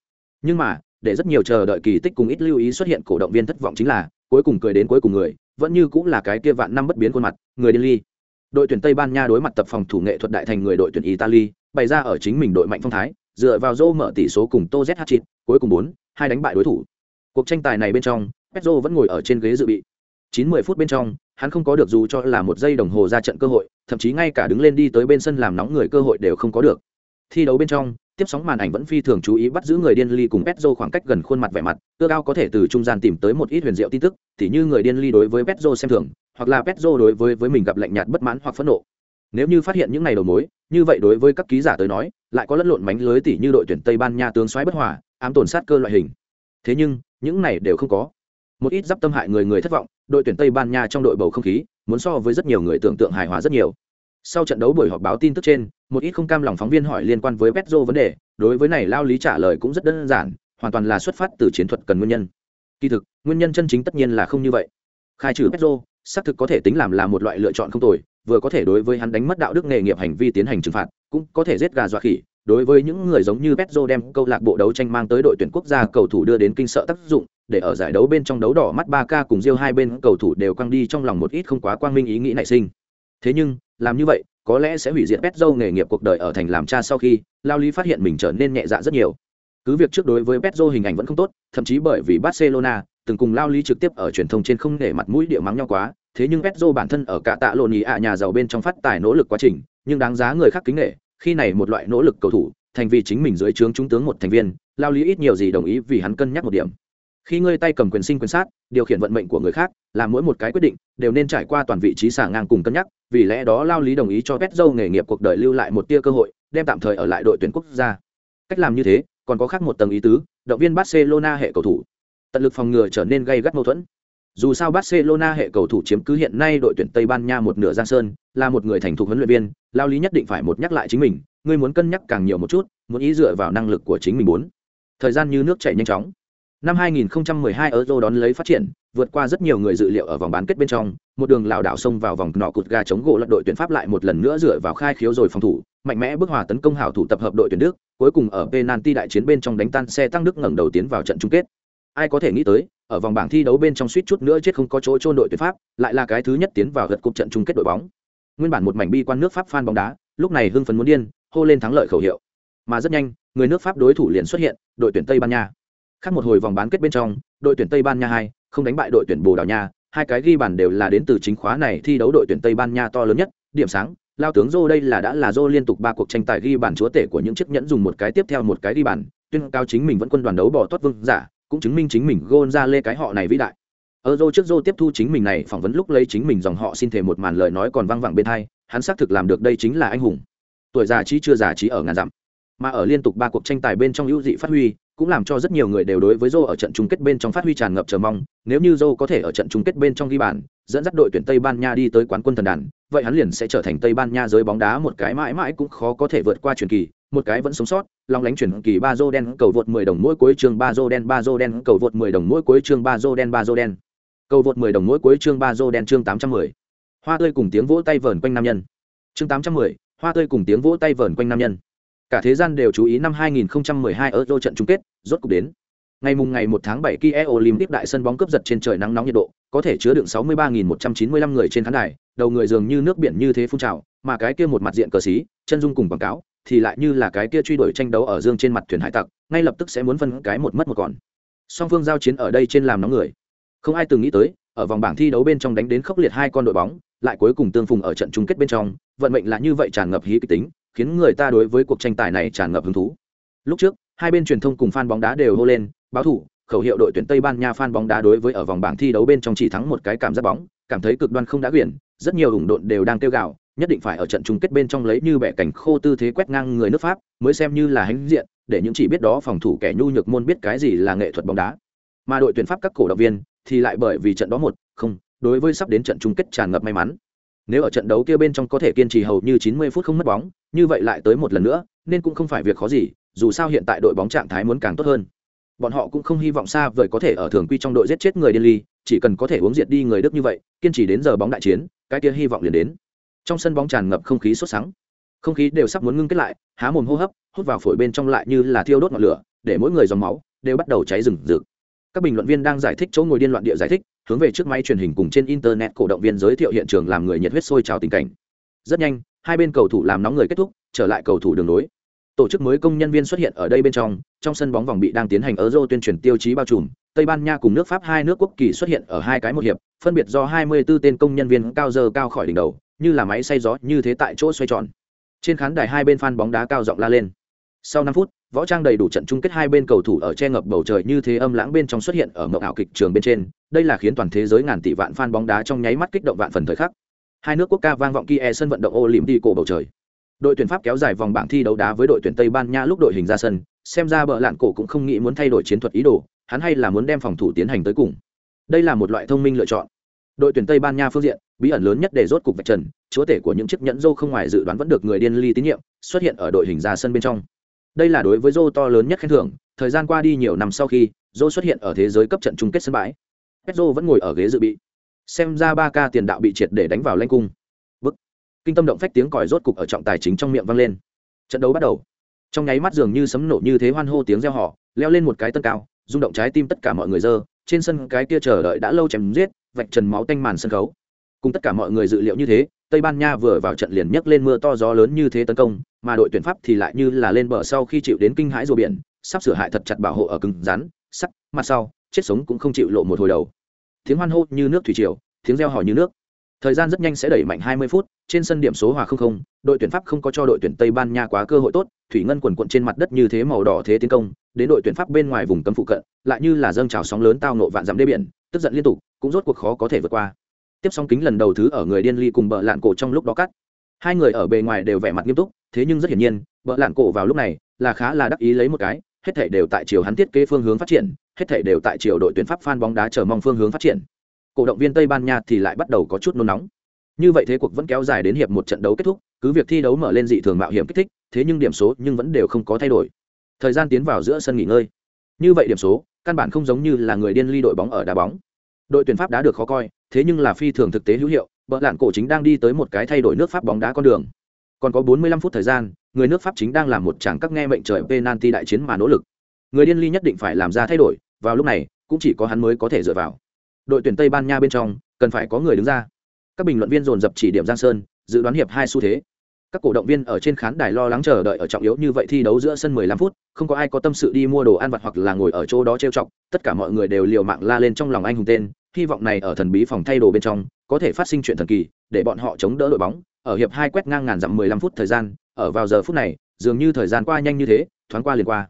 Nhưng mà, để rất nhiều chờ đợi kỳ tích cùng ít lưu ý xuất hiện cổ động viên thất vọng chính là, cuối cùng cười đến cuối cùng người, vẫn như cũng là cái kia vạn năm bất biến khuôn mặt, người điên ly. Đội tuyển Tây Ban Nha đối mặt tập phòng thủ nghệ thuật đại thành người đội tuyển Italy, bày ra ở chính mình đội mạnh phong thái dựa vào Zô mở tỷ số cùng Tô Z hat cuối cùng 4, hai đánh bại đối thủ. Cuộc tranh tài này bên trong, Pedro vẫn ngồi ở trên ghế dự bị. 90 phút bên trong, hắn không có được dù cho là một giây đồng hồ ra trận cơ hội, thậm chí ngay cả đứng lên đi tới bên sân làm nóng người cơ hội đều không có được. Thi đấu bên trong, tiếp sóng màn ảnh vẫn phi thường chú ý bắt giữ người điên ly cùng Pedro khoảng cách gần khuôn mặt vẻ mặt, cơ cao có thể từ trung gian tìm tới một ít huyền diệu tin tức, tỉ như người điên ly đối với Pedro xem thường, hoặc là Pedro đối với với mình gặp lạnh nhạt bất mãn hoặc phẫn nộ. Nếu như phát hiện những này đầu mối, như vậy đối với các ký giả tới nói, lại có lẫn lộn mánh lưới tỷ như đội tuyển Tây Ban Nha tướng xoáy bất hòa, ám tổn sát cơ loại hình. Thế nhưng, những này đều không có. Một ít giáp tâm hại người người thất vọng, đội tuyển Tây Ban Nha trong đội bầu không khí, muốn so với rất nhiều người tưởng tượng hài hòa rất nhiều. Sau trận đấu buổi họp báo tin tức trên, một ít không cam lòng phóng viên hỏi liên quan với petro vấn đề, đối với này lao lý trả lời cũng rất đơn giản, hoàn toàn là xuất phát từ chiến thuật cần nguyên nhân. Kỳ thực, nguyên nhân chân chính tất nhiên là không như vậy. Khai trừ petro xác thực có thể tính làm là một loại lựa chọn không tồi, vừa có thể đối với hắn đánh mất đạo đức nghề nghiệp hành vi tiến hành trừng phạt, cũng có thể giết gà dọa khỉ. Đối với những người giống như Pedro đem câu lạc bộ đấu tranh mang tới đội tuyển quốc gia cầu thủ đưa đến kinh sợ tác dụng, để ở giải đấu bên trong đấu đỏ mắt 3K cùng Rio hai bên cầu thủ đều quăng đi trong lòng một ít không quá quang minh ý nghĩ nảy sinh. Thế nhưng, làm như vậy, có lẽ sẽ hủy diệt Pedro nghề nghiệp cuộc đời ở thành làm cha sau khi, Lao Lý phát hiện mình trở nên nhẹ dạ rất nhiều. Cứ việc trước đối với Pedro hình ảnh vẫn không tốt, thậm chí bởi vì Barcelona từng cùng Lao Lý trực tiếp ở truyền thông trên không để mặt mũi địa mắng nhau quá, thế nhưng petro bản thân ở cả tạ lộn ý ạ nhà giàu bên trong phát tài nỗ lực quá trình, nhưng đáng giá người khác kính nể, khi này một loại nỗ lực cầu thủ, thành vì chính mình dưới trướng trung tướng một thành viên, Lao Lý ít nhiều gì đồng ý vì hắn cân nhắc một điểm. Khi ngươi tay cầm quyền sinh quyền sát, điều khiển vận mệnh của người khác, làm mỗi một cái quyết định đều nên trải qua toàn vị trí xả ngang cùng cân nhắc, vì lẽ đó Lao Lý đồng ý cho Pedro nghề nghiệp cuộc đời lưu lại một tia cơ hội, đem tạm thời ở lại đội tuyển quốc gia. Cách làm như thế, còn có khác một tầng ý tứ, động viên Barcelona hệ cầu thủ, tận lực phòng ngừa trở nên gây gắt mâu thuẫn. Dù sao Barcelona hệ cầu thủ chiếm cứ hiện nay đội tuyển Tây Ban Nha một nửa giang sơn, là một người thành thục huấn luyện viên, Lao Lý nhất định phải một nhắc lại chính mình, ngươi muốn cân nhắc càng nhiều một chút, muốn ý dựa vào năng lực của chính mình muốn. Thời gian như nước chảy nhanh chóng. Năm 2012 Euro đón lấy phát triển, vượt qua rất nhiều người dự liệu ở vòng bán kết bên trong, một đường lảo đảo xông vào vòng nọ cụt gà chống gỗ lật đội tuyển Pháp lại một lần nữa dựa vào khai khiếu rồi phòng thủ, mạnh mẽ bước hòa tấn công hảo thủ tập hợp đội tuyển Đức, cuối cùng ở penalty đại chiến bên trong đánh tan xe tăng Đức ngẩng đầu tiến vào trận chung kết. Ai có thể nghĩ tới, ở vòng bảng thi đấu bên trong suýt chút nữa chết không có chỗ chôn đội tuyển Pháp, lại là cái thứ nhất tiến vào gật cục trận chung kết đội bóng. Nguyên bản một mảnh bi quan nước Pháp fan bóng đá, lúc này hưng phấn muốn điên, hô lên thắng lợi khẩu hiệu. Mà rất nhanh, người nước Pháp đối thủ liền xuất hiện, đội tuyển Tây Ban Nha. Khác một hồi vòng bán kết bên trong, đội tuyển Tây Ban Nha hai không đánh bại đội tuyển Bồ Đào Nha, hai cái ghi bàn đều là đến từ chính khóa này thi đấu đội tuyển Tây Ban Nha to lớn nhất, điểm sáng, lao tướng Zô đây là đã là Zô liên tục ba cuộc tranh tài ghi bàn chúa tể của những chiếc nhẫn dùng một cái tiếp theo một cái ghi bàn, tuyên cao chính mình vẫn quân đoàn đấu bỏ tốt vương giả, cũng chứng minh chính mình gôn ra lê cái họ này vĩ đại. Ở dô trước dô tiếp thu chính mình này phỏng vấn lúc lấy chính mình dòng họ xin thể một màn lời nói còn vang vẳng bên thai hắn xác thực làm được đây chính là anh hùng. Tuổi già trí chưa già trí ở ngàn dặm. Mà ở liên tục ba cuộc tranh tài bên trong hữu dị phát huy, cũng làm cho rất nhiều người đều đối với Joe ở trận chung kết bên trong phát huy tràn ngập chờ mong, nếu như Joe có thể ở trận chung kết bên trong ghi bàn, dẫn dắt đội tuyển Tây Ban Nha đi tới quán quân thần đàn, vậy hắn liền sẽ trở thành Tây Ban Nha giới bóng đá một cái mãi mãi cũng khó có thể vượt qua truyền kỳ, một cái vẫn sống sót, long lánh chuyển kỳ ba rô đen cầu vượt 10 đồng mỗi cuối chương ba rô đen ba rô đen cầu vượt 10 đồng mỗi cuối chương ba rô đen ba rô đen. Cầu vượt 10 đồng mỗi cuối chương ba rô đen chương 810. Hoa tươi cùng tiếng vỗ tay vờn quanh nam nhân. Chương 810, hoa tươi cùng tiếng vỗ tay vờn quanh nam nhân. Cả thế gian đều chú ý năm 2012 Euro trận chung kết, rốt cục đến ngày mùng ngày 1 tháng 7 Kiev Olympic đại sân bóng cướp giật trên trời nắng nóng nhiệt độ, có thể chứa đựng 63.195 người trên khán đài, đầu người dường như nước biển như thế phun trào, mà cái kia một mặt diện cờ xí, chân dung cùng quảng cáo, thì lại như là cái kia truy đuổi tranh đấu ở dương trên mặt thuyền hải tặc, ngay lập tức sẽ muốn phân cái một mất một còn. Song phương giao chiến ở đây trên làm nóng người. Không ai từng nghĩ tới, ở vòng bảng thi đấu bên trong đánh đến khốc liệt hai con đội bóng, lại cuối cùng tương phùng ở trận chung kết bên trong, vận mệnh là như vậy tràn ngập hí kịch tính, khiến người ta đối với cuộc tranh tài này tràn ngập hứng thú. Lúc trước, hai bên truyền thông cùng fan bóng đá đều hô lên, báo thủ, khẩu hiệu đội tuyển Tây Ban Nha fan bóng đá đối với ở vòng bảng thi đấu bên trong chỉ thắng một cái cảm giác bóng, cảm thấy cực đoan không đã quyển, rất nhiều ủng độn đều đang kêu gào, nhất định phải ở trận chung kết bên trong lấy như bẻ cảnh khô tư thế quét ngang người nước Pháp, mới xem như là hãnh diện, để những chỉ biết đó phòng thủ kẻ nhu nhược môn biết cái gì là nghệ thuật bóng đá. Mà đội tuyển Pháp các cổ động viên thì lại bởi vì trận đó một, không, đối với sắp đến trận chung kết tràn ngập may mắn. Nếu ở trận đấu kia bên trong có thể kiên trì hầu như 90 phút không mất bóng, như vậy lại tới một lần nữa, nên cũng không phải việc khó gì, dù sao hiện tại đội bóng trạng thái muốn càng tốt hơn bọn họ cũng không hy vọng xa vời có thể ở thường quy trong đội giết chết người điên ly chỉ cần có thể uống diệt đi người đức như vậy kiên trì đến giờ bóng đại chiến cái kia hy vọng liền đến trong sân bóng tràn ngập không khí sốt sắng. Không khí đều sắp muốn ngưng kết lại, há mồm hô hấp, hút vào phổi bên trong lại như là thiêu đốt ngọn lửa, để mỗi người dòng máu đều bắt đầu cháy rừng rực. Các bình luận viên đang giải thích chỗ ngồi điên loạn địa giải thích, hướng về trước máy truyền hình cùng trên internet cổ động viên giới thiệu hiện trường làm người nhiệt huyết sôi trào tình cảnh. Rất nhanh, hai bên cầu thủ làm nóng người kết thúc, trở lại cầu thủ đường nối tổ chức mới công nhân viên xuất hiện ở đây bên trong trong sân bóng vòng bị đang tiến hành ở euro tuyên truyền tiêu chí bao trùm, tây ban nha cùng nước pháp hai nước quốc kỳ xuất hiện ở hai cái một hiệp, phân biệt do 24 tên công nhân viên cao giờ cao khỏi đỉnh đầu như là máy xay gió như thế tại chỗ xoay tròn. Trên khán đài hai bên fan bóng đá cao giọng la lên. Sau 5 phút, võ trang đầy đủ trận chung kết hai bên cầu thủ ở che ngập bầu trời như thế âm lãng bên trong xuất hiện ở mộng ảo kịch trường bên trên, đây là khiến toàn thế giới ngàn tỷ vạn fan bóng đá trong nháy mắt kích động vạn phần thời khắc. Hai nước quốc ca vang vọng kia sân vận động olympic cổ bầu trời. Đội tuyển pháp kéo dài vòng bảng thi đấu đá với đội tuyển tây ban nha lúc đội hình ra sân, xem ra bờ lạn cổ cũng không nghĩ muốn thay đổi chiến thuật ý đồ, hắn hay là muốn đem phòng thủ tiến hành tới cùng. Đây là một loại thông minh lựa chọn. Đội tuyển tây ban nha phương diện bí ẩn lớn nhất để rốt cục vạch trần, chúa tể của những chiếc nhẫn rô không ngoài dự đoán vẫn được người điên ly tín nhiệm, xuất hiện ở đội hình ra sân bên trong. Đây là đối với dô to lớn nhất khen thưởng, thời gian qua đi nhiều năm sau khi dô xuất hiện ở thế giới cấp trận chung kết sân bãi. Petro vẫn ngồi ở ghế dự bị. Xem ra ba ca tiền đạo bị triệt để đánh vào lanh cung. Bức. Kinh tâm động phách tiếng còi rốt cục ở trọng tài chính trong miệng vang lên. Trận đấu bắt đầu. Trong nháy mắt dường như sấm nổ như thế hoan hô tiếng reo họ leo lên một cái tân cao, rung động trái tim tất cả mọi người dơ, trên sân cái kia chờ đợi đã lâu chém giết, vạch trần máu tanh màn sân khấu cùng tất cả mọi người dự liệu như thế, tây ban nha vừa vào trận liền nhấc lên mưa to gió lớn như thế tấn công, mà đội tuyển pháp thì lại như là lên bờ sau khi chịu đến kinh hãi rùa biển, sắp sửa hại thật chặt bảo hộ ở cứng rắn sắc mặt sau, chết sống cũng không chịu lộ một hồi đầu. Tiếng hoan hô như nước thủy triều, tiếng reo hò như nước. Thời gian rất nhanh sẽ đẩy mạnh 20 phút, trên sân điểm số hòa không không, đội tuyển pháp không có cho đội tuyển tây ban nha quá cơ hội tốt, thủy ngân quần quận trên mặt đất như thế màu đỏ thế tiến công, đến đội tuyển pháp bên ngoài vùng cấm phụ cận, lại như là dâng trào sóng lớn tao nộ vạn dặm đê biển, tức giận liên tục, cũng rốt cuộc khó có thể vượt qua tiếp song kính lần đầu thứ ở người điên ly cùng bờ lạn cổ trong lúc đó cắt. Hai người ở bề ngoài đều vẻ mặt nghiêm túc, thế nhưng rất hiển nhiên bờ lạn cổ vào lúc này là khá là đắc ý lấy một cái, hết thảy đều tại chiều hắn thiết kế phương hướng phát triển, hết thảy đều tại chiều đội tuyển pháp phan bóng đá chờ mong phương hướng phát triển. Cổ động viên tây ban nha thì lại bắt đầu có chút nôn nóng. Như vậy thế cuộc vẫn kéo dài đến hiệp một trận đấu kết thúc, cứ việc thi đấu mở lên dị thường mạo hiểm kích thích, thế nhưng điểm số nhưng vẫn đều không có thay đổi. Thời gian tiến vào giữa sân nghỉ ngơi. Như vậy điểm số, căn bản không giống như là người điên ly đội bóng ở đá bóng. Đội tuyển pháp đã được khó coi thế nhưng là phi thường thực tế hữu hiệu, bợ lạn cổ chính đang đi tới một cái thay đổi nước pháp bóng đá con đường. Còn có 45 phút thời gian, người nước pháp chính đang làm một chàng các nghe mệnh trời penalty đại chiến mà nỗ lực. Người điên ly nhất định phải làm ra thay đổi, vào lúc này, cũng chỉ có hắn mới có thể dựa vào. Đội tuyển tây ban nha bên trong, cần phải có người đứng ra. Các bình luận viên dồn dập chỉ điểm giang sơn, dự đoán hiệp hai xu thế. Các cổ động viên ở trên khán đài lo lắng chờ đợi ở trọng yếu như vậy thi đấu giữa sân 15 phút, không có ai có tâm sự đi mua đồ ăn vặt hoặc là ngồi ở chỗ đó trêu chọc, tất cả mọi người đều liều mạng la lên trong lòng anh hùng tên hy vọng này ở thần bí phòng thay đồ bên trong, có thể phát sinh chuyện thần kỳ, để bọn họ chống đỡ đội bóng, ở hiệp hai quét ngang ngàn dặm 15 phút thời gian, ở vào giờ phút này, dường như thời gian qua nhanh như thế, thoáng qua liền qua.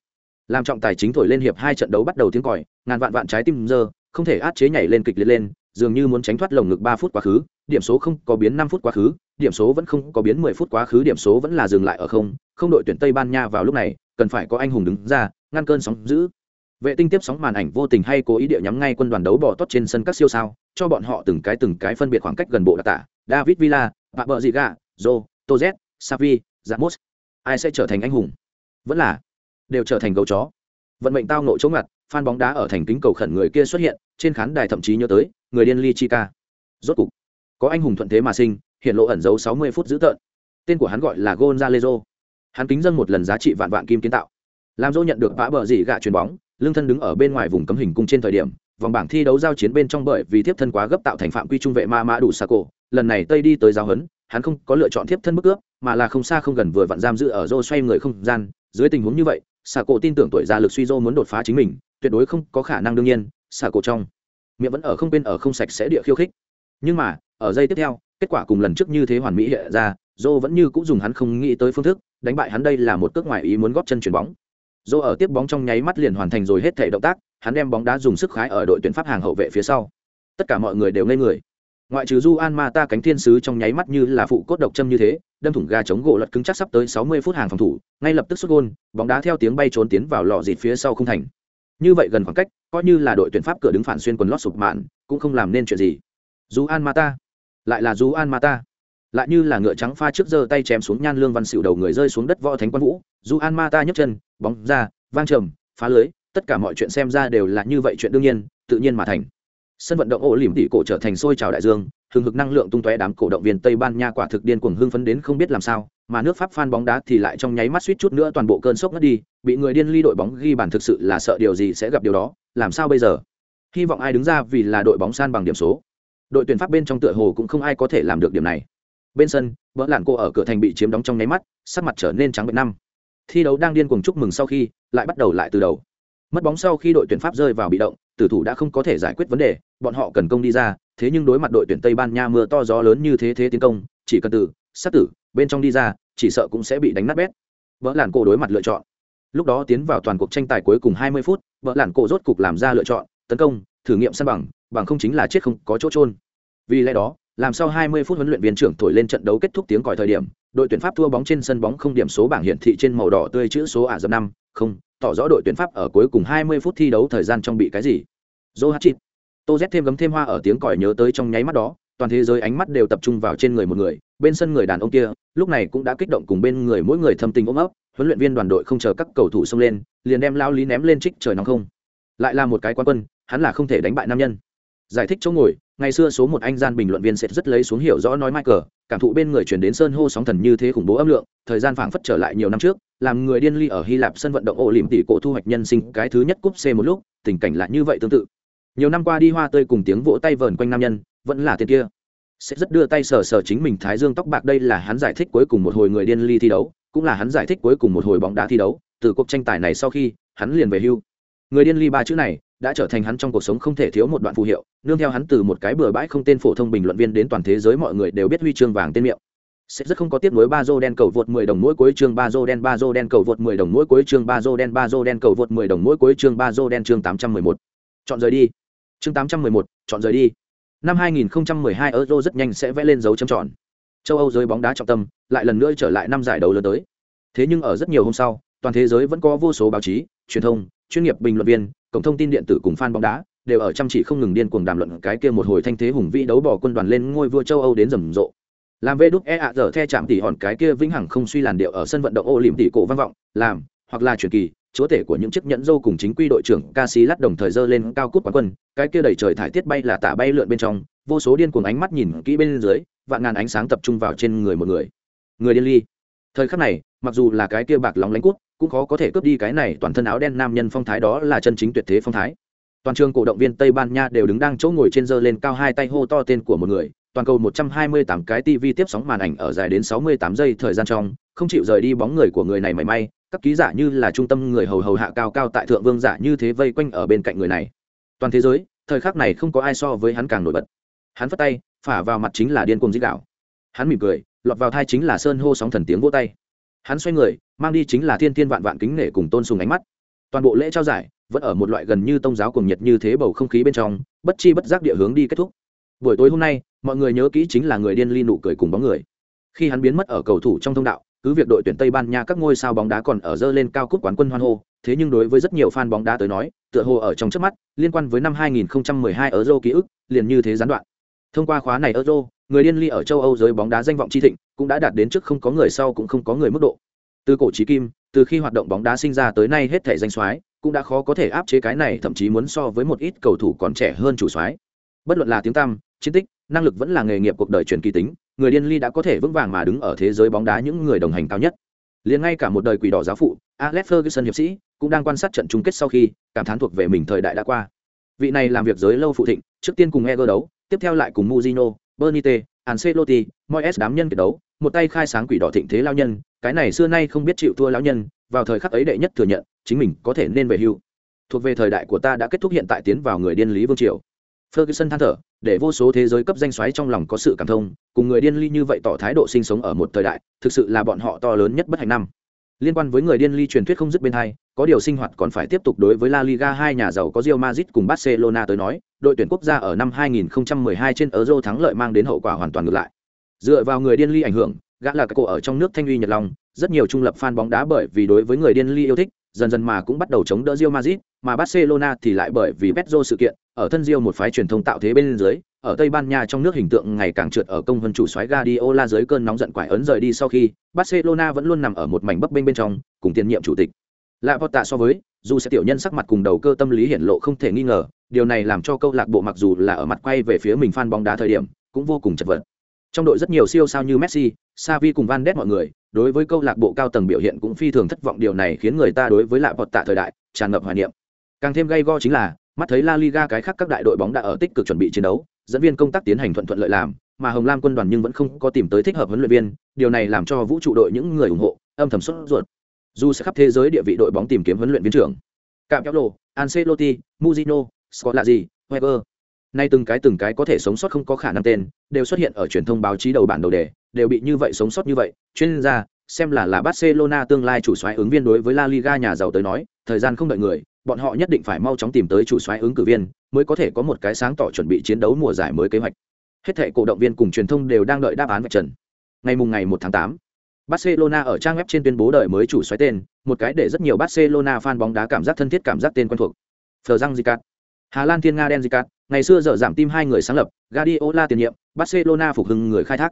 Làm trọng tài chính thổi lên hiệp hai trận đấu bắt đầu tiếng còi, ngàn vạn vạn trái tim giờ, không thể át chế nhảy lên kịch liệt lên, dường như muốn tránh thoát lồng ngực ba phút quá khứ, điểm số không có biến năm phút quá khứ, điểm số vẫn không có biến mười phút quá khứ, điểm số vẫn là dừng lại ở không không đội tuyển tây ban nha vào lúc này, cần phải có anh hùng đứng ra, ngăn cơn sóng giữ vệ tinh tiếp sóng màn ảnh vô tình hay cố ý địa nhắm ngay quân đoàn đấu bỏ tốt trên sân các siêu sao, cho bọn họ từng cái từng cái phân biệt khoảng cách gần bộ đặc tả, david villa bạ bờ dị gà joe tozet savi zamos ai sẽ trở thành anh hùng? Vẫn là đều trở thành gấu chó. Vận mệnh tao nộ chống ngặt phan bóng đá ở thành kính cầu khẩn người kia xuất hiện, trên khán đài thậm chí nhớ tới, người điên ly chica rốt cục, có anh hùng thuận thế mà sinh, hiện lộ ẩn dấu 60 phút dữ tợn. Tên của hắn gọi là gonzalezo hắn kính dân một lần giá trị vạn vạn kim kiến tạo. Làm dỗ nhận được vã bờ dỉ gạ chuyền bóng lương thân đứng ở bên ngoài vùng cấm hình cung trên thời điểm, vòng bảng thi đấu giao chiến bên trong bởi vì thiếp thân quá gấp tạo thành phạm quy trung vệ ma mã đủ xa cổ, lần này tây đi tới giao hấn hắn không có lựa chọn thiếp thân bức ước, mà là không xa không gần vừa vặn giam giữ ở dô xoay người không gian. Dưới tình huống như vậy xà cổ tin tưởng tuổi già lực suy dô muốn đột phá chính mình, tuyệt đối không có khả năng đương nhiên xà cổ trong miệng vẫn ở không bên ở không sạch sẽ địa khiêu khích. Nhưng mà, ở giây tiếp theo, kết quả cùng lần trước như thế hoàn mỹ hiện ra dô vẫn như cũng dùng hắn không nghĩ tới phương thức, đánh bại hắn đây là một cước ngoài ý muốn góp chân chuyền bóng dô ở tiếp bóng trong nháy mắt liền hoàn thành rồi hết thể động tác hắn đem bóng đá dùng sức khái ở đội tuyển pháp hàng hậu vệ phía sau. Tất cả mọi người đều ngây người. Ngoại trừ Juan Mata ta cánh thiên sứ trong nháy mắt như là phụ cốt độc châm như thế đâm thủng ga chống gỗ lật cứng chắc sắp tới 60 phút hàng phòng thủ ngay lập tức xuất gol, bóng đá theo tiếng bay trốn tiến vào lọ dịt phía sau không thành. Như vậy gần khoảng cách coi như là đội tuyển pháp cửa đứng phản xuyên quần lót sụp mạn cũng không làm nên chuyện gì. Juan mata lại là Juan mata lại như là ngựa trắng pha trước giơ tay chém xuống nhan lương văn xỉu đầu người rơi xuống đất võ thánh quan vũ dù an mata nhấc chân, bóng ra, vang trầm, phá lưới, tất cả mọi chuyện xem ra đều là như vậy chuyện đương nhiên, tự nhiên mà thành. Sân vận động ổ lỉm tỉ cổ trở thành sôi trào đại dương, hừng hực năng lượng tung tóe đám cổ động viên tây ban nha quả thực điên cuồng hưng phấn đến không biết làm sao, mà nước pháp phan bóng đá thì lại trong nháy mắt suýt chút nữa toàn bộ cơn sốc ngất đi, bị người điên ly đội bóng ghi bàn thực sự là sợ điều gì sẽ gặp điều đó, làm sao bây giờ? Hy vọng ai đứng ra vì là đội bóng san bằng điểm số. Đội tuyển pháp bên trong tựa hồ cũng không ai có thể làm được điểm này. Bên sân, vỡ lạn cô ở cửa thành bị chiếm đóng trong nháy mắt, sắc mặt trở nên trắng bệnh năm thi đấu đang điên cuồng chúc mừng sau khi, lại bắt đầu lại từ đầu. Mất bóng sau khi đội tuyển pháp rơi vào bị động, tử thủ đã không có thể giải quyết vấn đề, bọn họ cần công đi ra, thế nhưng đối mặt đội tuyển tây ban nha mưa to gió lớn như thế thế tiến công, chỉ cần từ, sát tử, bên trong đi ra, chỉ sợ cũng sẽ bị đánh nát bét. Vỡ làn cổ đối mặt lựa chọn. Lúc đó tiến vào toàn cuộc tranh tài cuối cùng 20 phút, vỡ làn cổ rốt cục làm ra lựa chọn, tấn công, thử nghiệm săn bằng bằng không chính là chết không có chỗ trôn vì lẽ đó, làm sau 20 phút huấn luyện viên trưởng thổi lên trận đấu kết thúc tiếng còi thời điểm đội tuyển pháp thua bóng trên sân bóng không điểm số bảng hiển thị trên màu đỏ tươi chữ số ả dập năm, không, tỏ rõ đội tuyển pháp ở cuối cùng 20 phút thi đấu thời gian trong bị cái gì. Dô hát chịt tô z thêm gấm thêm hoa ở tiếng còi nhớ tới trong nháy mắt đó, toàn thế giới ánh mắt đều tập trung vào trên người một người, bên sân người đàn ông kia, lúc này cũng đã kích động cùng bên người mỗi người thâm tình ôm ấp, huấn luyện viên đoàn đội không chờ các cầu thủ xông lên, liền đem lao lý ném lên trích trời nóng không. Lại là một cái quan quân, hắn là không thể đánh bại nam nhân. Giải thích chỗ ngồi ngày xưa số một anh gian bình luận viên sẽ rất lấy xuống hiểu rõ nói michael, cảm thụ bên người chuyển đến sơn hô sóng thần như thế khủng bố âm lượng, thời gian phảng phất trở lại nhiều năm trước, làm người điên ly ở hy lạp sân vận động ổ lìm tỷ cổ thu hoạch nhân sinh cái thứ nhất cúp c một lúc, tình cảnh lại như vậy tương tự. Nhiều năm qua đi hoa tươi cùng tiếng vỗ tay vờn quanh nam nhân, vẫn là tên kia. Sẽ rất đưa tay sờ sờ chính mình thái dương tóc bạc đây là hắn giải thích cuối cùng một hồi người điên ly thi đấu, cũng là hắn giải thích cuối cùng một hồi bóng đá thi đấu, từ cuộc tranh tài này sau khi, hắn liền về hưu. Người điên ly ba chữ này đã trở thành hắn trong cuộc sống không thể thiếu một đoạn phù hiệu nương theo hắn từ một cái bừa bãi không tên phổ thông bình luận viên đến toàn thế giới mọi người đều biết huy chương vàng tên miệng. Sẽ rất không có tiếp nối ba dô đen cầu vượt 10 đồng mỗi cuối chương ba dô đen ba dô đen cầu vượt 10 đồng mỗi cuối chương ba dô đen ba dô đen cầu vượt 10 đồng mỗi cuối chương ba dô đen chương 811. chọn rời đi. Chương 811, chọn rời đi. Năm 2012 euro rất nhanh sẽ vẽ lên dấu chấm tròn. Châu âu giới bóng đá trọng tâm lại lần nữa trở lại năm giải đấu lớn tới. Thế nhưng ở rất nhiều hôm sau toàn thế giới vẫn có vô số báo chí truyền thông chuyên nghiệp bình luận viên cổng thông tin điện tử cùng fan bóng đá đều ở chăm chỉ không ngừng điên cuồng đàm luận cái kia một hồi thanh thế hùng vĩ đấu bỏ quân đoàn lên ngôi vua châu âu đến rầm rộ làm về đúc e ạ giờ the chạm tỉ hòn cái kia vĩnh hằng không suy làn điệu ở sân vận động ô liễm tỉ cổ vang vọng làm hoặc là truyền kỳ chúa tể của những chiếc nhẫn dâu cùng chính quy đội trưởng Casillas đồng thời dơ lên cao cút quán quân, cái kia đầy trời thải tiết bay là tả bay lượn bên trong, vô số điên cuồng ánh mắt nhìn kỹ bên dưới, vạn ngàn ánh sáng tập trung vào trên người một người. Người điên ly. Thời khắc này, mặc dù là cái kia bạc lóng lánh cút, cũng khó có thể cướp đi cái này toàn thân áo đen nam nhân phong thái đó là chân chính tuyệt thế phong thái. Toàn trường cổ động viên Tây Ban Nha đều đứng đang chỗ ngồi trên dơ lên cao hai tay hô to tên của một người, toàn cầu 128 cái TV tiếp sóng màn ảnh ở dài đến 68 giây thời gian trong, không chịu rời đi bóng người của người này mảy may, các ký giả như là trung tâm người hầu hầu hạ cao cao tại thượng vương giả như thế vây quanh ở bên cạnh người này. Toàn thế giới, thời khắc này không có ai so với hắn càng nổi bật. Hắn phất tay, phả vào mặt chính là điên cuồng dích đạo. Hắn mỉm cười, lọt vào thai chính là sơn hô sóng thần tiếng vỗ tay. Hắn xoay người, mang đi chính là thiên thiên vạn vạn kính nể cùng tôn sùng ánh mắt. Toàn bộ lễ trao giải vẫn ở một loại gần như tông giáo cùng nhiệt như thế bầu không khí bên trong, bất chi bất giác địa hướng đi kết thúc. Buổi tối hôm nay, mọi người nhớ kỹ chính là người điên ly nụ cười cùng bóng người khi hắn biến mất ở cầu thủ trong thông đạo cứ việc đội tuyển tây ban nha các ngôi sao bóng đá còn ở dơ lên cao cúp quán quân hoan hô thế nhưng đối với rất nhiều fan bóng đá tới nói tựa hồ ở trong trước mắt liên quan với năm 2012 euro ký ức liền như thế gián đoạn thông qua khóa này euro người điên ly ở châu âu giới bóng đá danh vọng chi thịnh cũng đã đạt đến trước không có người sau cũng không có người mức độ từ cổ trí kim, từ khi hoạt động bóng đá sinh ra tới nay hết thể danh soái, cũng đã khó có thể áp chế cái này, thậm chí muốn so với một ít cầu thủ còn trẻ hơn chủ soái. Bất luận là tiếng tăm, chiến tích, năng lực vẫn là nghề nghiệp cuộc đời truyền kỳ tính, người điên ly đã có thể vững vàng mà đứng ở thế giới bóng đá những người đồng hành cao nhất. Liền ngay cả một đời quỷ đỏ giáo phụ, alex ferguson hiệp sĩ, cũng đang quan sát trận chung kết sau khi cảm thán thuộc về mình thời đại đã qua. Vị này làm việc giới lâu phụ thịnh, trước tiên cùng eger đấu, tiếp theo lại cùng muzino bernite ancelotti, moyes đám nhân kiệt đấu một tay khai sáng quỷ đỏ thịnh thế lao nhân cái này xưa nay không biết chịu thua lao nhân vào thời khắc ấy đệ nhất thừa nhận chính mình có thể nên về hưu thuộc về thời đại của ta đã kết thúc hiện tại tiến vào người điên lý vương triều Ferguson than thở, để vô số thế giới cấp danh xoáy trong lòng có sự cảm thông, cùng người điên ly như vậy tỏ thái độ sinh sống ở một thời đại, thực sự là bọn họ to lớn nhất bất hạnh năm. Liên quan với người điên ly truyền thuyết không dứt bên hai, có điều sinh hoạt còn phải tiếp tục đối với La Liga hai nhà giàu có Real Madrid cùng Barcelona tới nói, đội tuyển quốc gia ở năm 2012 trên Euro thắng lợi mang đến hậu quả hoàn toàn ngược lại. Dựa vào người điên ly ảnh hưởng, gã là cái cổ ở trong nước thanh uy nhật long, rất nhiều trung lập fan bóng đá bởi vì đối với người điên ly yêu thích, dần dần mà cũng bắt đầu chống đỡ Real Madrid, mà Barcelona thì lại bởi vì Pedro sự kiện, ở thân Real một phái truyền thông tạo thế bên dưới, ở Tây Ban Nha trong nước hình tượng ngày càng trượt ở công vân chủ soái Guardiola dưới cơn nóng giận quải ấn rời đi sau khi, Barcelona vẫn luôn nằm ở một mảnh bấp bênh bên trong, cùng tiền nhiệm chủ tịch. Lạ Porta so với, dù sẽ tiểu nhân sắc mặt cùng đầu cơ tâm lý hiển lộ không thể nghi ngờ, điều này làm cho câu lạc bộ mặc dù là ở mặt quay về phía mình fan bóng đá thời điểm, cũng vô cùng chật vật. Trong đội rất nhiều siêu sao như Messi, Xavi cùng Van Ness mọi người, đối với câu lạc bộ cao tầng biểu hiện cũng phi thường thất vọng. Điều này khiến người ta đối với lạ vọt tạ thời đại tràn ngập hoài niệm. Càng thêm gay go chính là mắt thấy la liga cái khác các đại đội bóng đã ở tích cực chuẩn bị chiến đấu dẫn viên công tác tiến hành thuận thuận lợi làm mà hồng lam quân đoàn nhưng vẫn không có tìm tới thích hợp huấn luyện viên điều này làm cho vũ trụ đội những người ủng hộ âm thầm sốt ruột. Dù sẽ khắp thế giới địa vị đội bóng tìm kiếm huấn luyện viên trưởng. Cạm kéo lộ ancelotti muzino gì, weber nay từng cái từng cái có thể sống sót không có khả năng tên đều xuất hiện ở truyền thông báo chí đầu bản đầu đề đều bị như vậy sống sót như vậy chuyên gia xem là là barcelona tương lai chủ soái ứng viên đối với la liga nhà giàu tới nói thời gian không đợi người bọn họ nhất định phải mau chóng tìm tới chủ soái ứng cử viên mới có thể có một cái sáng tỏ chuẩn bị chiến đấu mùa giải mới kế hoạch hết thệ cổ động viên cùng truyền thông đều đang đợi đáp án vạch trần ngày mùng ngày 1 tháng 8 Barcelona ở trang web trên tuyên bố đời mới chủ xoáy tên, một cái để rất nhiều Barcelona fan bóng đá cảm giác thân thiết cảm giác tên quen thuộc. Ferran Zicat. Hà Lan Thiên Nga đen Zicat, ngày xưa dở giảm tim hai người sáng lập, Guardiola tiền nhiệm, Barcelona phục hưng người khai thác.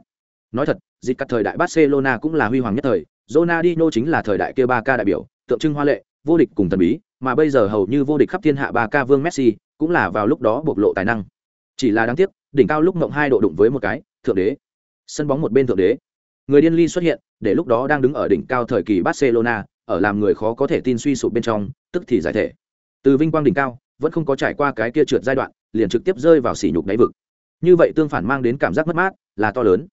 Nói thật, Zicat thời đại Barcelona cũng là huy hoàng nhất thời, Ronaldinho chính là thời đại kia Barca đại biểu, tượng trưng hoa lệ, vô địch cùng thần bí, mà bây giờ hầu như vô địch khắp thiên hạ Barca vương Messi, cũng là vào lúc đó bộc lộ tài năng. Chỉ là đáng tiếc, đỉnh cao lúc mộng hai độ đụng với một cái, thượng đế. Sân bóng một bên thượng đế, người điên ly xuất hiện để lúc đó đang đứng ở đỉnh cao thời kỳ barcelona ở làm người khó có thể tin suy sụp bên trong tức thì giải thể từ vinh quang đỉnh cao vẫn không có trải qua cái kia trượt giai đoạn liền trực tiếp rơi vào sỉ nhục đáy vực như vậy tương phản mang đến cảm giác mất mát là to lớn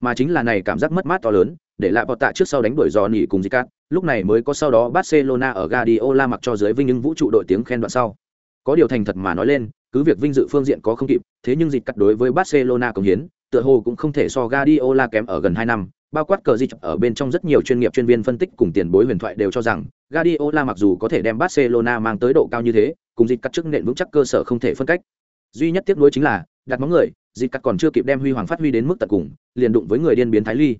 mà chính là này cảm giác mất mát to lớn để lại bọt tạ trước sau đánh đuổi dò nỉ cùng Zicat, lúc này mới có sau đó Barcelona ở Guardiola mặc cho dưới vinh nhưng vũ trụ đội tiếng khen đoạn sau. Có điều thành thật mà nói lên, cứ việc vinh dự phương diện có không kịp, thế nhưng Zicat đối với Barcelona công hiến, tựa hồ cũng không thể so Guardiola kém ở gần 2 năm, bao quát cờ di ở bên trong rất nhiều chuyên nghiệp chuyên viên phân tích cùng tiền bối huyền thoại đều cho rằng Guardiola mặc dù có thể đem Barcelona mang tới độ cao như thế, cùng dịch cắt trước nền vững chắc cơ sở không thể phân cách. Duy nhất tiếc nuối chính là, đặt móng người, dịp cắt còn chưa kịp đem huy hoàng phát huy đến mức tận cùng, liền đụng với người điên biến thái ly.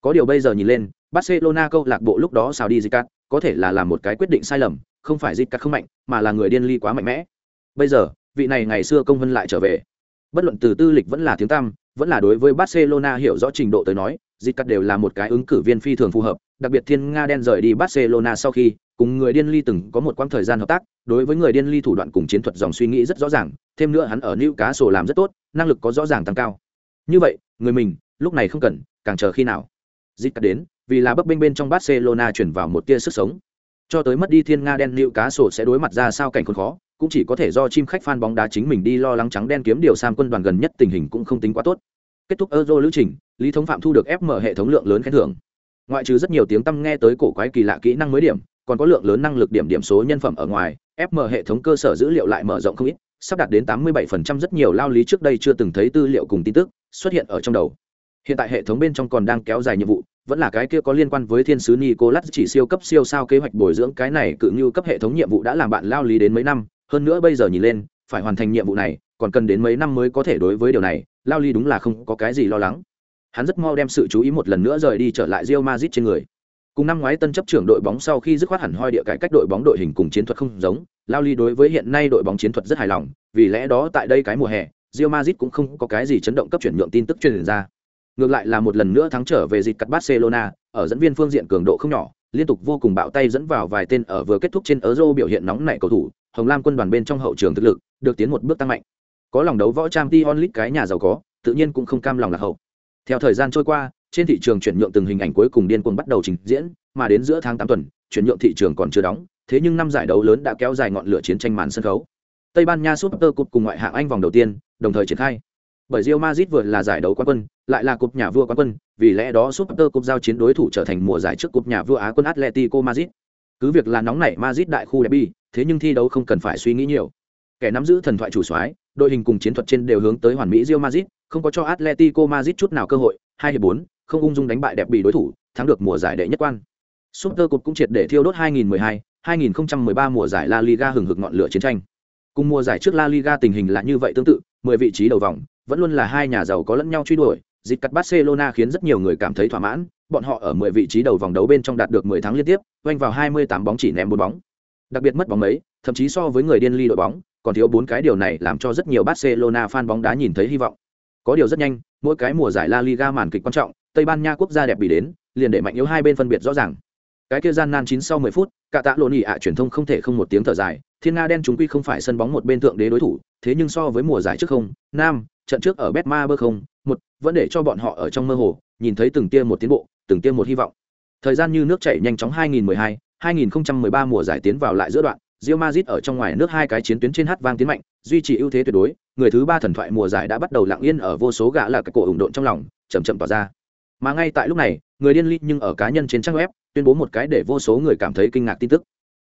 Có điều bây giờ nhìn lên, Barcelona câu lạc bộ lúc đó sao đi dịp cắt, có thể là làm một cái quyết định sai lầm, không phải dịp cắt không mạnh, mà là người điên ly quá mạnh mẽ. Bây giờ, vị này ngày xưa công vân lại trở về. Bất luận từ tư lịch vẫn là tiếng tăm, vẫn là đối với Barcelona hiểu rõ trình độ tới nói, dịp cắt đều là một cái ứng cử viên phi thường phù hợp đặc biệt thiên nga đen rời đi barcelona sau khi cùng người điên ly từng có một quãng thời gian hợp tác, đối với người điên ly thủ đoạn cùng chiến thuật dòng suy nghĩ rất rõ ràng, thêm nữa hắn ở new cá sổ làm rất tốt, năng lực có rõ ràng tăng cao. Như vậy, người mình, lúc này không cần, càng chờ khi nào? Dịch cắt đến, vì là bấp bênh bên trong barcelona chuyển vào một tia sức sống. Cho tới mất đi thiên nga đen new cá sổ sẽ đối mặt ra sao cảnh khốn khó, cũng chỉ có thể do chim khách fan bóng đá chính mình đi lo lắng trắng đen kiếm điều sam quân đoàn gần nhất tình hình cũng không tính quá tốt. Kết thúc euro lữ trình, lý thống phạm thu được fm hệ thống lượng lớn khen thưởng. Ngoại trừ rất nhiều tiếng tăm nghe tới cổ quái kỳ lạ kỹ năng mới điểm còn có lượng lớn năng lực điểm điểm số nhân phẩm ở ngoài fm hệ thống cơ sở dữ liệu lại mở rộng không ít, sắp đạt đến 87% rất nhiều lao lý trước đây chưa từng thấy tư liệu cùng tin tức xuất hiện ở trong đầu. Hiện tại hệ thống bên trong còn đang kéo dài nhiệm vụ, vẫn là cái kia có liên quan với thiên sứ nicolas chỉ siêu cấp siêu sao kế hoạch bồi dưỡng cái này cự như cấp hệ thống nhiệm vụ đã làm bạn lao lý đến mấy năm, hơn nữa bây giờ nhìn lên, phải hoàn thành nhiệm vụ này, còn cần đến mấy năm mới có thể đối với điều này, lao lý đúng là không có cái gì lo lắng. Hắn rất mau đem sự chú ý một lần nữa rời đi trở lại rio mazit trên người cùng năm ngoái tân chấp trưởng đội bóng sau khi dứt khoát hẳn hoi địa cải cách đội bóng đội hình cùng chiến thuật không giống, lao ly đối với hiện nay đội bóng chiến thuật rất hài lòng, vì lẽ đó tại đây cái mùa hè rio mazit cũng không có cái gì chấn động cấp chuyển nhượng tin tức truyền ra. Ngược lại là một lần nữa thắng trở về dịp cắt barcelona, ở dẫn viên phương diện cường độ không nhỏ, liên tục vô cùng bạo tay dẫn vào vài tên ở vừa kết thúc trên euro biểu hiện nóng nảy cầu thủ, hồng lam quân đoàn bên trong hậu trường thực lực, được tiến một bước tăng mạnh. Có lòng đấu võ trang t onlit cái nhà giàu có, tự nhiên cũng không cam lòng lạc hậu. Theo thời gian trôi qua trên thị trường chuyển nhượng từng hình ảnh cuối cùng điên cuồng bắt đầu trình diễn mà đến giữa tháng tám tuần chuyển nhượng thị trường còn chưa đóng thế nhưng năm giải đấu lớn đã kéo dài ngọn lửa chiến tranh màn sân khấu tây ban nha super cup cùng ngoại hạng anh vòng đầu tiên đồng thời triển khai bởi Real Madrid vừa là giải đấu quán quân, lại là cúp nhà vua quán quân, vì lẽ đó Super Cup giao chiến đối thủ trở thành mùa giải trước cúp nhà vua Á quân Atletico Madrid. Cứ việc là nóng nảy Madrid đại khu derby, thế nhưng thi đấu không cần phải suy nghĩ nhiều. Kẻ nắm giữ thần thoại chủ soái, đội hình cùng chiến thuật trên đều hướng tới hoàn mỹ Real Madrid, không có cho Atletico Madrid chút nào cơ hội, hai hiệp bốn, không ung dung đánh bại đẹp bị đối thủ, thắng được mùa giải đệ nhất quan. Super Cup cũng triệt để thiêu đốt 2012, 2013 mùa giải La Liga hừng hực ngọn lửa chiến tranh. Cùng mùa giải trước La Liga tình hình là như vậy tương tự, 10 vị trí đầu vòng, vẫn luôn là hai nhà giàu có lẫn nhau truy đuổi, dịch cắt Barcelona khiến rất nhiều người cảm thấy thỏa mãn, bọn họ ở 10 vị trí đầu vòng đấu bên trong đạt được 10 thắng liên tiếp, quanh vào 28 bóng chỉ ném 4 bóng. Đặc biệt mất bóng mấy, thậm chí so với người điên ly đội bóng, còn thiếu bốn cái điều này làm cho rất nhiều Barcelona fan bóng đá nhìn thấy hy vọng. Có điều rất nhanh, mỗi cái mùa giải La Liga màn kịch quan trọng, Tây Ban Nha quốc gia đẹp bị đến, liền để mạnh yếu hai bên phân biệt rõ ràng. Cái kia gian nan chín sau 10 phút, cả tạ lộn ạ truyền thông không thể không một tiếng thở dài, Thiên Nga đen chúng quy không phải sân bóng một bên thượng đế đối thủ, thế nhưng so với mùa giải trước không, Nam, trận trước ở Betmaber không, một, vẫn để cho bọn họ ở trong mơ hồ, nhìn thấy từng tia một tiến bộ, từng tia một hy vọng. Thời gian như nước chảy nhanh chóng 2012, 2013 mùa giải tiến vào lại giữa đoạn, Real Madrid ở trong ngoài nước hai cái chiến tuyến trên hát vang tiến mạnh, duy trì ưu thế tuyệt đối, người thứ ba thần thoại mùa giải đã bắt đầu lặng yên ở vô số gã là cái cổ ủng độn trong lòng, chậm chậm tỏa ra. Mà ngay tại lúc này, người điên ly nhưng ở cá nhân trên trang web, tuyên bố một cái để vô số người cảm thấy kinh ngạc tin tức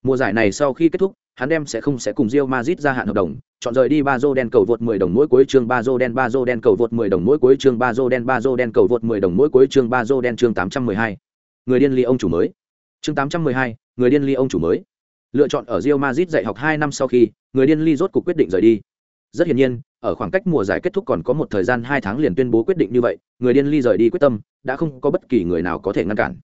mùa giải này sau khi kết thúc hắn đem sẽ không sẽ cùng Real Madrid gia hạn hợp đồng, chọn rời đi Bazo đen cầu vượt 10 đồng mỗi cuối chương Bazo đen Bazo đen cầu vượt 10 đồng mỗi cuối chương Bazo đen Bazo đen cầu vượt 10 đồng mỗi cuối chương Bazo đen chương 812. Người điên ly ông chủ mới. Chương 812, người điên ly ông chủ mới. Lựa chọn ở Real Madrid dạy học 2 năm sau khi, người điên ly rốt cuộc quyết định rời đi. Rất hiển nhiên, ở khoảng cách mùa giải kết thúc còn có một thời gian 2 tháng liền tuyên bố quyết định như vậy, người điên ly rời đi quyết tâm, đã không có bất kỳ người nào có thể ngăn cản.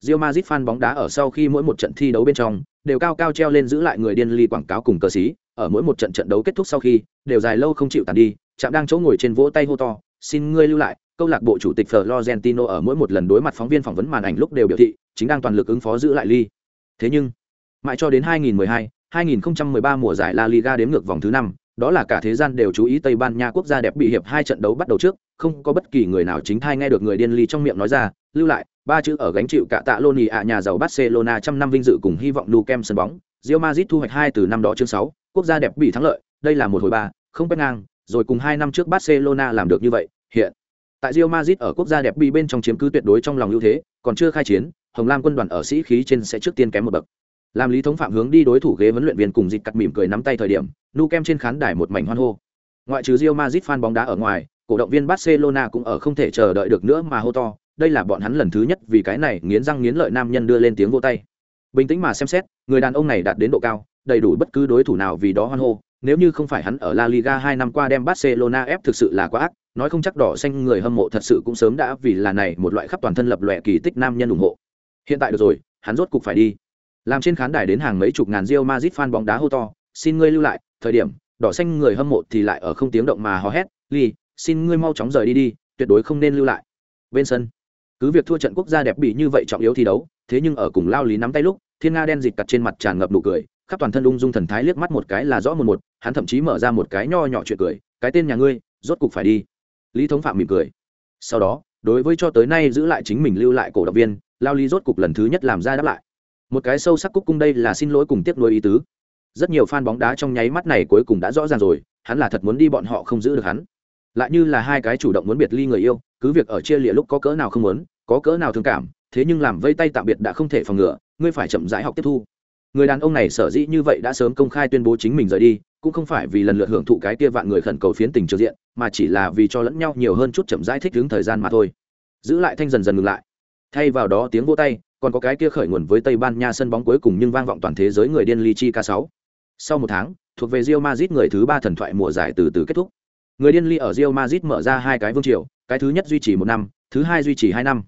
Real Madrid fan bóng đá ở sau khi mỗi một trận thi đấu bên trong đều cao cao treo lên giữ lại người điên ly quảng cáo cùng cờ sĩ, ở mỗi một trận trận đấu kết thúc sau khi, đều dài lâu không chịu tàn đi, chạm đang chỗ ngồi trên vỗ tay hô to, "Xin ngươi lưu lại." Câu lạc bộ chủ tịch Florentino ở mỗi một lần đối mặt phóng viên phỏng vấn màn ảnh lúc đều biểu thị, chính đang toàn lực ứng phó giữ lại ly. Thế nhưng, mãi cho đến 2012, 2013 mùa giải La Liga đến ngược vòng thứ 5, đó là cả thế gian đều chú ý Tây Ban Nha quốc gia đẹp bị hiệp hai trận đấu bắt đầu trước, không có bất kỳ người nào chính thai nghe được người điên ly trong miệng nói ra, lưu lại, ba chữ ở gánh chịu cả tạ Loni ạ nhà giàu barcelona trăm năm vinh dự cùng hy vọng nu kem sân bóng Real Madrid thu hoạch hai từ năm đó chương sáu quốc gia đẹp bị thắng lợi đây là một hồi ba không quét ngang rồi cùng hai năm trước barcelona làm được như vậy hiện. Tại Real Madrid ở quốc gia đẹp bị bên trong chiếm cứ tuyệt đối trong lòng ưu thế còn chưa khai chiến hồng lam quân đoàn ở sĩ khí trên sẽ trước tiên kém một bậc làm lý thống phạm hướng đi đối thủ ghế huấn luyện viên cùng dịch cắt mỉm cười nắm tay thời điểm nu kem trên khán đài một mảnh hoan hô ngoại trừ Real Madrid fan bóng đá ở ngoài cổ động viên Barcelona cũng ở không thể chờ đợi được nữa mà hô to đây là bọn hắn lần thứ nhất vì cái này nghiến răng nghiến lợi nam nhân đưa lên tiếng vô tay bình tĩnh mà xem xét người đàn ông này đạt đến độ cao đầy đủ bất cứ đối thủ nào vì đó hoan hô nếu như không phải hắn ở La Liga hai năm qua đem Barcelona ép thực sự là quá ác, nói không chắc đỏ xanh người hâm mộ thật sự cũng sớm đã vì là này một loại khắp toàn thân lập lòe kỳ tích nam nhân ủng hộ. Hiện tại được rồi, hắn rốt cục phải đi. Làm trên khán đài đến hàng mấy chục ngàn Real Madrid fan bóng đá hô to, xin ngươi lưu lại, thời điểm, đỏ xanh người hâm mộ thì lại ở không tiếng động mà hò hét, "Ly, xin ngươi mau chóng rời đi đi, tuyệt đối không nên lưu lại." Bên sân, cứ việc thua trận quốc gia đẹp bị như vậy trọng yếu thi đấu thế nhưng ở cùng lao lý nắm tay lúc thiên nga đen dịch cặt trên mặt tràn ngập nụ cười khắp toàn thân ung dung thần thái liếc mắt một cái là rõ một một hắn thậm chí mở ra một cái nho nhỏ chuyện cười cái tên nhà ngươi rốt cục phải đi. Lý thống phạm mỉm cười. Sau đó đối với cho tới nay giữ lại chính mình lưu lại cổ động viên lao lý rốt cục lần thứ nhất làm ra đáp lại một cái sâu sắc cúc cung đây là xin lỗi cùng tiếc nuôi ý tứ. Rất nhiều fan bóng đá trong nháy mắt này cuối cùng đã rõ ràng rồi, hắn là thật muốn đi bọn họ không giữ được hắn. Lại như là hai cái chủ động muốn biệt ly người yêu, cứ việc ở chia lịa lúc có cỡ nào không muốn, có cỡ nào thương cảm, thế nhưng làm vây tay tạm biệt đã không thể phòng ngừa, ngươi phải chậm rãi học tiếp thu. Người đàn ông này sở dĩ như vậy đã sớm công khai tuyên bố chính mình rời đi, cũng không phải vì lần lượt hưởng thụ cái kia vạn người khẩn cầu phiến tình trực diện, mà chỉ là vì cho lẫn nhau nhiều hơn chút chậm rãi thích ứng thời gian mà thôi. Giữ lại thanh dần dần ngừng lại thay vào đó tiếng vô tay còn có cái kia khởi nguồn với tây ban nha sân bóng cuối cùng nhưng vang vọng toàn thế giới người điên Li chi k sáu sau một tháng thuộc về rio mazit người thứ ba thần thoại mùa giải từ từ kết thúc Người điên ly ở Real Madrid mở ra hai cái vương triều, cái thứ nhất duy trì một năm, thứ hai duy trì hai năm.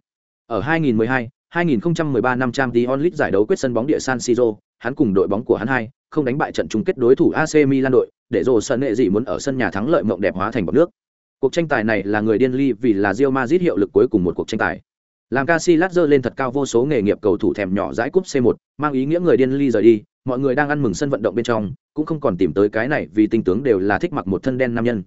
Ở 2012, 2013 năm tí onlit giải đấu quyết sân bóng địa San Siro, hắn cùng đội bóng của hắn hai, không đánh bại trận chung kết đối thủ AC Milan đội, để rồi sân nghệ gì muốn ở sân nhà thắng lợi mộng đẹp hóa thành bọt nước. Cuộc tranh tài này là người điên ly vì là Real Madrid hiệu lực cuối cùng một cuộc tranh tài. Làm Casillas dơ lên thật cao vô số nghề nghiệp cầu thủ thèm nhỏ giải cúp C1, mang ý nghĩa người điên ly rời đi, mọi người đang ăn mừng sân vận động bên trong, cũng không còn tìm tới cái này vì tinh tướng đều là thích mặc một thân đen nam nhân.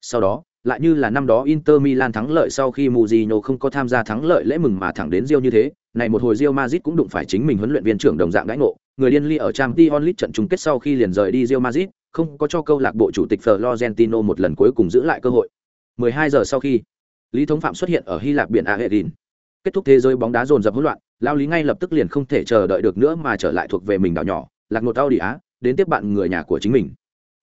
Sau đó, lại như là năm đó Inter Milan thắng lợi sau khi Mourinho không có tham gia thắng lợi lễ mừng mà thẳng đến Rio như thế, này một hồi Real Madrid cũng đụng phải chính mình huấn luyện viên trưởng đồng dạng đãi ngộ, người điên ly ở Champions League trận chung kết sau khi liền rời đi Real Madrid, không có cho câu lạc bộ chủ tịch Florentino một lần cuối cùng giữ lại cơ hội. 12 giờ sau khi, Lý Thống Phạm xuất hiện ở Hy Lạp biển Aegean. Kết thúc thế giới bóng đá dồn dập hỗn loạn, lao lý ngay lập tức liền không thể chờ đợi được nữa mà trở lại thuộc về mình đảo nhỏ, lạc một đi Á, đến tiếp bạn người nhà của chính mình.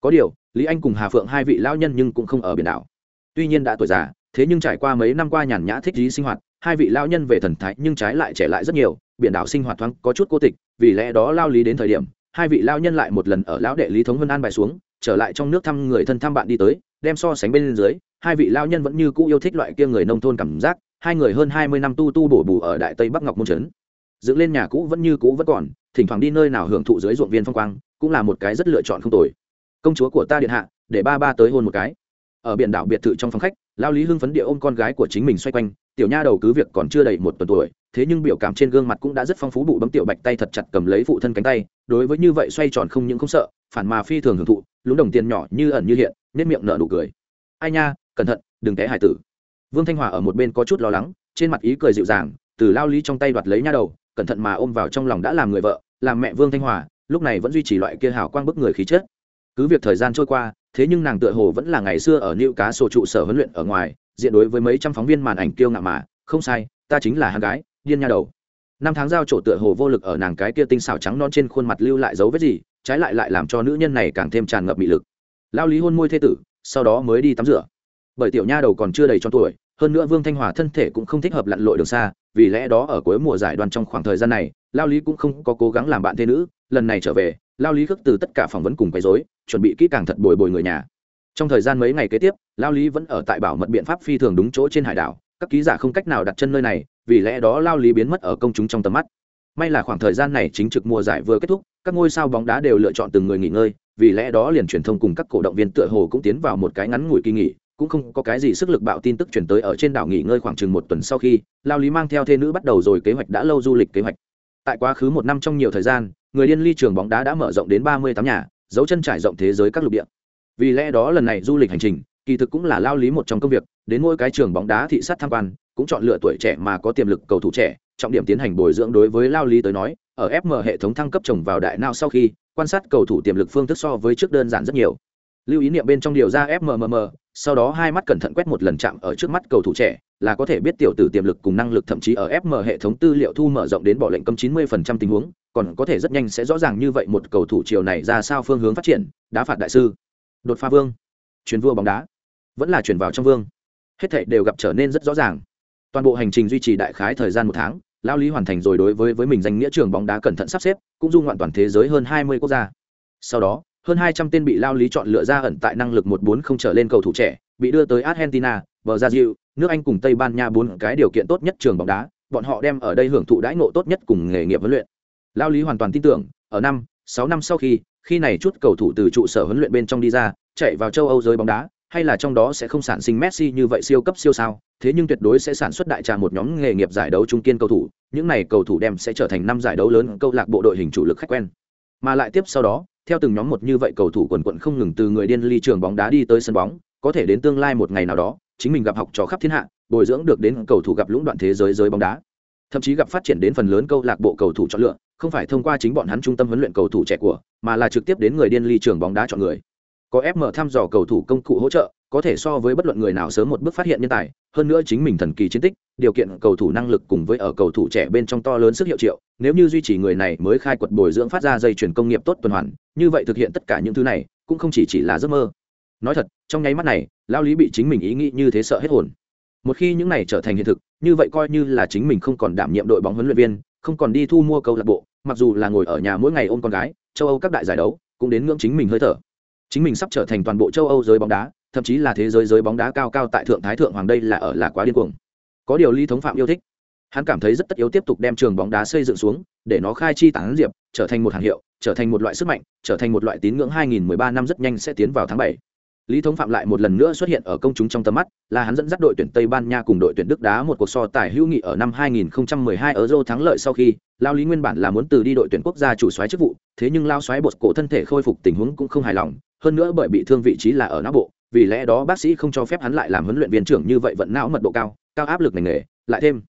Có điều, Lý Anh cùng Hà Phượng hai vị lão nhân nhưng cũng không ở biển đảo tuy nhiên đã tuổi già thế nhưng trải qua mấy năm qua nhàn nhã thích lý sinh hoạt hai vị lao nhân về thần thái nhưng trái lại trẻ lại rất nhiều biển đảo sinh hoạt thoáng có chút cô tịch vì lẽ đó lao lý đến thời điểm hai vị lao nhân lại một lần ở lão đệ lý thống vân an bài xuống trở lại trong nước thăm người thân thăm bạn đi tới đem so sánh bên dưới hai vị lao nhân vẫn như cũ yêu thích loại kia người nông thôn cảm giác hai người hơn hai mươi năm tu tu bổ bù ở đại tây bắc ngọc môn trấn. Dựng lên nhà cũ vẫn như cũ vẫn còn, thỉnh thoảng đi nơi nào hưởng thụ dưới ruộng viên phong quang, cũng là một cái rất lựa chọn không tồi. Công chúa của ta điện hạ, để ba ba tới hôn một cái. Ở biển đảo biệt thự trong phòng khách, lao lý hưng phấn địa ôm con gái của chính mình xoay quanh, tiểu nha đầu cứ việc còn chưa đầy một tuần tuổi, thế nhưng biểu cảm trên gương mặt cũng đã rất phong phú bụ bấm tiểu bạch tay thật chặt cầm lấy phụ thân cánh tay, đối với như vậy xoay tròn không những không sợ, phản mà phi thường hưởng thụ, lúng đồng tiền nhỏ như ẩn như hiện nếp miệng nở nụ cười. Ai nha, cẩn thận, đừng té hải tử vương thanh hòa ở một bên có chút lo lắng trên mặt ý cười dịu dàng từ lao lý trong tay đoạt lấy nha đầu cẩn thận mà ôm vào trong lòng đã làm người vợ làm mẹ vương thanh hòa lúc này vẫn duy trì loại kia hào quang bức người khí chết cứ việc thời gian trôi qua thế nhưng nàng tựa hồ vẫn là ngày xưa ở New Cá sổ trụ sở huấn luyện ở ngoài, diện đối với mấy trăm phóng viên màn ảnh kiêu ngạo mà, không sai, ta chính là hàng gái, điên nha đầu. năm tháng giao trổ tựa hồ vô lực ở nàng cái kia tinh xảo trắng non trên khuôn mặt lưu lại dấu vết gì trái lại lại làm cho nữ nhân này càng thêm tràn ngập mị lực. Lao lý hôn môi thê tử sau đó mới đi tắm rửa. Bởi tiểu nha đầu còn chưa đầy cho tuổi hơn nữa vương thanh hòa thân thể cũng không thích hợp lặn lội đường xa, vì lẽ đó ở cuối mùa giải đoàn trong khoảng thời gian này, lao lý cũng không có cố gắng làm bạn thế nữ. Lần này trở về, lao lý khước từ tất cả phỏng vấn cùng quấy dối chuẩn bị kỹ càng thật bồi bồi người nhà. Trong thời gian mấy ngày kế tiếp, lao lý vẫn ở tại bảo mật biện pháp phi thường đúng chỗ trên hải đảo. Các ký giả không cách nào đặt chân nơi này, vì lẽ đó lao lý biến mất ở công chúng trong tầm mắt. May là khoảng thời gian này chính trực mùa giải vừa kết thúc, các ngôi sao bóng đá đều lựa chọn từng người nghỉ ngơi, vì lẽ đó liền truyền thông cùng các cổ động viên tựa hồ cũng tiến vào một cái ngắn ngủi kỳ nghỉ cũng không có cái gì sức lực bạo tin tức chuyển tới ở trên đảo nghỉ ngơi khoảng chừng một tuần sau khi, lao lý mang theo thê nữ bắt đầu rồi kế hoạch đã lâu du lịch kế hoạch. Tại quá khứ một năm trong nhiều thời gian, người điên ly trường bóng đá đã mở rộng đến ba mươi tám nhà, dấu chân trải rộng thế giới các lục địa. Vì lẽ đó lần này du lịch hành trình, kỳ thực cũng là lao lý một trong công việc, đến mỗi cái trường bóng đá thị sát tham quan, cũng chọn lựa tuổi trẻ mà có tiềm lực cầu thủ trẻ, trọng điểm tiến hành bồi dưỡng đối với lao lý tới nói, ở fm hệ thống thăng cấp trồng vào đại nào sau khi, quan sát cầu thủ tiềm lực phương thức so với trước đơn giản rất nhiều. Lưu ý niệm bên trong điều ra fmmm sau đó hai mắt cẩn thận quét một lần chạm ở trước mắt cầu thủ trẻ, là có thể biết tiểu tử tiềm lực cùng năng lực thậm chí ở fm hệ thống tư liệu thu mở rộng đến bỏ lệnh cấm 90% tình huống, còn có thể rất nhanh sẽ rõ ràng như vậy một cầu thủ chiều này ra sao phương hướng phát triển, đá phạt đại sư, đột phá vương, chuyển vua bóng đá, vẫn là chuyển vào trong vương. Hết thảy đều gặp trở nên rất rõ ràng. Toàn bộ hành trình duy trì đại khái thời gian một tháng lao lý hoàn thành rồi đối với với mình danh nghĩa trường bóng đá cẩn thận sắp xếp, cũng dung ngoạn toàn thế giới hơn 20 quốc gia. Sau đó hơn 200 tên bị lao lý chọn lựa ra ẩn tại năng lực một bốn không trở lên cầu thủ trẻ bị đưa tới argentina brazil nước anh cùng tây ban nha bốn cái điều kiện tốt nhất trường bóng đá bọn họ đem ở đây hưởng thụ đãi ngộ tốt nhất cùng nghề nghiệp huấn luyện lao lý hoàn toàn tin tưởng ở năm sáu năm sau khi khi này chút cầu thủ từ trụ sở huấn luyện bên trong đi ra chạy vào châu âu giới bóng đá hay là trong đó sẽ không sản sinh Messi như vậy siêu cấp siêu sao, thế nhưng tuyệt đối sẽ sản xuất đại trà một nhóm nghề nghiệp giải đấu trung kiên cầu thủ, những này cầu thủ đem sẽ trở thành năm giải đấu lớn câu lạc bộ đội hình chủ lực khách quen. Mà lại tiếp sau đó, theo từng nhóm một như vậy cầu thủ quần quần không ngừng từ người điên ly trường bóng đá đi tới sân bóng, có thể đến tương lai một ngày nào đó, chính mình gặp học trò khắp thiên hạ, bồi dưỡng được đến cầu thủ gặp lũng đoạn thế giới giới bóng đá. Thậm chí gặp phát triển đến phần lớn câu lạc bộ cầu thủ chọn lựa, không phải thông qua chính bọn hắn trung tâm huấn luyện cầu thủ trẻ của, mà là trực tiếp đến người điên ly trường bóng đá chọn người có FM thăm dò cầu thủ công cụ hỗ trợ, có thể so với bất luận người nào sớm một bước phát hiện nhân tài, hơn nữa chính mình thần kỳ chiến tích, điều kiện cầu thủ năng lực cùng với ở cầu thủ trẻ bên trong to lớn sức hiệu triệu, nếu như duy trì người này mới khai quật bồi dưỡng phát ra dây chuyển công nghiệp tốt tuần hoàn, như vậy thực hiện tất cả những thứ này, cũng không chỉ chỉ là giấc mơ. Nói thật, trong nháy mắt này, lão lý bị chính mình ý nghĩ như thế sợ hết hồn. Một khi những này trở thành hiện thực, như vậy coi như là chính mình không còn đảm nhiệm đội bóng huấn luyện viên, không còn đi thu mua câu lạc bộ, mặc dù là ngồi ở nhà mỗi ngày ôm con gái, châu Âu các đại giải đấu, cũng đến ngưỡng chính mình hơi thở chính mình sắp trở thành toàn bộ châu âu giới bóng đá thậm chí là thế giới giới bóng đá cao cao tại thượng thái thượng hoàng đây là ở là quá điên cuồng có điều lý thống phạm yêu thích hắn cảm thấy rất tất yếu tiếp tục đem trường bóng đá xây dựng xuống để nó khai chi tán diệp trở thành một hàng hiệu trở thành một loại sức mạnh trở thành một loại tín ngưỡng 2013 năm rất nhanh sẽ tiến vào tháng 7. Lý Thống Phạm lại một lần nữa xuất hiện ở công chúng trong tầm mắt, là hắn dẫn dắt đội tuyển Tây Ban Nha cùng đội tuyển Đức đá một cuộc so tài hữu nghị ở năm 2012 ở Euro thắng lợi sau khi, Lao Lý nguyên bản là muốn từ đi đội tuyển quốc gia chủ soái chức vụ, thế nhưng Lao soái bột cổ thân thể khôi phục tình huống cũng không hài lòng, hơn nữa bởi bị thương vị trí là ở não bộ vì lẽ đó bác sĩ không cho phép hắn lại làm huấn luyện viên trưởng như vậy vận não mật độ cao cao áp lực ngành nghề lại thêm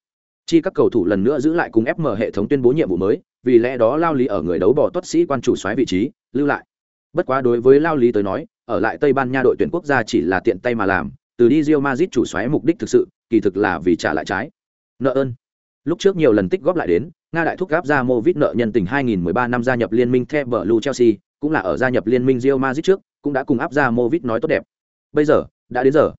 chi các cầu thủ lần nữa giữ lại cùng fm hệ thống tuyên bố nhiệm vụ mới vì lẽ đó lao lý ở người đấu bỏ tuất sĩ quan chủ xoáy vị trí lưu lại. Bất quá đối với lao lý tới nói ở lại tây ban nha đội tuyển quốc gia chỉ là tiện tay mà làm từ đi rio mazit chủ xoáy mục đích thực sự kỳ thực là vì trả lại trái. Nợ ơn. Lúc trước nhiều lần tích góp lại đến nga đại thúc gáp ra mô vít nợ nhân tình 2013 năm gia nhập liên minh the blue chelsea cũng là ở gia nhập liên minh Real Madrid trước, cũng đã cùng áp ra Movit nói tốt đẹp. Bây giờ, đã đến giờ.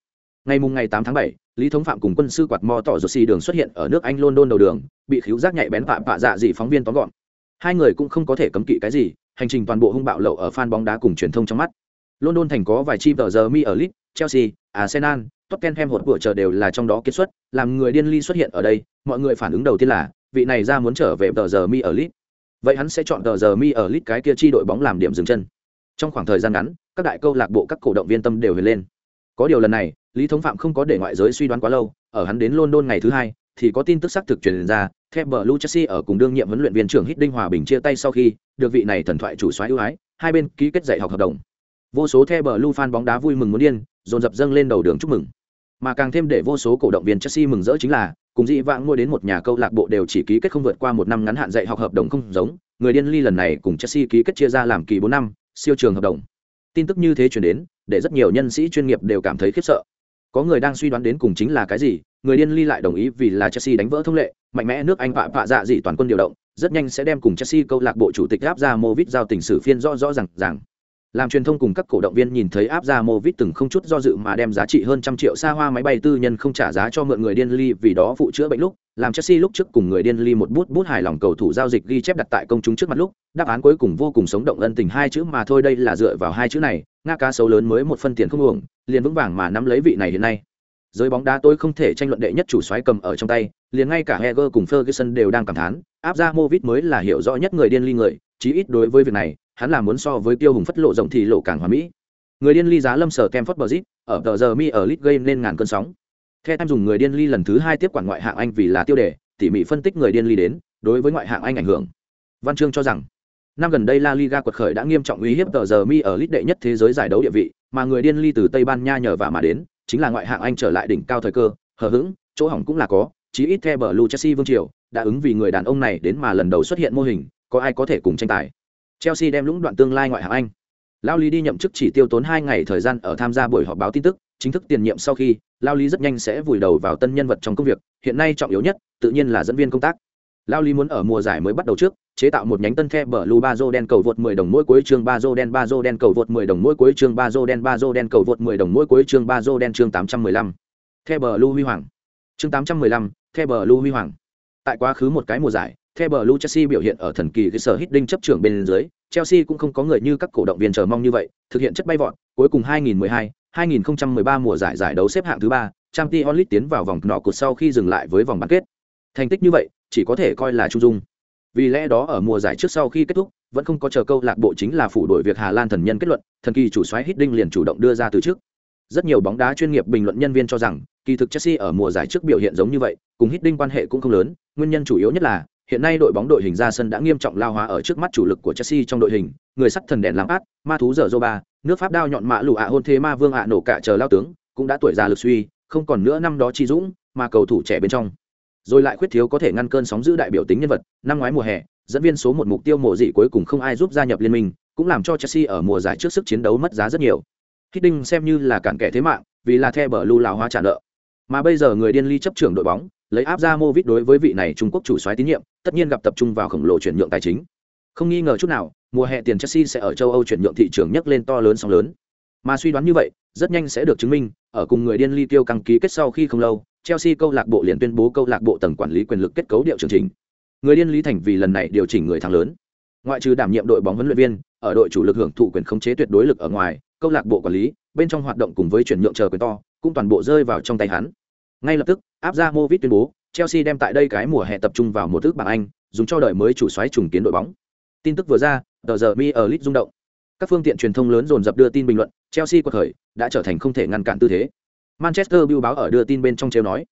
Ngày mùng ngày 8 tháng 7, Lý Thống Phạm cùng quân sư quạt mò tỏ xì đường xuất hiện ở nước Anh London đầu đường, bị khiếu giác nhạy bén vạ vạ dạ dị phóng viên tóm gọn. Hai người cũng không có thể cấm kỵ cái gì, hành trình toàn bộ hung bạo lậu ở fan bóng đá cùng truyền thông trong mắt. London thành có vài chi tờ giờ mi ở Leeds, Chelsea, Arsenal, Tottenham hột của chờ đều là trong đó kết xuất, làm người điên ly xuất hiện ở đây, mọi người phản ứng đầu tiên là, vị này ra muốn trở về tờ giờ mi ở Leeds vậy hắn sẽ chọn tờ giờ mi ở lit cái kia chi đội bóng làm điểm dừng chân trong khoảng thời gian ngắn, các đại câu lạc bộ các cổ động viên tâm đều huyền lên. Có điều lần này, lý thống phạm không có để ngoại giới suy đoán quá lâu, ở hắn đến london ngày thứ hai, thì có tin tức xác thực truyền ra theo bờ lu chelsea ở cùng đương nhiệm huấn luyện viên trưởng hít đinh hòa bình chia tay sau khi, được vị này thần thoại chủ soái ưu ái, hai bên ký kết dạy học hợp đồng. Vô số theo bờ lu fan bóng đá vui mừng muốn điên, dồn dập dâng lên đầu đường chúc mừng. Mà càng thêm để vô số cổ động viên chelsea mừng rỡ chính là, cùng dị vãng mua đến một nhà câu lạc bộ đều chỉ ký kết không vượt qua một năm ngắn hạn dạy học hợp đồng không giống, người điên ly lần này cùng chelsea ký kết chia ra làm kỳ bốn năm siêu trường hợp đồng tin tức như thế chuyển đến để rất nhiều nhân sĩ chuyên nghiệp đều cảm thấy khiếp sợ Có người đang suy đoán đến cùng chính là cái gì, người điên ly lại đồng ý vì là Chelsea đánh vỡ thông lệ, mạnh mẽ nước Anh vạ vạ dạ dị toàn quân điều động, rất nhanh sẽ đem cùng Chelsea câu lạc bộ chủ tịch áp ra Movit giao tình sử phiên rõ rõ ràng ràng. Làm truyền thông cùng các cổ động viên nhìn thấy áp ra Movit từng không chút do dự mà đem giá trị hơn trăm triệu xa hoa máy bay tư nhân không trả giá cho mượn người điên ly vì đó phụ chữa bệnh lúc, làm Chelsea lúc trước cùng người điên ly một bút bút hài lòng cầu thủ giao dịch ghi chép đặt tại công chúng trước mặt lúc, đáp án cuối cùng vô cùng sống động ân tình hai chữ mà thôi đây là dựa vào hai chữ này, nga cá sấu lớn mới một phân tiền không uổng, liền vững vàng mà nắm lấy vị này hiện nay. Giới bóng đá tôi không thể tranh luận đệ nhất chủ soái cầm ở trong tay, liền ngay cả Heger cùng Ferguson đều đang cảm thán, áp ra Movit mới là hiểu rõ nhất người điên ly người, chí ít đối với việc này, hắn là muốn so với tiêu hùng phất lộ rộng thì lộ càng hoàn mỹ. Người điên ly giá lâm sở Kemford Bridge, ở tờ giờ mi ở League game nên ngàn cơn sóng. Theo em dùng người điên ly lần thứ hai tiếp quản ngoại hạng Anh vì là tiêu đề, tỉ mỉ phân tích người điên ly đến, đối với ngoại hạng Anh ảnh hưởng. Văn chương cho rằng, năm gần đây La Liga quật khởi đã nghiêm trọng uy hiếp tờ giờ mi ở League đệ nhất thế giới giải đấu địa vị, mà người điên ly từ Tây Ban Nha nhờ vả mà đến, chính là ngoại hạng Anh trở lại đỉnh cao thời cơ, hờ hững, chỗ hỏng cũng là có, chí ít theo bờ Blue Chelsea vương triều, đã ứng vì người đàn ông này đến mà lần đầu xuất hiện mô hình, có ai có thể cùng tranh tài. Chelsea đem lũng đoạn tương lai ngoại hạng Anh. Lao Lý đi nhậm chức chỉ tiêu tốn hai ngày thời gian ở tham gia buổi họp báo tin tức, chính thức tiền nhiệm sau khi, Lao Lý rất nhanh sẽ vùi đầu vào tân nhân vật trong công việc, hiện nay trọng yếu nhất, tự nhiên là dẫn viên công tác. Lao Lý muốn ở mùa giải mới bắt đầu trước, chế tạo một nhánh tân the bờ lu ba đen cầu vượt 10 đồng mỗi cuối chương ba đen ba đen cầu vượt 10 đồng mỗi cuối chương ba đen ba đen cầu vượt 10 đồng mỗi cuối chương ba đen chương 815. The bờ lu huy hoàng. Chương 815, The bờ lu huy hoàng. Tại quá khứ một cái mùa giải, The bờ lu Chelsea biểu hiện ở thần kỳ cái sở Hiddink chấp trưởng bên dưới, Chelsea cũng không có người như các cổ động viên chờ mong như vậy, thực hiện chất bay vọt, cuối cùng 2012, 2013 mùa giải giải đấu xếp hạng thứ 3, Champions League tiến vào vòng nọ cột sau khi dừng lại với vòng bán kết. Thành tích như vậy, chỉ có thể coi là trung dung. Vì lẽ đó ở mùa giải trước sau khi kết thúc, vẫn không có chờ câu lạc bộ chính là phủ đổi việc Hà Lan thần nhân kết luận, thần kỳ chủ soái Hiddink liền chủ động đưa ra từ trước. Rất nhiều bóng đá chuyên nghiệp bình luận nhân viên cho rằng, kỳ thực Chelsea ở mùa giải trước biểu hiện giống như vậy, cùng Hiddink quan hệ cũng không lớn, nguyên nhân chủ yếu nhất là hiện nay đội bóng đội hình ra sân đã nghiêm trọng lao hóa ở trước mắt chủ lực của Chelsea trong đội hình, người sắt thần đèn làm át, ma thú giờ Zoba, nước Pháp đao nhọn mã lũ ạ hôn thế ma vương ạ nổ cả chờ lao tướng, cũng đã tuổi già lực suy, không còn nữa năm đó chi dũng, mà cầu thủ trẻ bên trong. Rồi lại khuyết thiếu có thể ngăn cơn sóng giữ đại biểu tính nhân vật, năm ngoái mùa hè, dẫn viên số một mục tiêu mùa dị cuối cùng không ai giúp gia nhập liên minh, cũng làm cho Chelsea ở mùa giải trước sức chiến đấu mất giá rất nhiều. Hiddink xem như là cản kẻ thế mạng, vì là theo bờ lưu lao hóa trả nợ. Mà bây giờ người điên ly chấp trưởng đội bóng, lấy áp ra Movit đối với vị này Trung Quốc chủ soái tín nhiệm, tất nhiên gặp tập trung vào khổng lồ chuyển nhượng tài chính. Không nghi ngờ chút nào, mùa hè tiền Chelsea sẽ ở châu Âu chuyển nhượng thị trường nhấc lên to lớn sóng lớn. Mà suy đoán như vậy, rất nhanh sẽ được chứng minh, ở cùng người điên ly tiêu căng ký kết sau khi không lâu, Chelsea câu lạc bộ liền tuyên bố câu lạc bộ tầng quản lý quyền lực kết cấu điệu chương trình. Người điên lý thành vì lần này điều chỉnh người thắng lớn. Ngoại trừ đảm nhiệm đội bóng huấn luyện viên, ở đội chủ lực hưởng thụ quyền khống chế tuyệt đối lực ở ngoài, câu lạc bộ quản lý, bên trong hoạt động cùng với chuyển nhượng chờ quyền to, cũng toàn bộ rơi vào trong tay hắn. Ngay lập tức, áp ra Movit tuyên bố, Chelsea đem tại đây cái mùa hè tập trung vào một thứ bảng Anh, dùng cho đời mới chủ soái trùng kiến đội bóng. Tin tức vừa ra, tờ giờ mi ở rung động. Các phương tiện truyền thông lớn dồn dập đưa tin bình luận, Chelsea quật khởi đã trở thành không thể ngăn cản tư thế. Manchester Bill báo ở đưa tin bên trong trêu nói,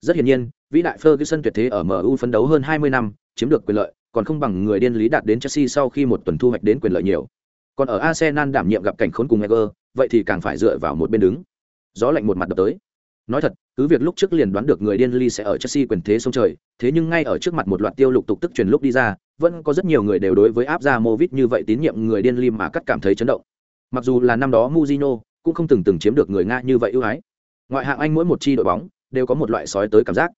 rất hiển nhiên, vĩ đại Ferguson tuyệt thế ở MU phấn đấu hơn 20 năm, chiếm được quyền lợi, còn không bằng người điên lý đạt đến Chelsea sau khi một tuần thu hoạch đến quyền lợi nhiều. Còn ở Arsenal đảm nhiệm gặp cảnh khốn cùng Wenger, vậy thì càng phải dựa vào một bên đứng. Gió lạnh một mặt đập tới. Nói thật, cứ việc lúc trước liền đoán được người điên ly sẽ ở Chelsea quyền thế sông trời, thế nhưng ngay ở trước mặt một loạt tiêu lục tục tức truyền lúc đi ra, vẫn có rất nhiều người đều đối với áp ra Movit như vậy tín nhiệm người điên ly mà cắt cảm thấy chấn động. Mặc dù là năm đó muzino cũng không từng từng chiếm được người Nga như vậy ưu ái. Ngoại hạng Anh mỗi một chi đội bóng đều có một loại sói tới cảm giác.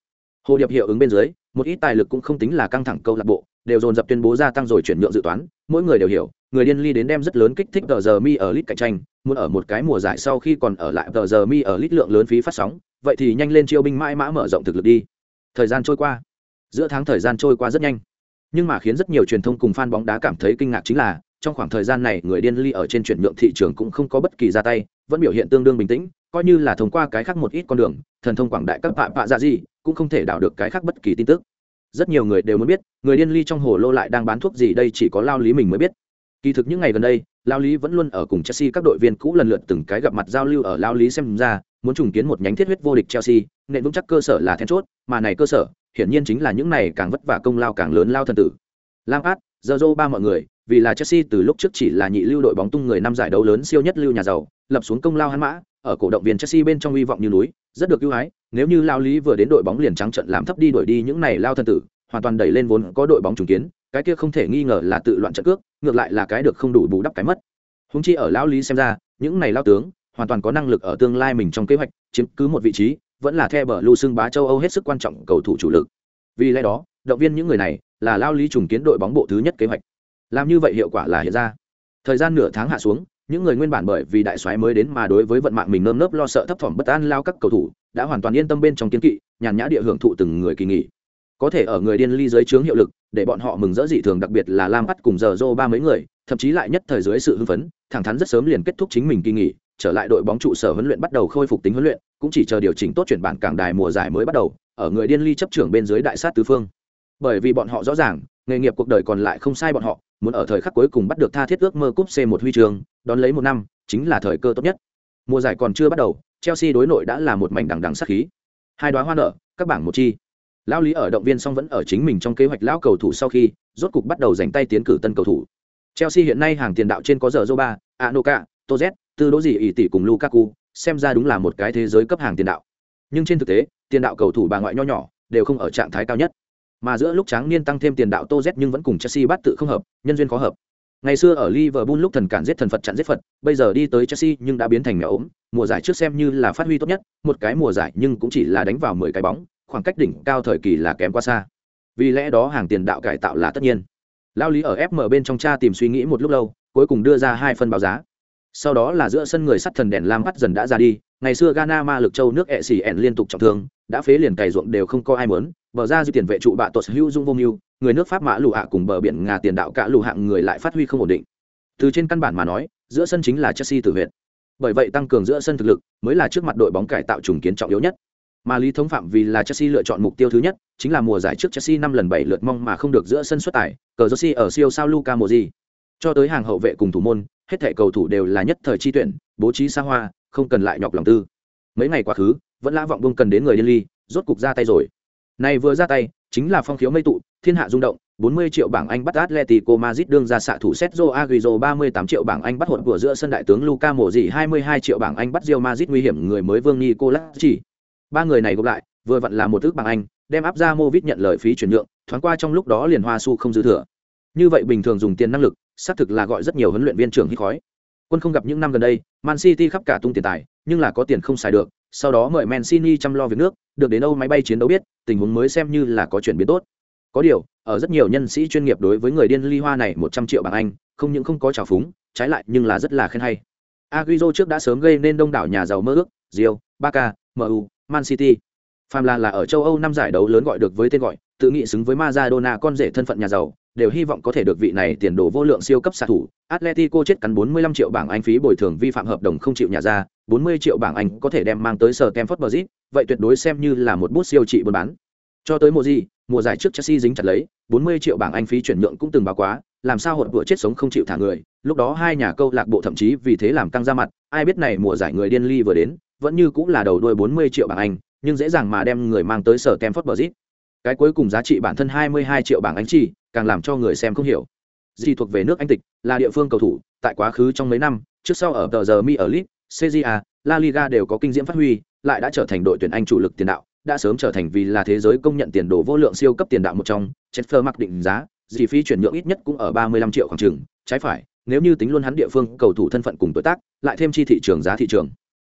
Hồ điệp hiệu ứng bên dưới, một ít tài lực cũng không tính là căng thẳng câu lạc bộ, đều dồn dập tuyên bố gia tăng rồi chuyển nhượng dự toán, mỗi người đều hiểu, người điên ly đến đem rất lớn kích thích tờ giờ mi ở lit cạnh tranh, muốn ở một cái mùa giải sau khi còn ở lại tờ giờ mi ở lit lượng lớn phí phát sóng, vậy thì nhanh lên chiêu binh mãi mã mở rộng thực lực đi. Thời gian trôi qua. Giữa tháng thời gian trôi qua rất nhanh. Nhưng mà khiến rất nhiều truyền thông cùng fan bóng đá cảm thấy kinh ngạc chính là trong khoảng thời gian này người điên ly ở trên chuyển nhượng thị trường cũng không có bất kỳ ra tay vẫn biểu hiện tương đương bình tĩnh coi như là thông qua cái khác một ít con đường thần thông quảng đại các bạ bạ ra gì cũng không thể đảo được cái khác bất kỳ tin tức. Rất nhiều người đều muốn biết người điên ly trong hồ lô lại đang bán thuốc gì đây chỉ có lao lý mình mới biết kỳ thực những ngày gần đây lao lý vẫn luôn ở cùng chelsea các đội viên cũ lần lượt từng cái gặp mặt giao lưu ở lao lý xem ra muốn trùng kiến một nhánh thiết huyết vô địch Chelsea, nền vững chắc cơ sở là then chốt, mà này cơ sở, hiển nhiên chính là những này càng vất vả công lao càng lớn lao thần tử. Lampard, Zorro ba mọi người, vì là Chelsea từ lúc trước chỉ là nhị lưu đội bóng tung người năm giải đấu lớn siêu nhất lưu nhà giàu, lập xuống công lao hắn mã, ở cổ động viên Chelsea bên trong uy vọng như núi, rất được ưu ái, nếu như lao lý vừa đến đội bóng liền trắng trận làm thấp đi đuổi đi những này lao thần tử, hoàn toàn đẩy lên vốn có đội bóng trùng kiến, cái kia không thể nghi ngờ là tự loạn trận cước, ngược lại là cái được không đủ bù đắp cái mất. Húng chi ở lão lý xem ra, những này lao tướng hoàn toàn có năng lực ở tương lai mình trong kế hoạch chiếm cứ một vị trí vẫn là theo bờ lưu xưng bá châu âu hết sức quan trọng cầu thủ chủ lực. Vì lẽ đó động viên những người này là lao lý trùng kiến đội bóng bộ thứ nhất kế hoạch. Làm như vậy hiệu quả là hiện ra. Thời gian nửa tháng hạ xuống những người nguyên bản bởi vì đại soái mới đến mà đối với vận mạng mình nơm nớp lo sợ thấp thỏm bất an lao các cầu thủ đã hoàn toàn yên tâm bên trong kiến kỵ nhàn nhã địa hưởng thụ từng người kỳ nghỉ. Có thể ở người điên ly dưới trướng hiệu lực để bọn họ mừng rỡ dị thường, đặc biệt là lam bắt cùng giờ dô ba mấy người, thậm chí lại nhất thời dưới sự hưng phấn, thẳng thắn rất sớm liền kết thúc chính mình kỳ nghỉ, trở lại đội bóng trụ sở huấn luyện bắt đầu khôi phục tính huấn luyện, cũng chỉ chờ điều chỉnh tốt chuyển bản cảng đài mùa giải mới bắt đầu, ở người điên ly chấp trưởng bên dưới đại sát tứ phương. Bởi vì bọn họ rõ ràng, nghề nghiệp cuộc đời còn lại không sai bọn họ, muốn ở thời khắc cuối cùng bắt được tha thiết ước mơ cúp c một huy trường đón lấy một năm, chính là thời cơ tốt nhất. Mùa giải còn chưa bắt đầu, chelsea đối nội đã là một mảnh đằng đằng sát khí. Hai đoá hoa nở, các bảng một chi lão lý ở động viên song vẫn ở chính mình trong kế hoạch lão cầu thủ sau khi, rốt cục bắt đầu dành tay tiến cử tân cầu thủ. Chelsea hiện nay hàng tiền đạo trên có giờ joba anoka toz tư đỗ gì ỷ tỷ cùng lukaku, xem ra đúng là một cái thế giới cấp hàng tiền đạo. Nhưng trên thực tế, tiền đạo cầu thủ bà ngoại nho nhỏ đều không ở trạng thái cao nhất. Mà giữa lúc tráng niên tăng thêm tiền đạo tô nhưng vẫn cùng chelsea bắt tự không hợp, nhân duyên khó hợp. Ngày xưa ở liverpool lúc thần cản giết thần phật chặn giết phật, bây giờ đi tới chelsea nhưng đã biến thành mèo ốm. Mùa giải trước xem như là phát huy tốt nhất, một cái mùa giải nhưng cũng chỉ là đánh vào mười cái bóng khoảng cách đỉnh cao thời kỳ là kém quá xa. Vì lẽ đó hàng tiền đạo cải tạo là tất nhiên. Lao lý ở fm bên trong cha tìm suy nghĩ một lúc lâu, cuối cùng đưa ra hai phân báo giá. Sau đó là giữa sân người sắt thần đèn lam bắt dần đã ra đi, ngày xưa ghana, ma lực châu nước ẹ xỉ ẻn liên tục trọng thương, đã phế liền cày ruộng đều không có ai muốn, bờ ra dư tiền vệ trụ bạ tuột hữu dung vô mưu, người nước pháp mã lụ hạ cùng bờ biển ngà tiền đạo cả lụ hạng người lại phát huy không ổn định. Từ trên căn bản mà nói, giữa sân chính là chelsea tử huyệt. bởi vậy tăng cường giữa sân thực lực mới là trước mặt đội bóng cải tạo trùng kiến trọng yếu nhất mà lý thống phạm vì là chelsea lựa chọn mục tiêu thứ nhất, chính là mùa giải trước chelsea năm lần bảy lượt mong mà không được giữa sân xuất tải cờ Chelsea ở siêu sao luka moji cho tới hàng hậu vệ cùng thủ môn, hết thảy cầu thủ đều là nhất thời chi tuyển, bố trí xa hoa, không cần lại nhọc lòng tư. Mấy ngày quá khứ, vẫn lã vọng bông cần đến người điên ly, rốt cục ra tay rồi. Này vừa ra tay, chính là phong khiếu mây tụ, thiên hạ rung động 40 triệu bảng Anh bắt Atletico Madrid đương ra xạ thủ Sergio Aguero 38 triệu bảng Anh bắt hụt của giữa sân đại tướng Luka Modric 22 triệu bảng Anh bắt Real Madrid nguy hiểm người mới Vương Nicolas chỉ. Ba người này gộp lại, vừa vặn là một ước bảng Anh, đem áp ra Movit nhận lời phí chuyển nhượng, thoáng qua trong lúc đó liền hoa su không dư thừa. Như vậy bình thường dùng tiền năng lực, xác thực là gọi rất nhiều huấn luyện viên trưởng hít khói. Quân không gặp những năm gần đây, Man City khắp cả tung tiền tài, nhưng là có tiền không xài được, sau đó mời Mancini chăm lo việc nước, được đến Âu máy bay chiến đấu biết, tình huống mới xem như là có chuyển biến tốt. Có điều, ở rất nhiều nhân sĩ chuyên nghiệp đối với người điên ly hoa này một trăm triệu bảng Anh, không những không có trào phúng, trái lại nhưng là rất là khen hay. Agüero trước đã sớm gây nên đông đảo nhà giàu mơ ước, Real, Barca, MU, Man City. Phàm là là ở châu Âu năm giải đấu lớn gọi được với tên gọi, tự nghĩ xứng với Maradona con rể thân phận nhà giàu, đều hy vọng có thể được vị này tiền đồ vô lượng siêu cấp xạ thủ. Atletico chết cắn 45 triệu bảng Anh phí bồi thường vi phạm hợp đồng không chịu nhà ra, 40 triệu bảng Anh có thể đem mang tới sở Stamford Bridge, vậy tuyệt đối xem như là một bút siêu trị buôn bán. Cho tới mùa gì, mùa giải trước Chelsea dính chặt lấy, 40 triệu bảng Anh phí chuyển nhượng cũng từng báo quá, làm sao hột vừa chết sống không chịu thả người, lúc đó hai nhà câu lạc bộ thậm chí vì thế làm căng ra mặt, ai biết này mùa giải người điên ly vừa đến, vẫn như cũng là đầu đuôi 40 triệu bảng Anh, nhưng dễ dàng mà đem người mang tới sở Stamford Bridge. Cái cuối cùng giá trị bản thân 22 triệu bảng Anh chỉ, càng làm cho người xem không hiểu. Gì thuộc về nước Anh tịch, là địa phương cầu thủ, tại quá khứ trong mấy năm, trước sau ở tờ giờ Mi ở League, CJA, La Liga đều có kinh diễm phát huy, lại đã trở thành đội tuyển Anh chủ lực tiền đạo, đã sớm trở thành vì là thế giới công nhận tiền đồ vô lượng siêu cấp tiền đạo một trong, Chetfer mặc định giá, gì phí chuyển nhượng ít nhất cũng ở 35 triệu khoảng chừng, trái phải, nếu như tính luôn hắn địa phương cầu thủ thân phận cùng tuổi tác, lại thêm chi thị trường giá thị trường.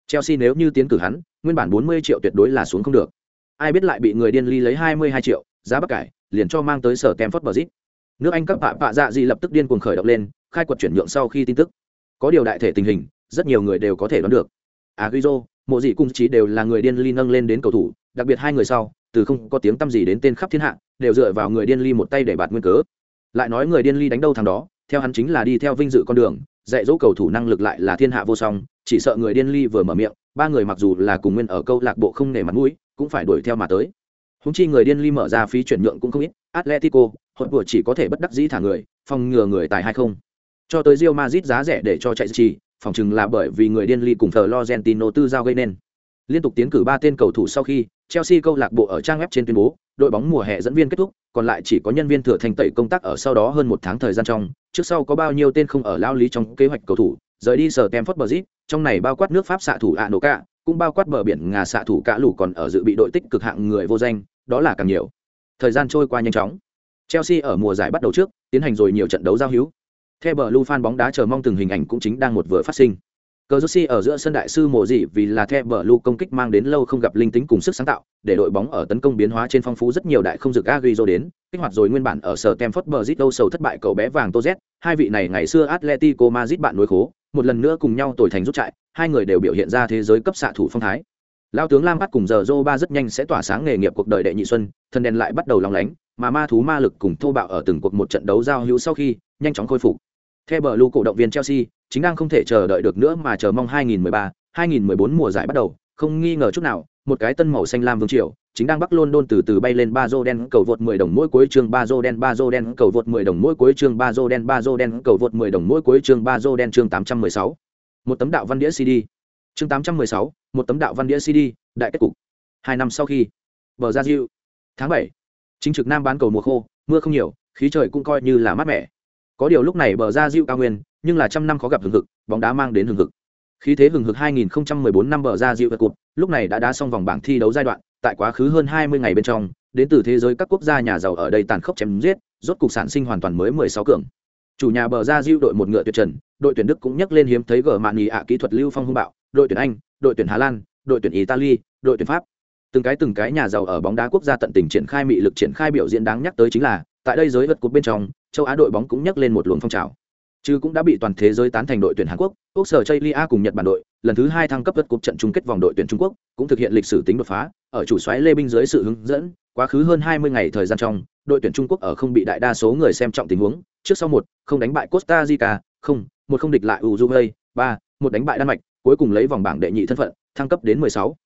Chelsea nếu như tiến cử hắn, nguyên bản 40 triệu tuyệt đối là xuống không được. Ai biết lại bị người điên ly lấy 22 triệu, giá bất cải, liền cho mang tới sở Campfort Bridge. Nước Anh cấp bạn bạ dạ gì lập tức điên cuồng khởi động lên, khai quật chuyển nhượng sau khi tin tức. Có điều đại thể tình hình, rất nhiều người đều có thể đoán được. Agüero, mộ dị cung chí đều là người điên ly nâng lên đến cầu thủ, đặc biệt hai người sau, từ không có tiếng tăm gì đến tên khắp thiên hạ, đều dựa vào người điên ly một tay để bạt nguyên cớ. Lại nói người điên ly đánh đâu thằng đó, theo hắn chính là đi theo vinh dự con đường, dạy dỗ cầu thủ năng lực lại là thiên hạ vô song, chỉ sợ người điên ly vừa mở miệng, ba người mặc dù là cùng nguyên ở câu lạc bộ không nể mặt mũi, cũng phải đuổi theo mà tới. Húng chi người điên ly mở ra phí chuyển nhượng cũng không ít, Atletico, hội vừa chỉ có thể bất đắc dĩ thả người, phòng ngừa người tài hay không. Cho tới Real Madrid giá rẻ để cho chạy trì phòng chừng là bởi vì người điên ly cùng Florentino tư giao gây nên. Liên tục tiến cử ba tên cầu thủ sau khi, Chelsea câu lạc bộ ở trang web trên tuyên bố, đội bóng mùa hè dẫn viên kết thúc, còn lại chỉ có nhân viên thừa thành tẩy công tác ở sau đó hơn một tháng thời gian trong, trước sau có bao nhiêu tên không ở lao lý trong kế hoạch cầu thủ, rời đi sở Stamford Bridge, trong này bao quát nước Pháp xạ thủ ạ nổ cả cũng bao quát bờ biển Ngà xạ thủ cả lũ còn ở dự bị đội tích cực hạng người vô danh, đó là càng nhiều. Thời gian trôi qua nhanh chóng. Chelsea ở mùa giải bắt đầu trước, tiến hành rồi nhiều trận đấu giao hữu. Theo bờ Lu fan bóng đá chờ mong từng hình ảnh cũng chính đang một vừa phát sinh. Cờ Jersey ở giữa sân đại sư mộ dị vì là The Blue công kích mang đến lâu không gặp linh tính cùng sức sáng tạo, để đội bóng ở tấn công biến hóa trên phong phú rất nhiều đại không dực Agüero đến, kích hoạt rồi nguyên bản ở sở Stamford Bridge đâu sầu thất bại cậu bé vàng Toz, hai vị này ngày xưa Atletico Madrid bạn nối khố, một lần nữa cùng nhau tuổi thành rút chạy, hai người đều biểu hiện ra thế giới cấp xạ thủ phong thái. Lao tướng Lam bắt cùng giờ Zoba rất nhanh sẽ tỏa sáng nghề nghiệp cuộc đời đệ nhị xuân, thân đèn lại bắt đầu lóng lánh, mà ma thú ma lực cùng thô bạo ở từng cuộc một trận đấu giao hữu sau khi nhanh chóng khôi phục. Theo bờ lưu cổ động viên Chelsea, chính đang không thể chờ đợi được nữa mà chờ mong 2013, 2014 mùa giải bắt đầu, không nghi ngờ chút nào, một cái tân màu xanh lam vương triều, chính đang Bắc London từ từ bay lên ba rô đen cầu vượt 10 đồng mỗi cuối chương ba rô đen ba rô đen cầu vượt 10 đồng mỗi cuối chương ba rô đen ba rô đen cầu vượt 10 đồng mỗi cuối chương ba rô đen chương 816. Một tấm đạo văn đĩa CD. Chương 816, một tấm đạo văn đĩa CD, đại kết cục. Hai năm sau khi, bờ ra diệu. Tháng 7. Chính trực Nam bán cầu mùa khô, mưa không nhiều, khí trời cũng coi như là mát mẻ. Có điều lúc này bờ ra diệu cao nguyên, nhưng là trăm năm khó gặp hừng hực, bóng đá mang đến hừng hực. Khí thế hừng hực 2014 năm bờ ra diệu vật cột, lúc này đã đá xong vòng bảng thi đấu giai đoạn, tại quá khứ hơn 20 ngày bên trong, đến từ thế giới các quốc gia nhà giàu ở đây tàn khốc chém giết, rốt cục sản sinh hoàn toàn mới 16 cường. Chủ nhà bờ ra diệu đội một ngựa tuyệt trần, đội tuyển Đức cũng nhắc lên hiếm thấy gở mạn nhì ạ kỹ thuật lưu phong hung bạo, đội tuyển Anh, đội tuyển Hà Lan, đội tuyển Italy, đội tuyển Pháp. Từng cái từng cái nhà giàu ở bóng đá quốc gia tận tình triển khai mị lực triển khai biểu diễn đáng nhắc tới chính là, tại đây giới vật cột bên trong, châu Á đội bóng cũng nhắc lên một luồng phong trào. Chứ cũng đã bị toàn thế giới tán thành đội tuyển Hàn Quốc, Quốc sở Chaylia cùng Nhật Bản đội, lần thứ hai thăng cấp vượt cột trận chung kết vòng đội tuyển Trung Quốc, cũng thực hiện lịch sử tính đột phá, ở chủ soái Lê Binh dưới sự hướng dẫn, quá khứ hơn 20 ngày thời gian trong, đội tuyển Trung Quốc ở không bị đại đa số người xem trọng tình huống, trước sau một, không đánh bại Costa Rica, không, một không địch lại Uruguay, ba, một đánh bại Đan Mạch, cuối cùng lấy vòng bảng đệ nhị thân phận, thăng cấp đến 16.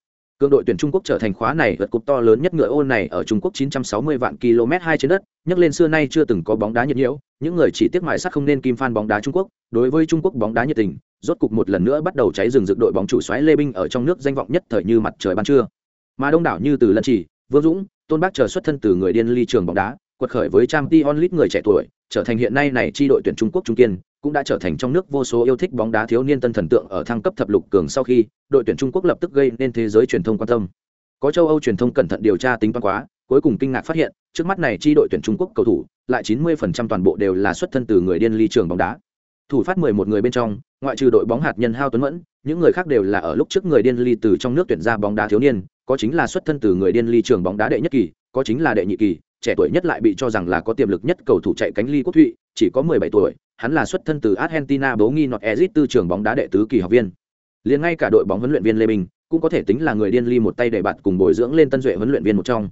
Cương đội tuyển Trung Quốc trở thành khóa này vượt cục to lớn nhất ngựa ô này ở Trung Quốc 960 vạn km hai trên đất, nhắc lên xưa nay chưa từng có bóng đá nhiệt nhiễu, những người chỉ tiếc mãi sắc không nên kim fan bóng đá Trung Quốc, đối với Trung Quốc bóng đá nhiệt tình, rốt cục một lần nữa bắt đầu cháy rừng rực đội bóng chủ xoáy Lê Binh ở trong nước danh vọng nhất thời như mặt trời ban trưa. Mà đông đảo như từ Lân Chỉ, Vương Dũng, Tôn Bác chờ xuất thân từ người điên ly trường bóng đá, quật khởi với Jam Tion Lit người trẻ tuổi, trở thành hiện nay này chi đội tuyển Trung Quốc trung kiên, cũng đã trở thành trong nước vô số yêu thích bóng đá thiếu niên tân thần tượng ở thăng cấp thập lục cường sau khi, đội tuyển Trung Quốc lập tức gây nên thế giới truyền thông quan tâm. Có châu Âu truyền thông cẩn thận điều tra tính toán quá, cuối cùng kinh ngạc phát hiện, trước mắt này chi đội tuyển Trung Quốc cầu thủ, lại 90% toàn bộ đều là xuất thân từ người điên ly trường bóng đá. Thủ phát 11 người bên trong, ngoại trừ đội bóng hạt nhân Hao Tuấn Mẫn, những người khác đều là ở lúc trước người điên ly từ trong nước tuyển ra bóng đá thiếu niên, có chính là xuất thân từ người điên ly trường bóng đá đệ nhất kỳ, có chính là đệ nhị kỳ, trẻ tuổi nhất lại bị cho rằng là có tiềm lực nhất cầu thủ chạy cánh ly quốc thụy, chỉ có 17 tuổi, hắn là xuất thân từ Argentina bố nghi nọt Ezit tư trường bóng đá đệ tứ kỳ học viên. Liền ngay cả đội bóng huấn luyện viên Lê Bình cũng có thể tính là người điên ly một tay để bạn cùng bồi dưỡng lên tân duệ huấn luyện viên một trong.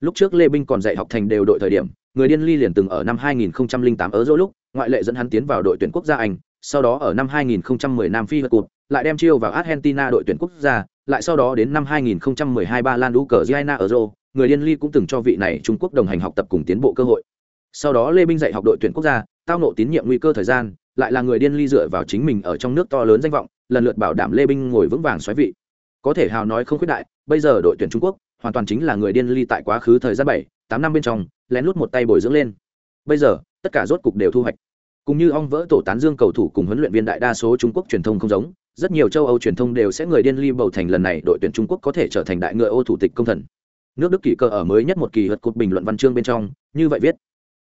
Lúc trước Lê Bình còn dạy học thành đều đội thời điểm, người điên ly liền từng ở năm 2008 ở lúc, ngoại lệ dẫn hắn tiến vào đội tuyển quốc gia Anh, sau đó ở năm 2010 Nam Phi vượt cột, lại đem chiêu vào Argentina đội tuyển quốc gia, lại sau đó đến năm 2012 Ba Lan Ukraine ở Euro, người điên ly cũng từng cho vị này Trung Quốc đồng hành học tập cùng tiến bộ cơ hội. Sau đó Lê Binh dạy học đội tuyển quốc gia, tao nộ tín nhiệm nguy cơ thời gian, lại là người điên ly dựa vào chính mình ở trong nước to lớn danh vọng, lần lượt bảo đảm Lê Binh ngồi vững vàng xoáy vị. Có thể hào nói không khuyết đại, bây giờ đội tuyển Trung Quốc hoàn toàn chính là người điên ly tại quá khứ thời gian bảy, tám năm bên trong, lén lút một tay bồi dưỡng lên. Bây giờ, tất cả rốt cục đều thu hoạch. Cùng như ong vỡ tổ tán dương cầu thủ cùng huấn luyện viên đại đa số Trung Quốc truyền thông không giống, rất nhiều châu Âu truyền thông đều sẽ người điên ly bầu thành lần này đội tuyển Trung Quốc có thể trở thành đại ngựa ô thủ tịch công thần. Nước Đức kỳ cơ ở mới nhất một kỳ hật cột bình luận văn chương bên trong, như vậy viết: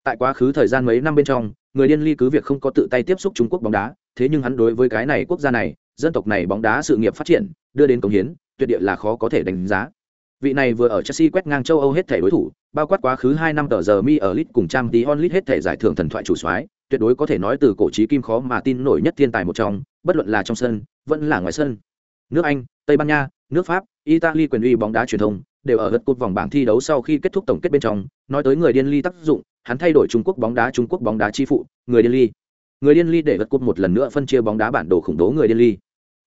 Tại quá khứ thời gian mấy năm bên trong, người điên ly cứ việc không có tự tay tiếp xúc Trung Quốc bóng đá, thế nhưng hắn đối với cái này quốc gia này, dân tộc này bóng đá sự nghiệp phát triển, đưa đến công hiến, tuyệt địa là khó có thể đánh giá. Vị này vừa ở Chelsea quét ngang châu Âu hết thể đối thủ, bao quát quá khứ 2 năm tờ giờ mi ở Leeds cùng Trang Champions Leeds hết thể giải thưởng thần thoại chủ soái, tuyệt đối có thể nói từ cổ chí kim khó mà tin nổi nhất thiên tài một trong, bất luận là trong sân, vẫn là ngoài sân. Nước Anh, Tây Ban Nha, nước Pháp, Italy quyền uy bóng đá truyền thông đều ở gật cột vòng bảng thi đấu sau khi kết thúc tổng kết bên trong, nói tới người điên ly tác dụng, hắn thay đổi Trung Quốc bóng đá Trung Quốc bóng đá chi phụ, người điên ly. Người điên ly để vật cột một lần nữa phân chia bóng đá bản đồ khủng bố người điên ly.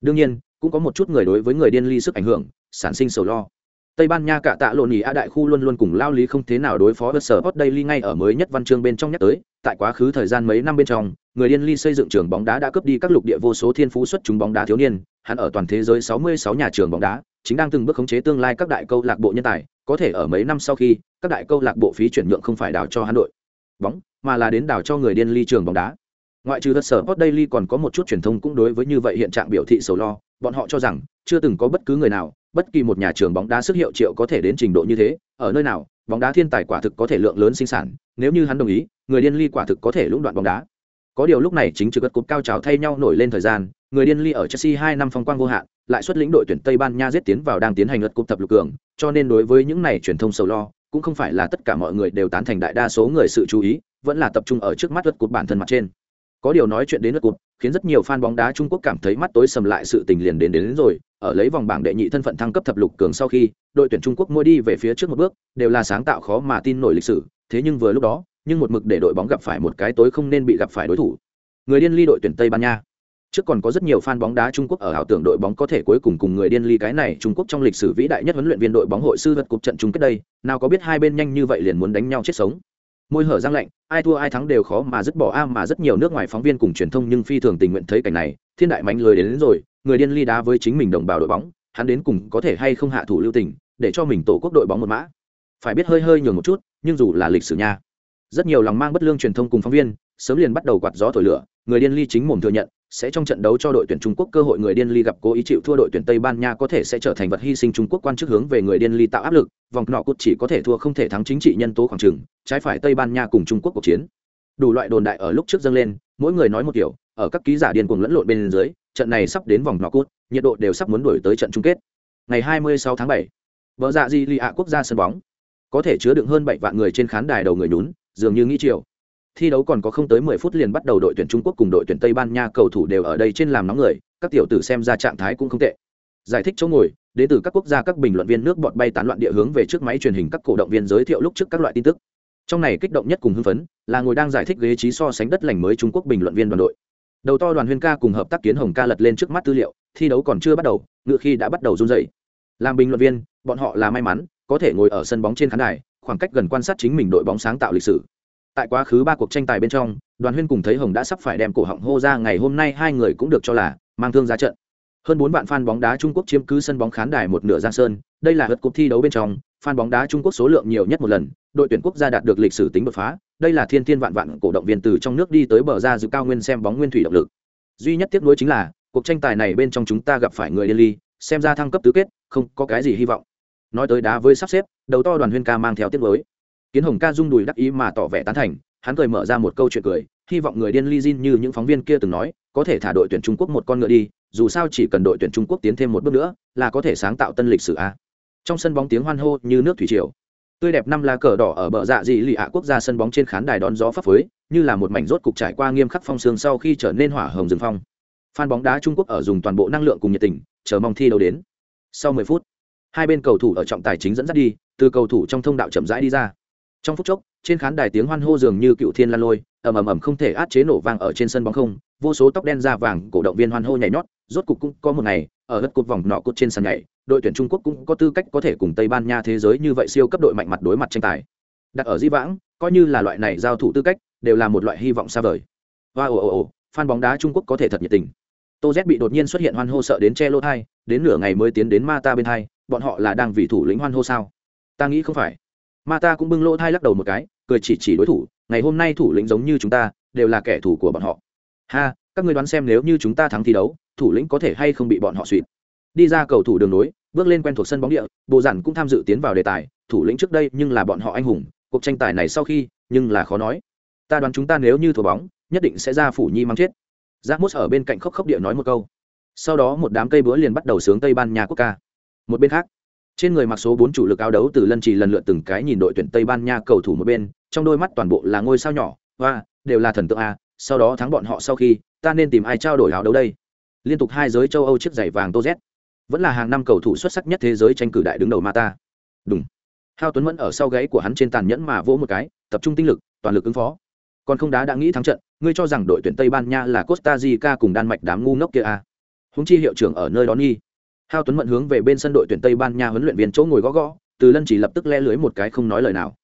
Đương nhiên, cũng có một chút người đối với người điên ly sức ảnh hưởng, sản sinh sầu lo. Tây Ban Nha cả tạ lộn nhì A đại khu luôn luôn cùng lao lý không thế nào đối phó với sở Hot Daily ngay ở mới nhất văn chương bên trong nhắc tới, tại quá khứ thời gian mấy năm bên trong, người điên ly xây dựng trường bóng đá đã cướp đi các lục địa vô số thiên phú xuất chúng bóng đá thiếu niên, hắn ở toàn thế giới 66 nhà trường bóng đá, chính đang từng bước khống chế tương lai các đại câu lạc bộ nhân tài, có thể ở mấy năm sau khi, các đại câu lạc bộ phí chuyển nhượng không phải đào cho Hà Nội, bóng, mà là đến đào cho người điên ly trường bóng đá. Ngoại trừ The Sport Daily còn có một chút truyền thông cũng đối với như vậy hiện trạng biểu thị sầu lo, bọn họ cho rằng chưa từng có bất cứ người nào, bất kỳ một nhà trường bóng đá sức hiệu triệu có thể đến trình độ như thế, ở nơi nào, bóng đá thiên tài quả thực có thể lượng lớn sinh sản, nếu như hắn đồng ý, người điên ly quả thực có thể lũng đoạn bóng đá. Có điều lúc này chính trực cột cao trào thay nhau nổi lên thời gian, người điên ly ở Chelsea hai năm phong quang vô hạn, lại xuất lĩnh đội tuyển Tây Ban Nha giết tiến vào đang tiến hành lượt cúp tập lục cường, cho nên đối với những này truyền thông sầu lo, cũng không phải là tất cả mọi người đều tán thành đại đa số người sự chú ý, vẫn là tập trung ở trước mắt lượt cúp bản thân mặt trên. Có điều nói chuyện đến lượt cúp, khiến rất nhiều fan bóng đá Trung Quốc cảm thấy mắt tối sầm lại sự tình liền đến đến, đến rồi, ở lấy vòng bảng đệ nhị thân phận thăng cấp thập lục cường sau khi, đội tuyển Trung Quốc mua đi về phía trước một bước, đều là sáng tạo khó mà tin nổi lịch sử, thế nhưng vừa lúc đó, nhưng một mực để đội bóng gặp phải một cái tối không nên bị gặp phải đối thủ. Người điên ly đội tuyển Tây Ban Nha Trước còn có rất nhiều fan bóng đá Trung Quốc ở ảo tưởng đội bóng có thể cuối cùng cùng người điên ly cái này Trung Quốc trong lịch sử vĩ đại nhất huấn luyện viên đội bóng hội sư vật cục trận chung kết đây, nào có biết hai bên nhanh như vậy liền muốn đánh nhau chết sống. Môi hở răng lạnh, ai thua ai thắng đều khó mà dứt bỏ a mà rất nhiều nước ngoài phóng viên cùng truyền thông nhưng phi thường tình nguyện thấy cảnh này, thiên đại mánh lười đến, đến rồi, người điên ly đá với chính mình đồng bào đội bóng, hắn đến cùng có thể hay không hạ thủ lưu tình, để cho mình tổ quốc đội bóng một mã. Phải biết hơi hơi nhường một chút, nhưng dù là lịch sử nha. Rất nhiều lòng mang bất lương truyền thông cùng phóng viên, sớm liền bắt đầu quạt gió thổi lửa, người điên ly chính mồm thừa nhận, sẽ trong trận đấu cho đội tuyển Trung Quốc cơ hội người điên ly gặp cố ý chịu thua đội tuyển Tây Ban Nha có thể sẽ trở thành vật hy sinh Trung Quốc quan chức hướng về người điên ly tạo áp lực, vòng nọ cút chỉ có thể thua không thể thắng chính trị nhân tố khoảng chừng, trái phải Tây Ban Nha cùng Trung Quốc cuộc chiến. Đủ loại đồn đại ở lúc trước dâng lên, mỗi người nói một kiểu, ở các ký giả điên cuồng lẫn lộn bên dưới, trận này sắp đến vòng nọ cút, nhiệt độ đều sắp muốn đuổi tới trận chung kết. Ngày 26 tháng 7, vợ dạ di lì ạ quốc gia sân bóng, có thể chứa đựng hơn 7 vạn người trên khán đài đầu người nhún, dường như nghĩ chiều thi đấu còn có không tới 10 phút liền bắt đầu đội tuyển Trung Quốc cùng đội tuyển Tây Ban Nha cầu thủ đều ở đây trên làm nóng người, các tiểu tử xem ra trạng thái cũng không tệ. Giải thích chỗ ngồi, đến từ các quốc gia các bình luận viên nước bọt bay tán loạn địa hướng về trước máy truyền hình các cổ động viên giới thiệu lúc trước các loại tin tức. Trong này kích động nhất cùng hưng phấn là ngồi đang giải thích ghế trí so sánh đất lành mới Trung Quốc bình luận viên đoàn đội. Đầu to đoàn Huyên ca cùng hợp tác kiến Hồng ca lật lên trước mắt tư liệu, thi đấu còn chưa bắt đầu, ngựa khi đã bắt đầu run rẩy. Làm bình luận viên, bọn họ là may mắn, có thể ngồi ở sân bóng trên khán đài, khoảng cách gần quan sát chính mình đội bóng sáng tạo lịch sử tại quá khứ ba cuộc tranh tài bên trong, đoàn huyên cùng thấy hồng đã sắp phải đem cổ họng hô ra ngày hôm nay hai người cũng được cho là mang thương ra trận. Hơn bốn vạn fan bóng đá trung quốc chiếm cứ sân bóng khán đài một nửa giang sơn, đây là hớt cuộc thi đấu bên trong, fan bóng đá trung quốc số lượng nhiều nhất một lần, đội tuyển quốc gia đạt được lịch sử tính bật phá, đây là thiên thiên vạn vạn cổ động viên từ trong nước đi tới bờ ra giữ cao nguyên xem bóng nguyên thủy động lực. Duy nhất tiếc nuối chính là, cuộc tranh tài này bên trong chúng ta gặp phải người liên ly, xem ra thăng cấp tứ kết, không có cái gì hy vọng. Nói tới đá với sắp xếp, đầu to đoàn huyên ca mang theo tiếc nuối kiến hồng ca rung đùi đắc ý mà tỏ vẻ tán thành, hắn cười mở ra một câu chuyện cười, hy vọng người điên Li Jin như những phóng viên kia từng nói, có thể thả đội tuyển trung quốc một con ngựa đi, dù sao chỉ cần đội tuyển trung quốc tiến thêm một bước nữa, là có thể sáng tạo tân lịch sử a. Trong sân bóng tiếng hoan hô như nước thủy triều. Tươi đẹp năm lá cờ đỏ ở bờ dạ dị lì ạ quốc gia sân bóng trên khán đài đón gió phấp phới, như là một mảnh rốt cục trải qua nghiêm khắc phong sương sau khi trở nên hỏa hồng rừng phong. Phan bóng đá trung quốc ở dùng toàn bộ năng lượng cùng nhiệt tình, chờ mong thi đấu đến. Sau 10 phút, hai bên cầu thủ ở trọng tài chính dẫn dắt đi, từ cầu thủ trong thông đạo chậm rãi đi ra trong phút chốc, trên khán đài tiếng hoan hô dường như cựu thiên lan lôi, ầm ầm ầm không thể át chế nổ vang ở trên sân bóng không, vô số tóc đen da vàng cổ động viên hoan hô nhảy nhót, rốt cục cũng có một ngày, ở đất cột vòng nọ cột trên sân nhảy, đội tuyển trung quốc cũng có tư cách có thể cùng tây ban nha thế giới như vậy siêu cấp đội mạnh mặt đối mặt tranh tài. Đặt ở di vãng, coi như là loại này giao thủ tư cách, đều là một loại hy vọng xa vời. Và ồ ồ ồ, fan bóng đá trung quốc có thể thật nhiệt tình. Tô z bị đột nhiên xuất hiện hoan hô sợ đến che lỗ thai đến nửa ngày mới tiến đến ma ta bên hai, bọn họ là đang vì thủ lĩnh hoan hô sao? Ta nghĩ không phải ma ta cũng bưng lỗ thai lắc đầu một cái, cười chỉ chỉ đối thủ, ngày hôm nay thủ lĩnh giống như chúng ta, đều là kẻ thù của bọn họ. Ha, các người đoán xem nếu như chúng ta thắng thi đấu, thủ lĩnh có thể hay không bị bọn họ suỵt đi ra cầu thủ đường nối, bước lên quen thuộc sân bóng địa bộ giản cũng tham dự tiến vào đề tài, thủ lĩnh trước đây nhưng là bọn họ anh hùng, cuộc tranh tài này sau khi, nhưng là khó nói. Ta đoán chúng ta nếu như thua bóng, nhất định sẽ ra phủ nhi mang chết. Giác mốt ở bên cạnh khóc khóc địa nói một câu. Sau đó một đám cây búa liền bắt đầu sướng tây ban nha quốc ca. Một bên khác trên người mặc số bốn chủ lực áo đấu từ lân trì lần lượt từng cái nhìn đội tuyển tây ban nha cầu thủ một bên, trong đôi mắt toàn bộ là ngôi sao nhỏ và đều là thần tượng a, sau đó thắng bọn họ sau khi, ta nên tìm ai trao đổi áo đấu đây? Liên tục hai giới châu âu chiếc giày vàng tô z. Vẫn là hàng năm cầu thủ xuất sắc nhất thế giới tranh cử đại đứng đầu mata. Đúng. Hao tuấn mẫn ở sau gáy của hắn trên tàn nhẫn mà vỗ một cái, tập trung tinh lực, toàn lực ứng phó. Còn không đá đã nghĩ thắng trận, ngươi cho rằng đội tuyển tây ban nha là costa rica cùng đan mạch đám ngu ngốc kia a. Húng chi hiệu trưởng ở nơi đó nghi hao tuấn mận hướng về bên sân đội tuyển tây ban nha huấn luyện viên chỗ ngồi gõ gõ, từ lân chỉ lập tức le lưới một cái không nói lời nào.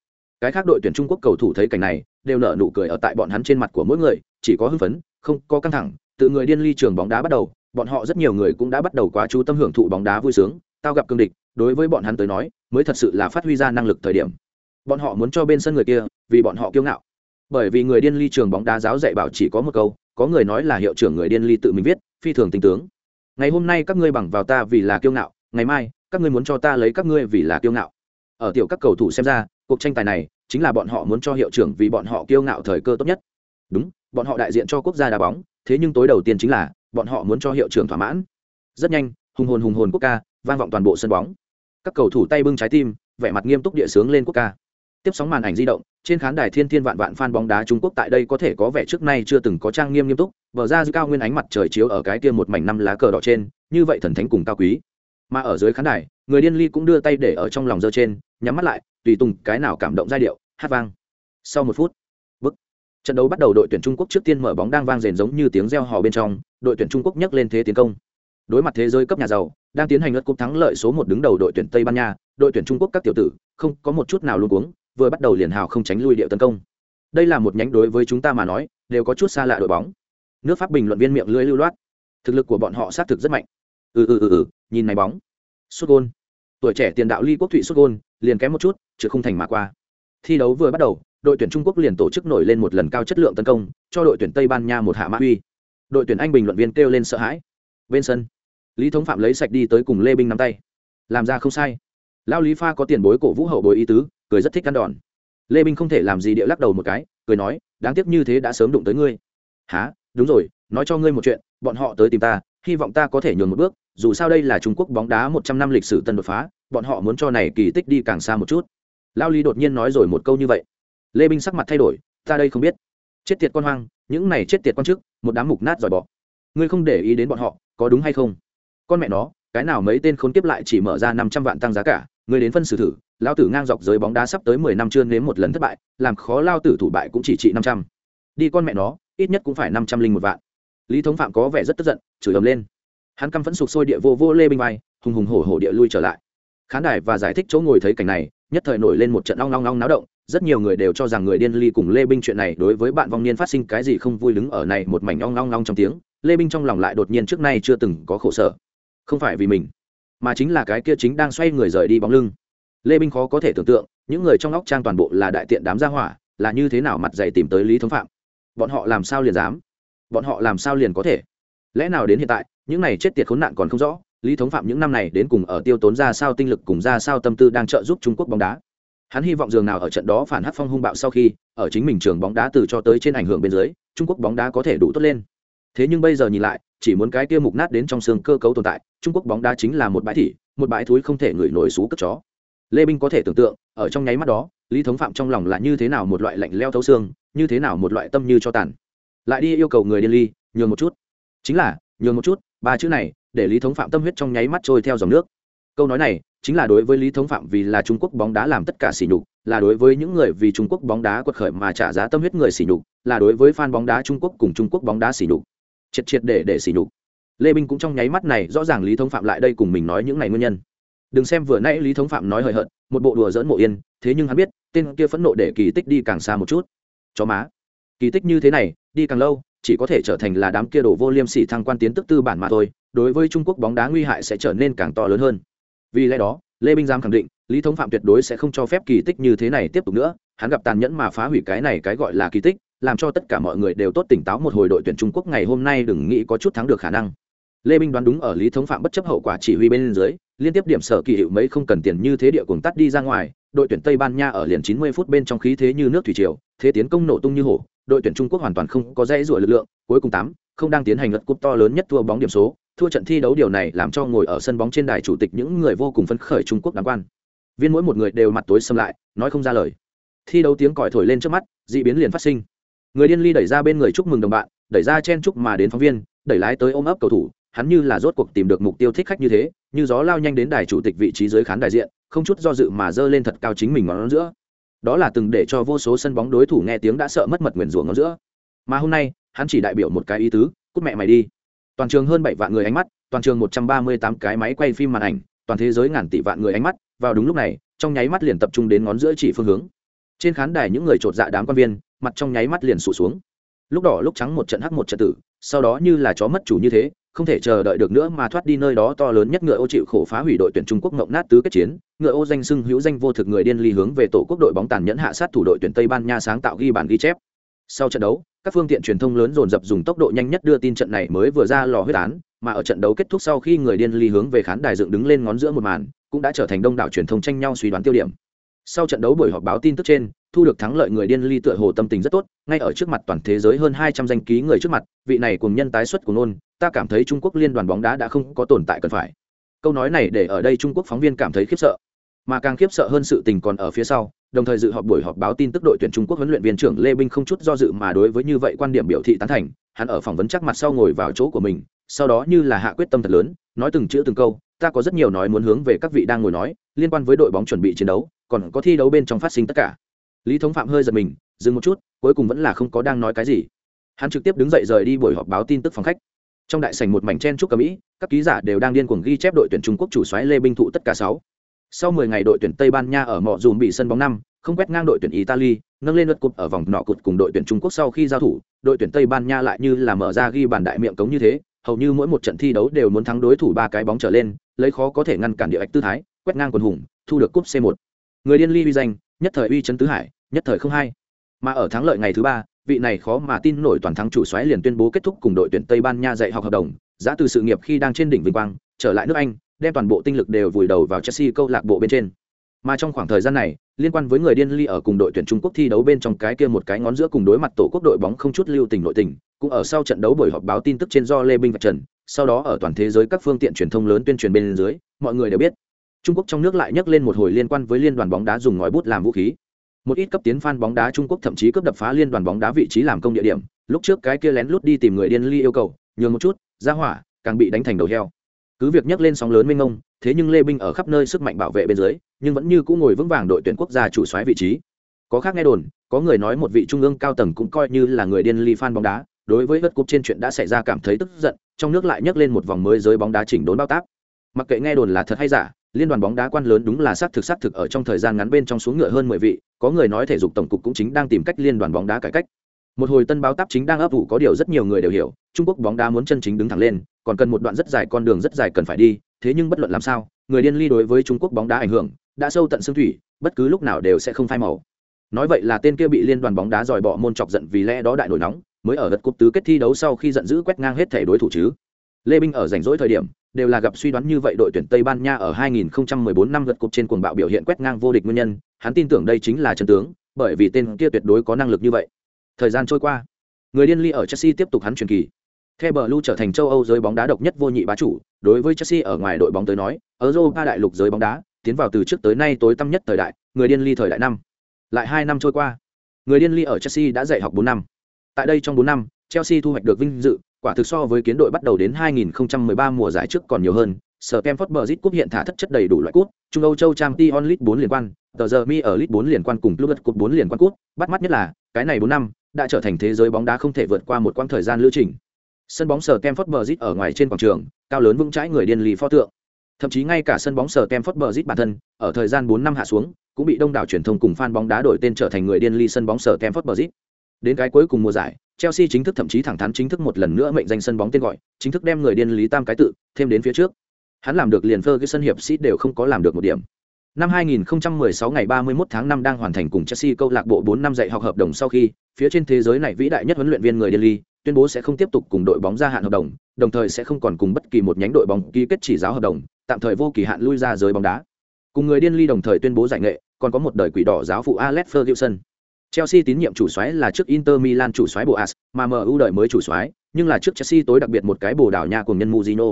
Cái khác đội tuyển trung quốc cầu thủ thấy cảnh này, đều nở nụ cười ở tại bọn hắn trên mặt của mỗi người, chỉ có hưng phấn, không có căng thẳng, tự người điên ly trường bóng đá bắt đầu, bọn họ rất nhiều người cũng đã bắt đầu quá chú tâm hưởng thụ bóng đá vui sướng, tao gặp cương địch, đối với bọn hắn tới nói, mới thật sự là phát huy ra năng lực thời điểm. Bọn họ muốn cho bên sân người kia, vì bọn họ kiêu ngạo. Bởi vì người điên ly trường bóng đá giáo dạy bảo chỉ có một câu, có người nói là hiệu trưởng người điên ly tự mình viết, phi thường tinh tướng ngày hôm nay các ngươi bằng vào ta vì là kiêu ngạo, ngày mai, các ngươi muốn cho ta lấy các ngươi vì là kiêu ngạo. Ở tiểu các cầu thủ xem ra, cuộc tranh tài này chính là bọn họ muốn cho hiệu trưởng vì bọn họ kiêu ngạo thời cơ tốt nhất. Đúng, bọn họ đại diện cho quốc gia đá bóng, thế nhưng tối đầu tiên chính là bọn họ muốn cho hiệu trưởng thỏa mãn. Rất nhanh, hùng hồn hùng hồn quốc ca vang vọng toàn bộ sân bóng. Các cầu thủ tay bưng trái tim, vẻ mặt nghiêm túc địa sướng lên quốc ca. Tiếp sóng màn ảnh di động, trên khán đài thiên thiên vạn vạn fan bóng đá trung quốc tại đây có thể có vẻ trước nay chưa từng có trang nghiêm nghiêm túc bờ ra dư cao nguyên ánh mặt trời chiếu ở cái kia một mảnh năm lá cờ đỏ trên, như vậy thần thánh cùng cao quý. Mà ở dưới khán đài, người điên ly cũng đưa tay để ở trong lòng dơ trên, nhắm mắt lại, tùy tùng cái nào cảm động giai điệu, hát vang. Sau một phút, bức, trận đấu bắt đầu đội tuyển trung quốc trước tiên mở bóng đang vang rền giống như tiếng reo hò bên trong, đội tuyển trung quốc nhấc lên thế tiến công. Đối mặt thế giới cấp nhà giàu, đang tiến hành lượt cúp thắng lợi số một đứng đầu đội tuyển tây ban nha, đội tuyển trung quốc các tiểu tử, không có một chút nào luôn cuống, vừa bắt đầu liền hào không tránh lui điệu tấn công. Đây là một nhánh đối với chúng ta mà nói, đều có chút xa lạ đội bóng nước pháp bình luận viên miệng lưỡi lưu loát. Thực lực của bọn họ xác thực rất mạnh. Ừ ừ ừ ừ nhìn này bóng. Sút gôn. Tuổi trẻ tiền đạo ly quốc thụy sút gôn, liền kém một chút, chứ không thành mà qua. Thi đấu vừa bắt đầu, đội tuyển trung quốc liền tổ chức nổi lên một lần cao chất lượng tấn công, cho đội tuyển tây ban nha một hạ mã uy. Đội tuyển anh bình luận viên kêu lên sợ hãi. Bên sân, lý thống phạm lấy sạch đi tới cùng lê binh nắm tay. Làm ra không sai. Lao lý pha có tiền bối cổ vũ hậu bối ý tứ, cười rất thích ăn đòn. Lê binh không thể làm gì địa lắc đầu một cái, cười nói, đáng tiếc như thế đã sớm đụng tới ngươi. Há đúng rồi, nói cho ngươi một chuyện, bọn họ tới tìm ta, hy vọng ta có thể nhường một bước, dù sao đây là trung quốc bóng đá một trăm năm lịch sử tân đột phá, bọn họ muốn cho này kỳ tích đi càng xa một chút. Lao lý đột nhiên nói rồi một câu như vậy. Lê binh sắc mặt thay đổi, ta đây không biết. Chết tiệt con hoang, những này chết tiệt con trước một đám mục nát giỏi bỏ ngươi không để ý đến bọn họ, có đúng hay không? Con mẹ nó, cái nào mấy tên khốn kiếp lại chỉ mở ra năm trăm vạn tăng giá cả, ngươi đến phân xử thử lao tử ngang dọc giới bóng đá sắp tới mười năm chưa nếm một lần thất bại, làm khó lao tử thủ bại cũng chỉ trị năm trăm. Đi con mẹ nó ít nhất cũng phải năm trăm linh một vạn. Lý thống phạm có vẻ rất tức giận chửi ầm lên. Hắn căm phẫn sụp sôi địa vô vô lê binh bay, hùng hùng hổ hổ địa lui trở lại. Khán đài và giải thích chỗ ngồi thấy cảnh này nhất thời nổi lên một trận long long long náo động rất nhiều người đều cho rằng người điên ly cùng lê binh chuyện này đối với bạn vong niên phát sinh cái gì không vui đứng ở này một mảnh long long long trong tiếng lê binh trong lòng lại đột nhiên trước nay chưa từng có khổ sở. Không phải vì mình mà chính là cái kia chính đang xoay người rời đi bóng lưng. Lê binh khó có thể tưởng tượng những người trong óc trang toàn bộ là đại tiện đám gia hỏa là như thế nào mặt dày tìm tới lý thống phạm bọn họ làm sao liền dám? Bọn họ làm sao liền có thể? Lẽ nào đến hiện tại, những này chết tiệt khốn nạn còn không rõ, lý thống phạm những năm này đến cùng ở tiêu tốn ra sao tinh lực cùng ra sao tâm tư đang trợ giúp trung quốc bóng đá. Hắn hy vọng dường nào ở trận đó phản hát phong hung bạo sau khi, ở chính mình trường bóng đá từ cho tới trên ảnh hưởng bên dưới, trung quốc bóng đá có thể đủ tốt lên. Thế nhưng bây giờ nhìn lại, chỉ muốn cái kia mục nát đến trong xương cơ cấu tồn tại, trung quốc bóng đá chính là một bãi thỉ, một bãi thúi không thể ngửi nổi xú cất chó. Lê binh có thể tưởng tượng, ở trong nháy mắt đó lý thống phạm trong lòng là như thế nào một loại lạnh leo thấu xương, như thế nào một loại tâm như cho tàn. Lại đi yêu cầu người điên ly, nhường một chút. Chính là, nhường một chút, ba chữ này, để lý thống phạm tâm huyết trong nháy mắt trôi theo dòng nước. Câu nói này, chính là đối với lý thống phạm vì là trung quốc bóng đá làm tất cả sỉ nhục, là đối với những người vì trung quốc bóng đá quật khởi mà trả giá tâm huyết người sỉ nhục, là đối với fan bóng đá trung quốc cùng trung quốc bóng đá sỉ nhục. Triệt triệt để để sỉ nhục. Lê binh cũng trong nháy mắt này, rõ ràng lý thống phạm lại đây cùng mình nói những này nguyên nhân. Đừng xem vừa nãy lý thống phạm nói hời hợt một bộ đùa dỡn mộ yên, thế nhưng hắn biết, tên kia phẫn nộ để kỳ tích đi càng xa một chút. Chó má. Kỳ tích như thế này, đi càng lâu, chỉ có thể trở thành là đám kia đổ vô liêm sỉ thăng quan tiến tức tư bản mà thôi, đối với trung quốc bóng đá nguy hại sẽ trở nên càng to lớn hơn. Vì lẽ đó, lê minh giang khẳng định, lý thống phạm tuyệt đối sẽ không cho phép kỳ tích như thế này tiếp tục nữa, hắn gặp tàn nhẫn mà phá hủy cái này cái gọi là kỳ tích, làm cho tất cả mọi người đều tốt tỉnh táo một hồi đội tuyển trung quốc ngày hôm nay đừng nghĩ có chút thắng được khả năng. Lê minh đoán đúng ở lý thống phạm bất chấp hậu quả chỉ huy bên dưới liên tiếp điểm sở kỳ hiệu mấy không cần tiền như thế địa cuồng tắt đi ra ngoài, đội tuyển tây ban nha ở liền 90 phút bên trong khí thế như nước thủy triều, thế tiến công nổ tung như hổ, đội tuyển trung quốc hoàn toàn không có dễ rủa lực lượng, cuối cùng tám, không đang tiến hành lật cúp to lớn nhất thua bóng điểm số, thua trận thi đấu điều này làm cho ngồi ở sân bóng trên đài chủ tịch những người vô cùng phấn khởi trung quốc đáng quan. Viên mỗi một người đều mặt tối xâm lại, nói không ra lời. Thi đấu tiếng còi thổi lên trước mắt d ị biến liền phát sinh. Người điên ly đẩy ra bên người chúc mừng đồng bạn, đẩy ra chen chúc mà đến phóng viên, đẩy lái tới ôm ấp cầu thủ, hắn như là rốt cuộc tìm được mục tiêu thích khách như thế như gió lao nhanh đến đài chủ tịch vị trí dưới khán đại diện, không chút do dự mà giơ lên thật cao chính mình ngón giữa. Đó là từng để cho vô số sân bóng đối thủ nghe tiếng đã sợ mất mật nguyền rủa ngón giữa. Mà hôm nay, hắn chỉ đại biểu một cái ý tứ, cút mẹ mày đi. Toàn trường hơn bảy vạn người ánh mắt, toàn trường một trăm ba mươi tám cái máy quay phim màn ảnh, toàn thế giới ngàn tỷ vạn người ánh mắt, vào đúng lúc này, trong nháy mắt liền tập trung đến ngón giữa chỉ phương hướng. Trên khán đài những người chột dạ đám quan viên, mặt trong nháy mắt liền sụt xuống. Lúc đỏ lúc trắng một trận hắc một trận tử, sau đó như là chó mất chủ như thế không thể chờ đợi được nữa mà thoát đi nơi đó to lớn nhất ngựa ô chịu khổ phá hủy đội tuyển Trung Quốc ngộng nát tứ kết chiến, ngựa ô danh xưng hữu danh vô thực người điên ly hướng về tổ quốc đội bóng tàn nhẫn hạ sát thủ đội tuyển Tây Ban Nha sáng tạo ghi bàn ghi chép. Sau trận đấu, các phương tiện truyền thông lớn dồn dập dùng tốc độ nhanh nhất đưa tin trận này mới vừa ra lò huyết án, mà ở trận đấu kết thúc sau khi người điên ly hướng về khán đài dựng đứng lên ngón giữa một màn, cũng đã trở thành đông đảo truyền thông tranh nhau suy đoán tiêu điểm sau trận đấu buổi họp báo tin tức trên, thu được thắng lợi người điên ly tựa hồ tâm tình rất tốt, ngay ở trước mặt toàn thế giới hơn hai trăm danh ký người trước mặt, vị này cùng nhân tái xuất của nôn, ta cảm thấy trung quốc liên đoàn bóng đá đã không có tồn tại cần phải. Câu nói này để ở đây trung quốc phóng viên cảm thấy khiếp sợ. Mà càng khiếp sợ hơn sự tình còn ở phía sau, đồng thời dự họp buổi họp báo tin tức đội tuyển trung quốc huấn luyện viên trưởng lê binh không chút do dự mà đối với như vậy quan điểm biểu thị tán thành, hắn ở phỏng vấn chắc mặt sau ngồi vào chỗ của mình, sau đó như là hạ quyết tâm thật lớn, nói từng chữ từng câu ta có rất nhiều nói muốn hướng về các vị đang ngồi nói, liên quan với đội bóng chuẩn bị chiến đấu, còn có thi đấu bên trong phát sinh tất cả. Lý thống phạm hơi giật mình, dừng một chút, cuối cùng vẫn là không có đang nói cái gì. Hắn trực tiếp đứng dậy rời đi buổi họp báo tin tức phòng khách. Trong đại sảnh một mảnh chen trúc cầm mỹ, các ký giả đều đang điên cuồng ghi chép đội tuyển trung quốc chủ xoáy lê binh thụ tất cả sáu. Sau 10 ngày đội tuyển tây ban nha ở mọ dùm bị sân bóng năm, không quét ngang đội tuyển italy, nâng lên lượt cột ở vòng nọ cụt cùng đội tuyển trung quốc sau khi giao thủ, đội tuyển tây ban nha lại như là mở ra ghi bàn đại miệng cống như thế hầu như mỗi một trận thi đấu đều muốn thắng đối thủ ba cái bóng trở lên, lấy khó có thể ngăn cản địa ạch tư thái, quét ngang quần hùng, thu được cúp c 1 người điên ly uy danh, nhất thời uy chấn tứ hải, nhất thời không hai. Mà ở thắng lợi ngày thứ ba, vị này khó mà tin nổi toàn thắng chủ xoáy liền tuyên bố kết thúc cùng đội tuyển tây ban nha dạy học hợp đồng, giá từ sự nghiệp khi đang trên đỉnh vinh quang, trở lại nước anh, đem toàn bộ tinh lực đều vùi đầu vào chelsea câu lạc bộ bên trên mà trong khoảng thời gian này, liên quan với người điên ly ở cùng đội tuyển trung quốc thi đấu bên trong cái kia một cái ngón giữa cùng đối mặt tổ quốc đội bóng không chút lưu tình nội tình, cũng ở sau trận đấu buổi họp báo tin tức trên do lê binh và trần, sau đó ở toàn thế giới các phương tiện truyền thông lớn tuyên truyền bên dưới, mọi người đều biết. Trung quốc trong nước lại nhắc lên một hồi liên quan với liên đoàn bóng đá dùng ngòi bút làm vũ khí. Một ít cấp tiến fan bóng đá trung quốc thậm chí cướp đập phá liên đoàn bóng đá vị trí làm công địa điểm, lúc trước cái kia lén lút đi tìm người điên ly yêu cầu, nhường một chút, ra hỏa, càng bị đánh thành đầu heo cứ việc nhắc lên sóng lớn minh ông, thế nhưng lê binh ở khắp nơi sức mạnh bảo vệ bên dưới nhưng vẫn như cũng ngồi vững vàng đội tuyển quốc gia chủ soái vị trí. Có khác nghe đồn có người nói một vị trung ương cao tầng cũng coi như là người điên ly fan bóng đá đối với vật cúp trên chuyện đã xảy ra cảm thấy tức giận trong nước lại nhắc lên một vòng mới giới bóng đá chỉnh đốn bao tác mặc kệ nghe đồn là thật hay giả liên đoàn bóng đá quan lớn đúng là xác thực xác thực ở trong thời gian ngắn bên trong xuống ngựa hơn mười vị có người nói thể dục tổng cục cũng chính đang tìm cách liên đoàn bóng đá cải cách một hồi tân báo táp chính đang ấp ủ có điều rất nhiều người đều hiểu, trung quốc bóng đá muốn chân chính đứng thẳng lên, còn cần một đoạn rất dài con đường rất dài cần phải đi, thế nhưng bất luận làm sao, người điên ly đối với trung quốc bóng đá ảnh hưởng, đã sâu tận xương thủy, bất cứ lúc nào đều sẽ không phai màu. Nói vậy là tên kia bị liên đoàn bóng đá dòi bỏ môn chọc giận vì lẽ đó đại nổi nóng, mới ở đất cúp tứ kết thi đấu sau khi giận dữ quét ngang hết thể đối thủ chứ. Lê binh ở rảnh rỗi thời điểm, đều là gặp suy đoán như vậy đội tuyển tây ban nha ở 2014 năm lượt cúp trên cuồng bạo biểu hiện quét ngang vô địch nguyên nhân, hắn tin tưởng đây chính là chân tướng, bởi vì tên kia tuyệt đối có năng lực như vậy thời gian trôi qua. Người điên ly ở chelsea tiếp tục hắn truyền kỳ. The bờ lu trở thành châu âu giới bóng đá độc nhất vô nhị bá chủ đối với chelsea ở ngoài đội bóng tới nói ở europa đại lục giới bóng đá tiến vào từ trước tới nay tối tăm nhất thời đại người điên ly thời đại năm. Lại hai năm trôi qua. Người điên ly ở chelsea đã dạy học bốn năm. Tại đây trong bốn năm chelsea thu hoạch được vinh dự quả thực so với kiến đội bắt đầu đến 2013 mùa giải trước còn nhiều hơn. Sở kem phất bờ cúp hiện thả thất chất đầy đủ loại cúp, trung âu châu trang t onlit bốn liên quan tờ giờ mi ở lit bốn liên quan cùng club cúp bốn liên quan cúp. bắt mắt nhất là cái này bốn năm đã trở thành thế giới bóng đá không thể vượt qua một quãng thời gian lữ trình. Sân bóng sở Kemford Bridge ở ngoài trên quảng trường, cao lớn vững chãi người điên lì pho tượng. Thậm chí ngay cả sân bóng sở Kemford Bridge bản thân, ở thời gian bốn năm hạ xuống, cũng bị đông đảo truyền thông cùng fan bóng đá đổi tên trở thành người điên ly sân bóng sở Kemford Bridge. đến cái cuối cùng mùa giải, chelsea chính thức thậm chí thẳng thắn chính thức một lần nữa mệnh danh sân bóng tên gọi, chính thức đem người điên lý tam cái tự, thêm đến phía trước. Hắn làm được liền sân hiệp sĩ đều không có làm được một điểm. Năm 2016 ngày 31 tháng 5 đang hoàn thành cùng Chelsea câu lạc bộ 4 năm dạy học hợp đồng sau khi, phía trên thế giới này vĩ đại nhất huấn luyện viên người Delhi tuyên bố sẽ không tiếp tục cùng đội bóng gia hạn hợp đồng, đồng thời sẽ không còn cùng bất kỳ một nhánh đội bóng ký kết chỉ giáo hợp đồng, tạm thời vô kỳ hạn lui ra giới bóng đá. Cùng người điên ly đồng thời tuyên bố giải nghệ, còn có một đời quỷ đỏ giáo phụ Alex Ferguson. Chelsea tín nhiệm chủ soái là trước Inter Milan chủ soái Boas, mà MU đời mới chủ soái, nhưng là trước Chelsea tối đặc biệt một cái bồ đảo nhà cùng nhân Mourinho.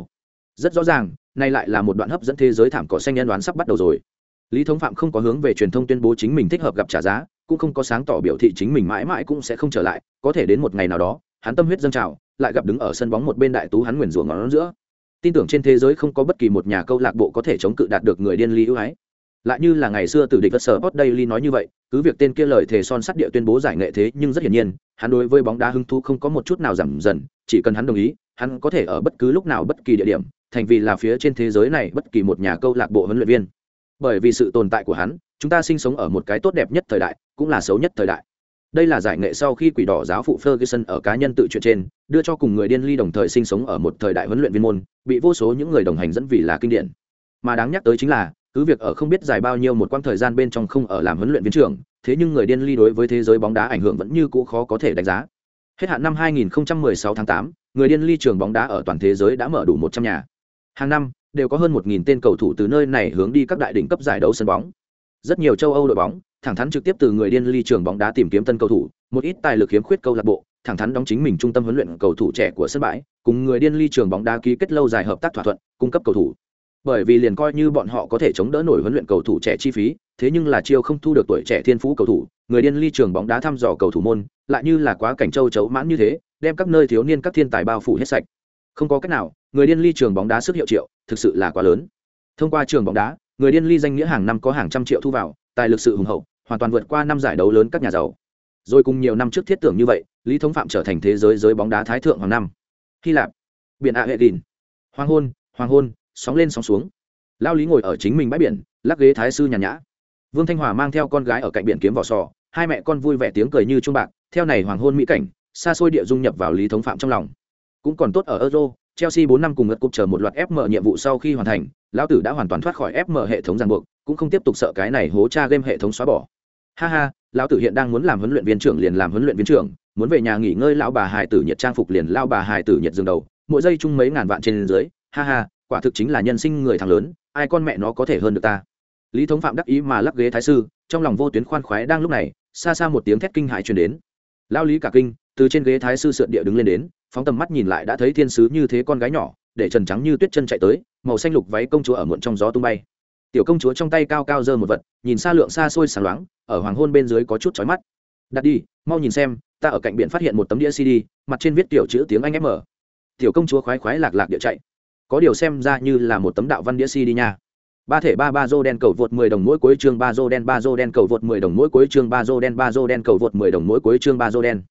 Rất rõ ràng, nay lại là một đoạn hấp dẫn thế giới thảm cỏ xanh nhân đoán sắp bắt đầu rồi. Lý Thống Phạm không có hướng về truyền thông tuyên bố chính mình thích hợp gặp trả giá, cũng không có sáng tỏ biểu thị chính mình mãi mãi cũng sẽ không trở lại, có thể đến một ngày nào đó, hắn tâm huyết dâng trào, lại gặp đứng ở sân bóng một bên đại tú hắn nguyền rủa ngón giữa. Tin tưởng trên thế giới không có bất kỳ một nhà câu lạc bộ có thể chống cự đạt được người điên Lý ưu ái. Lại như là ngày xưa từ địch vật sở Sport Daily nói như vậy, cứ việc tên kia lời thề son sắt địa tuyên bố giải nghệ thế nhưng rất hiển nhiên hắn đối với bóng đá hứng thú không có một chút nào giảm dần chỉ cần hắn đồng ý hắn có thể ở bất cứ lúc nào bất kỳ địa điểm thành vì là phía trên thế giới này bất kỳ một nhà câu lạc bộ huấn luyện viên bởi vì sự tồn tại của hắn chúng ta sinh sống ở một cái tốt đẹp nhất thời đại cũng là xấu nhất thời đại. Đây là giải nghệ sau khi quỷ đỏ giáo phụ Ferguson ở cá nhân tự chuyện trên đưa cho cùng người điên ly đồng thời sinh sống ở một thời đại huấn luyện viên môn bị vô số những người đồng hành dẫn vì là kinh điển. Mà đáng nhắc tới chính là cứ việc ở không biết dài bao nhiêu một quãng thời gian bên trong không ở làm huấn luyện viên trưởng thế nhưng người điên ly đối với thế giới bóng đá ảnh hưởng vẫn như cũ khó có thể đánh giá. Hết hạn năm 2016 tháng 8, người điên ly trường bóng đá ở toàn thế giới đã mở đủ 100 nhà. Hàng năm đều có hơn 1.000 tên cầu thủ từ nơi này hướng đi các đại đỉnh cấp giải đấu sân bóng. Rất nhiều châu âu đội bóng, thẳng thắn trực tiếp từ người điên ly trường bóng đá tìm kiếm tân cầu thủ, một ít tài lực hiếm khuyết câu lạc bộ, thẳng thắn đóng chính mình trung tâm huấn luyện cầu thủ trẻ của sân bãi, cùng người điên ly trường bóng đá ký kết lâu dài hợp tác thỏa thuận, cung cấp cầu thủ. Bởi vì liền coi như bọn họ có thể chống đỡ nổi huấn luyện cầu thủ trẻ chi phí, thế nhưng là chiêu không thu được tuổi trẻ thiên phú cầu thủ, người điên ly trường bóng đá thăm dò cầu thủ môn, lại như là quá cảnh châu chấu mãn như thế, đem các nơi thiếu niên các thiên tài bao phủ hết sạch. Không có cách nào người điên ly trường bóng đá sức hiệu triệu, thực sự là quá lớn. Thông qua trường bóng đá, người điên ly danh nghĩa hàng năm có hàng trăm triệu thu vào, tài lực sự hùng hậu, hoàn toàn vượt qua năm giải đấu lớn các nhà giàu. Rồi cùng nhiều năm trước thiết tưởng như vậy, lý thống phạm trở thành thế giới giới bóng đá thái thượng hàng năm. Hy lạp, biển a hệ đình hoàng hôn hoàng hôn, sóng lên sóng xuống. Lao lý ngồi ở chính mình bãi biển, lắc ghế thái sư nhàn nhã. Vương thanh hòa mang theo con gái ở cạnh biển kiếm vỏ sò, hai mẹ con vui vẻ tiếng cười như trung bạc, theo này hoàng hôn mỹ cảnh, xa xôi địa dung nhập vào lý thống phạm trong lòng. Cũng còn tốt ở euro chelsea bốn năm cùng ngật cục chờ một loạt fm nhiệm vụ sau khi hoàn thành, lão tử đã hoàn toàn thoát khỏi fm hệ thống ràng buộc, cũng không tiếp tục sợ cái này hố cha game hệ thống xóa bỏ. Ha ha, lão tử hiện đang muốn làm huấn luyện viên trưởng liền làm huấn luyện viên trưởng, muốn về nhà nghỉ ngơi lão bà hài tử nhiệt trang phục liền lão bà hài tử nhiệt dương đầu, mỗi giây chung mấy ngàn vạn trên dưới, ha ha, quả thực chính là nhân sinh người thằng lớn, ai con mẹ nó có thể hơn được ta. Lý thống phạm đắc ý mà lắc ghế thái sư, trong lòng vô tuyến khoan khoái đang lúc này, xa xa một tiếng thét kinh hãi truyền đến. Lão lý cả kinh, từ trên ghế thái sư sượt địa đứng lên đến phóng tầm mắt nhìn lại đã thấy thiên sứ như thế con gái nhỏ, để trần trắng như tuyết chân chạy tới, màu xanh lục váy công chúa ở muộn trong gió tung bay. Tiểu công chúa trong tay cao cao giơ một vật, nhìn xa lượng xa xôi sáng loáng, ở hoàng hôn bên dưới có chút chói mắt. Đặt đi, mau nhìn xem, ta ở cạnh biển phát hiện một tấm đĩa cd, mặt trên viết tiểu chữ tiếng anh m. Tiểu công chúa khoái khoái lạc lạc địa chạy. Có điều xem ra như là một tấm đạo văn đĩa cd nha. Ba thể ba ba dô đen cầu vượt 10 đồng mỗi cuối chương, ba dô đen, ba dô đen cầu vượt 10 đồng mỗi cuối chương, ba dô đen, ba dô đen cầu vượt 10 đồng mỗi cuối chương, ba dô đen.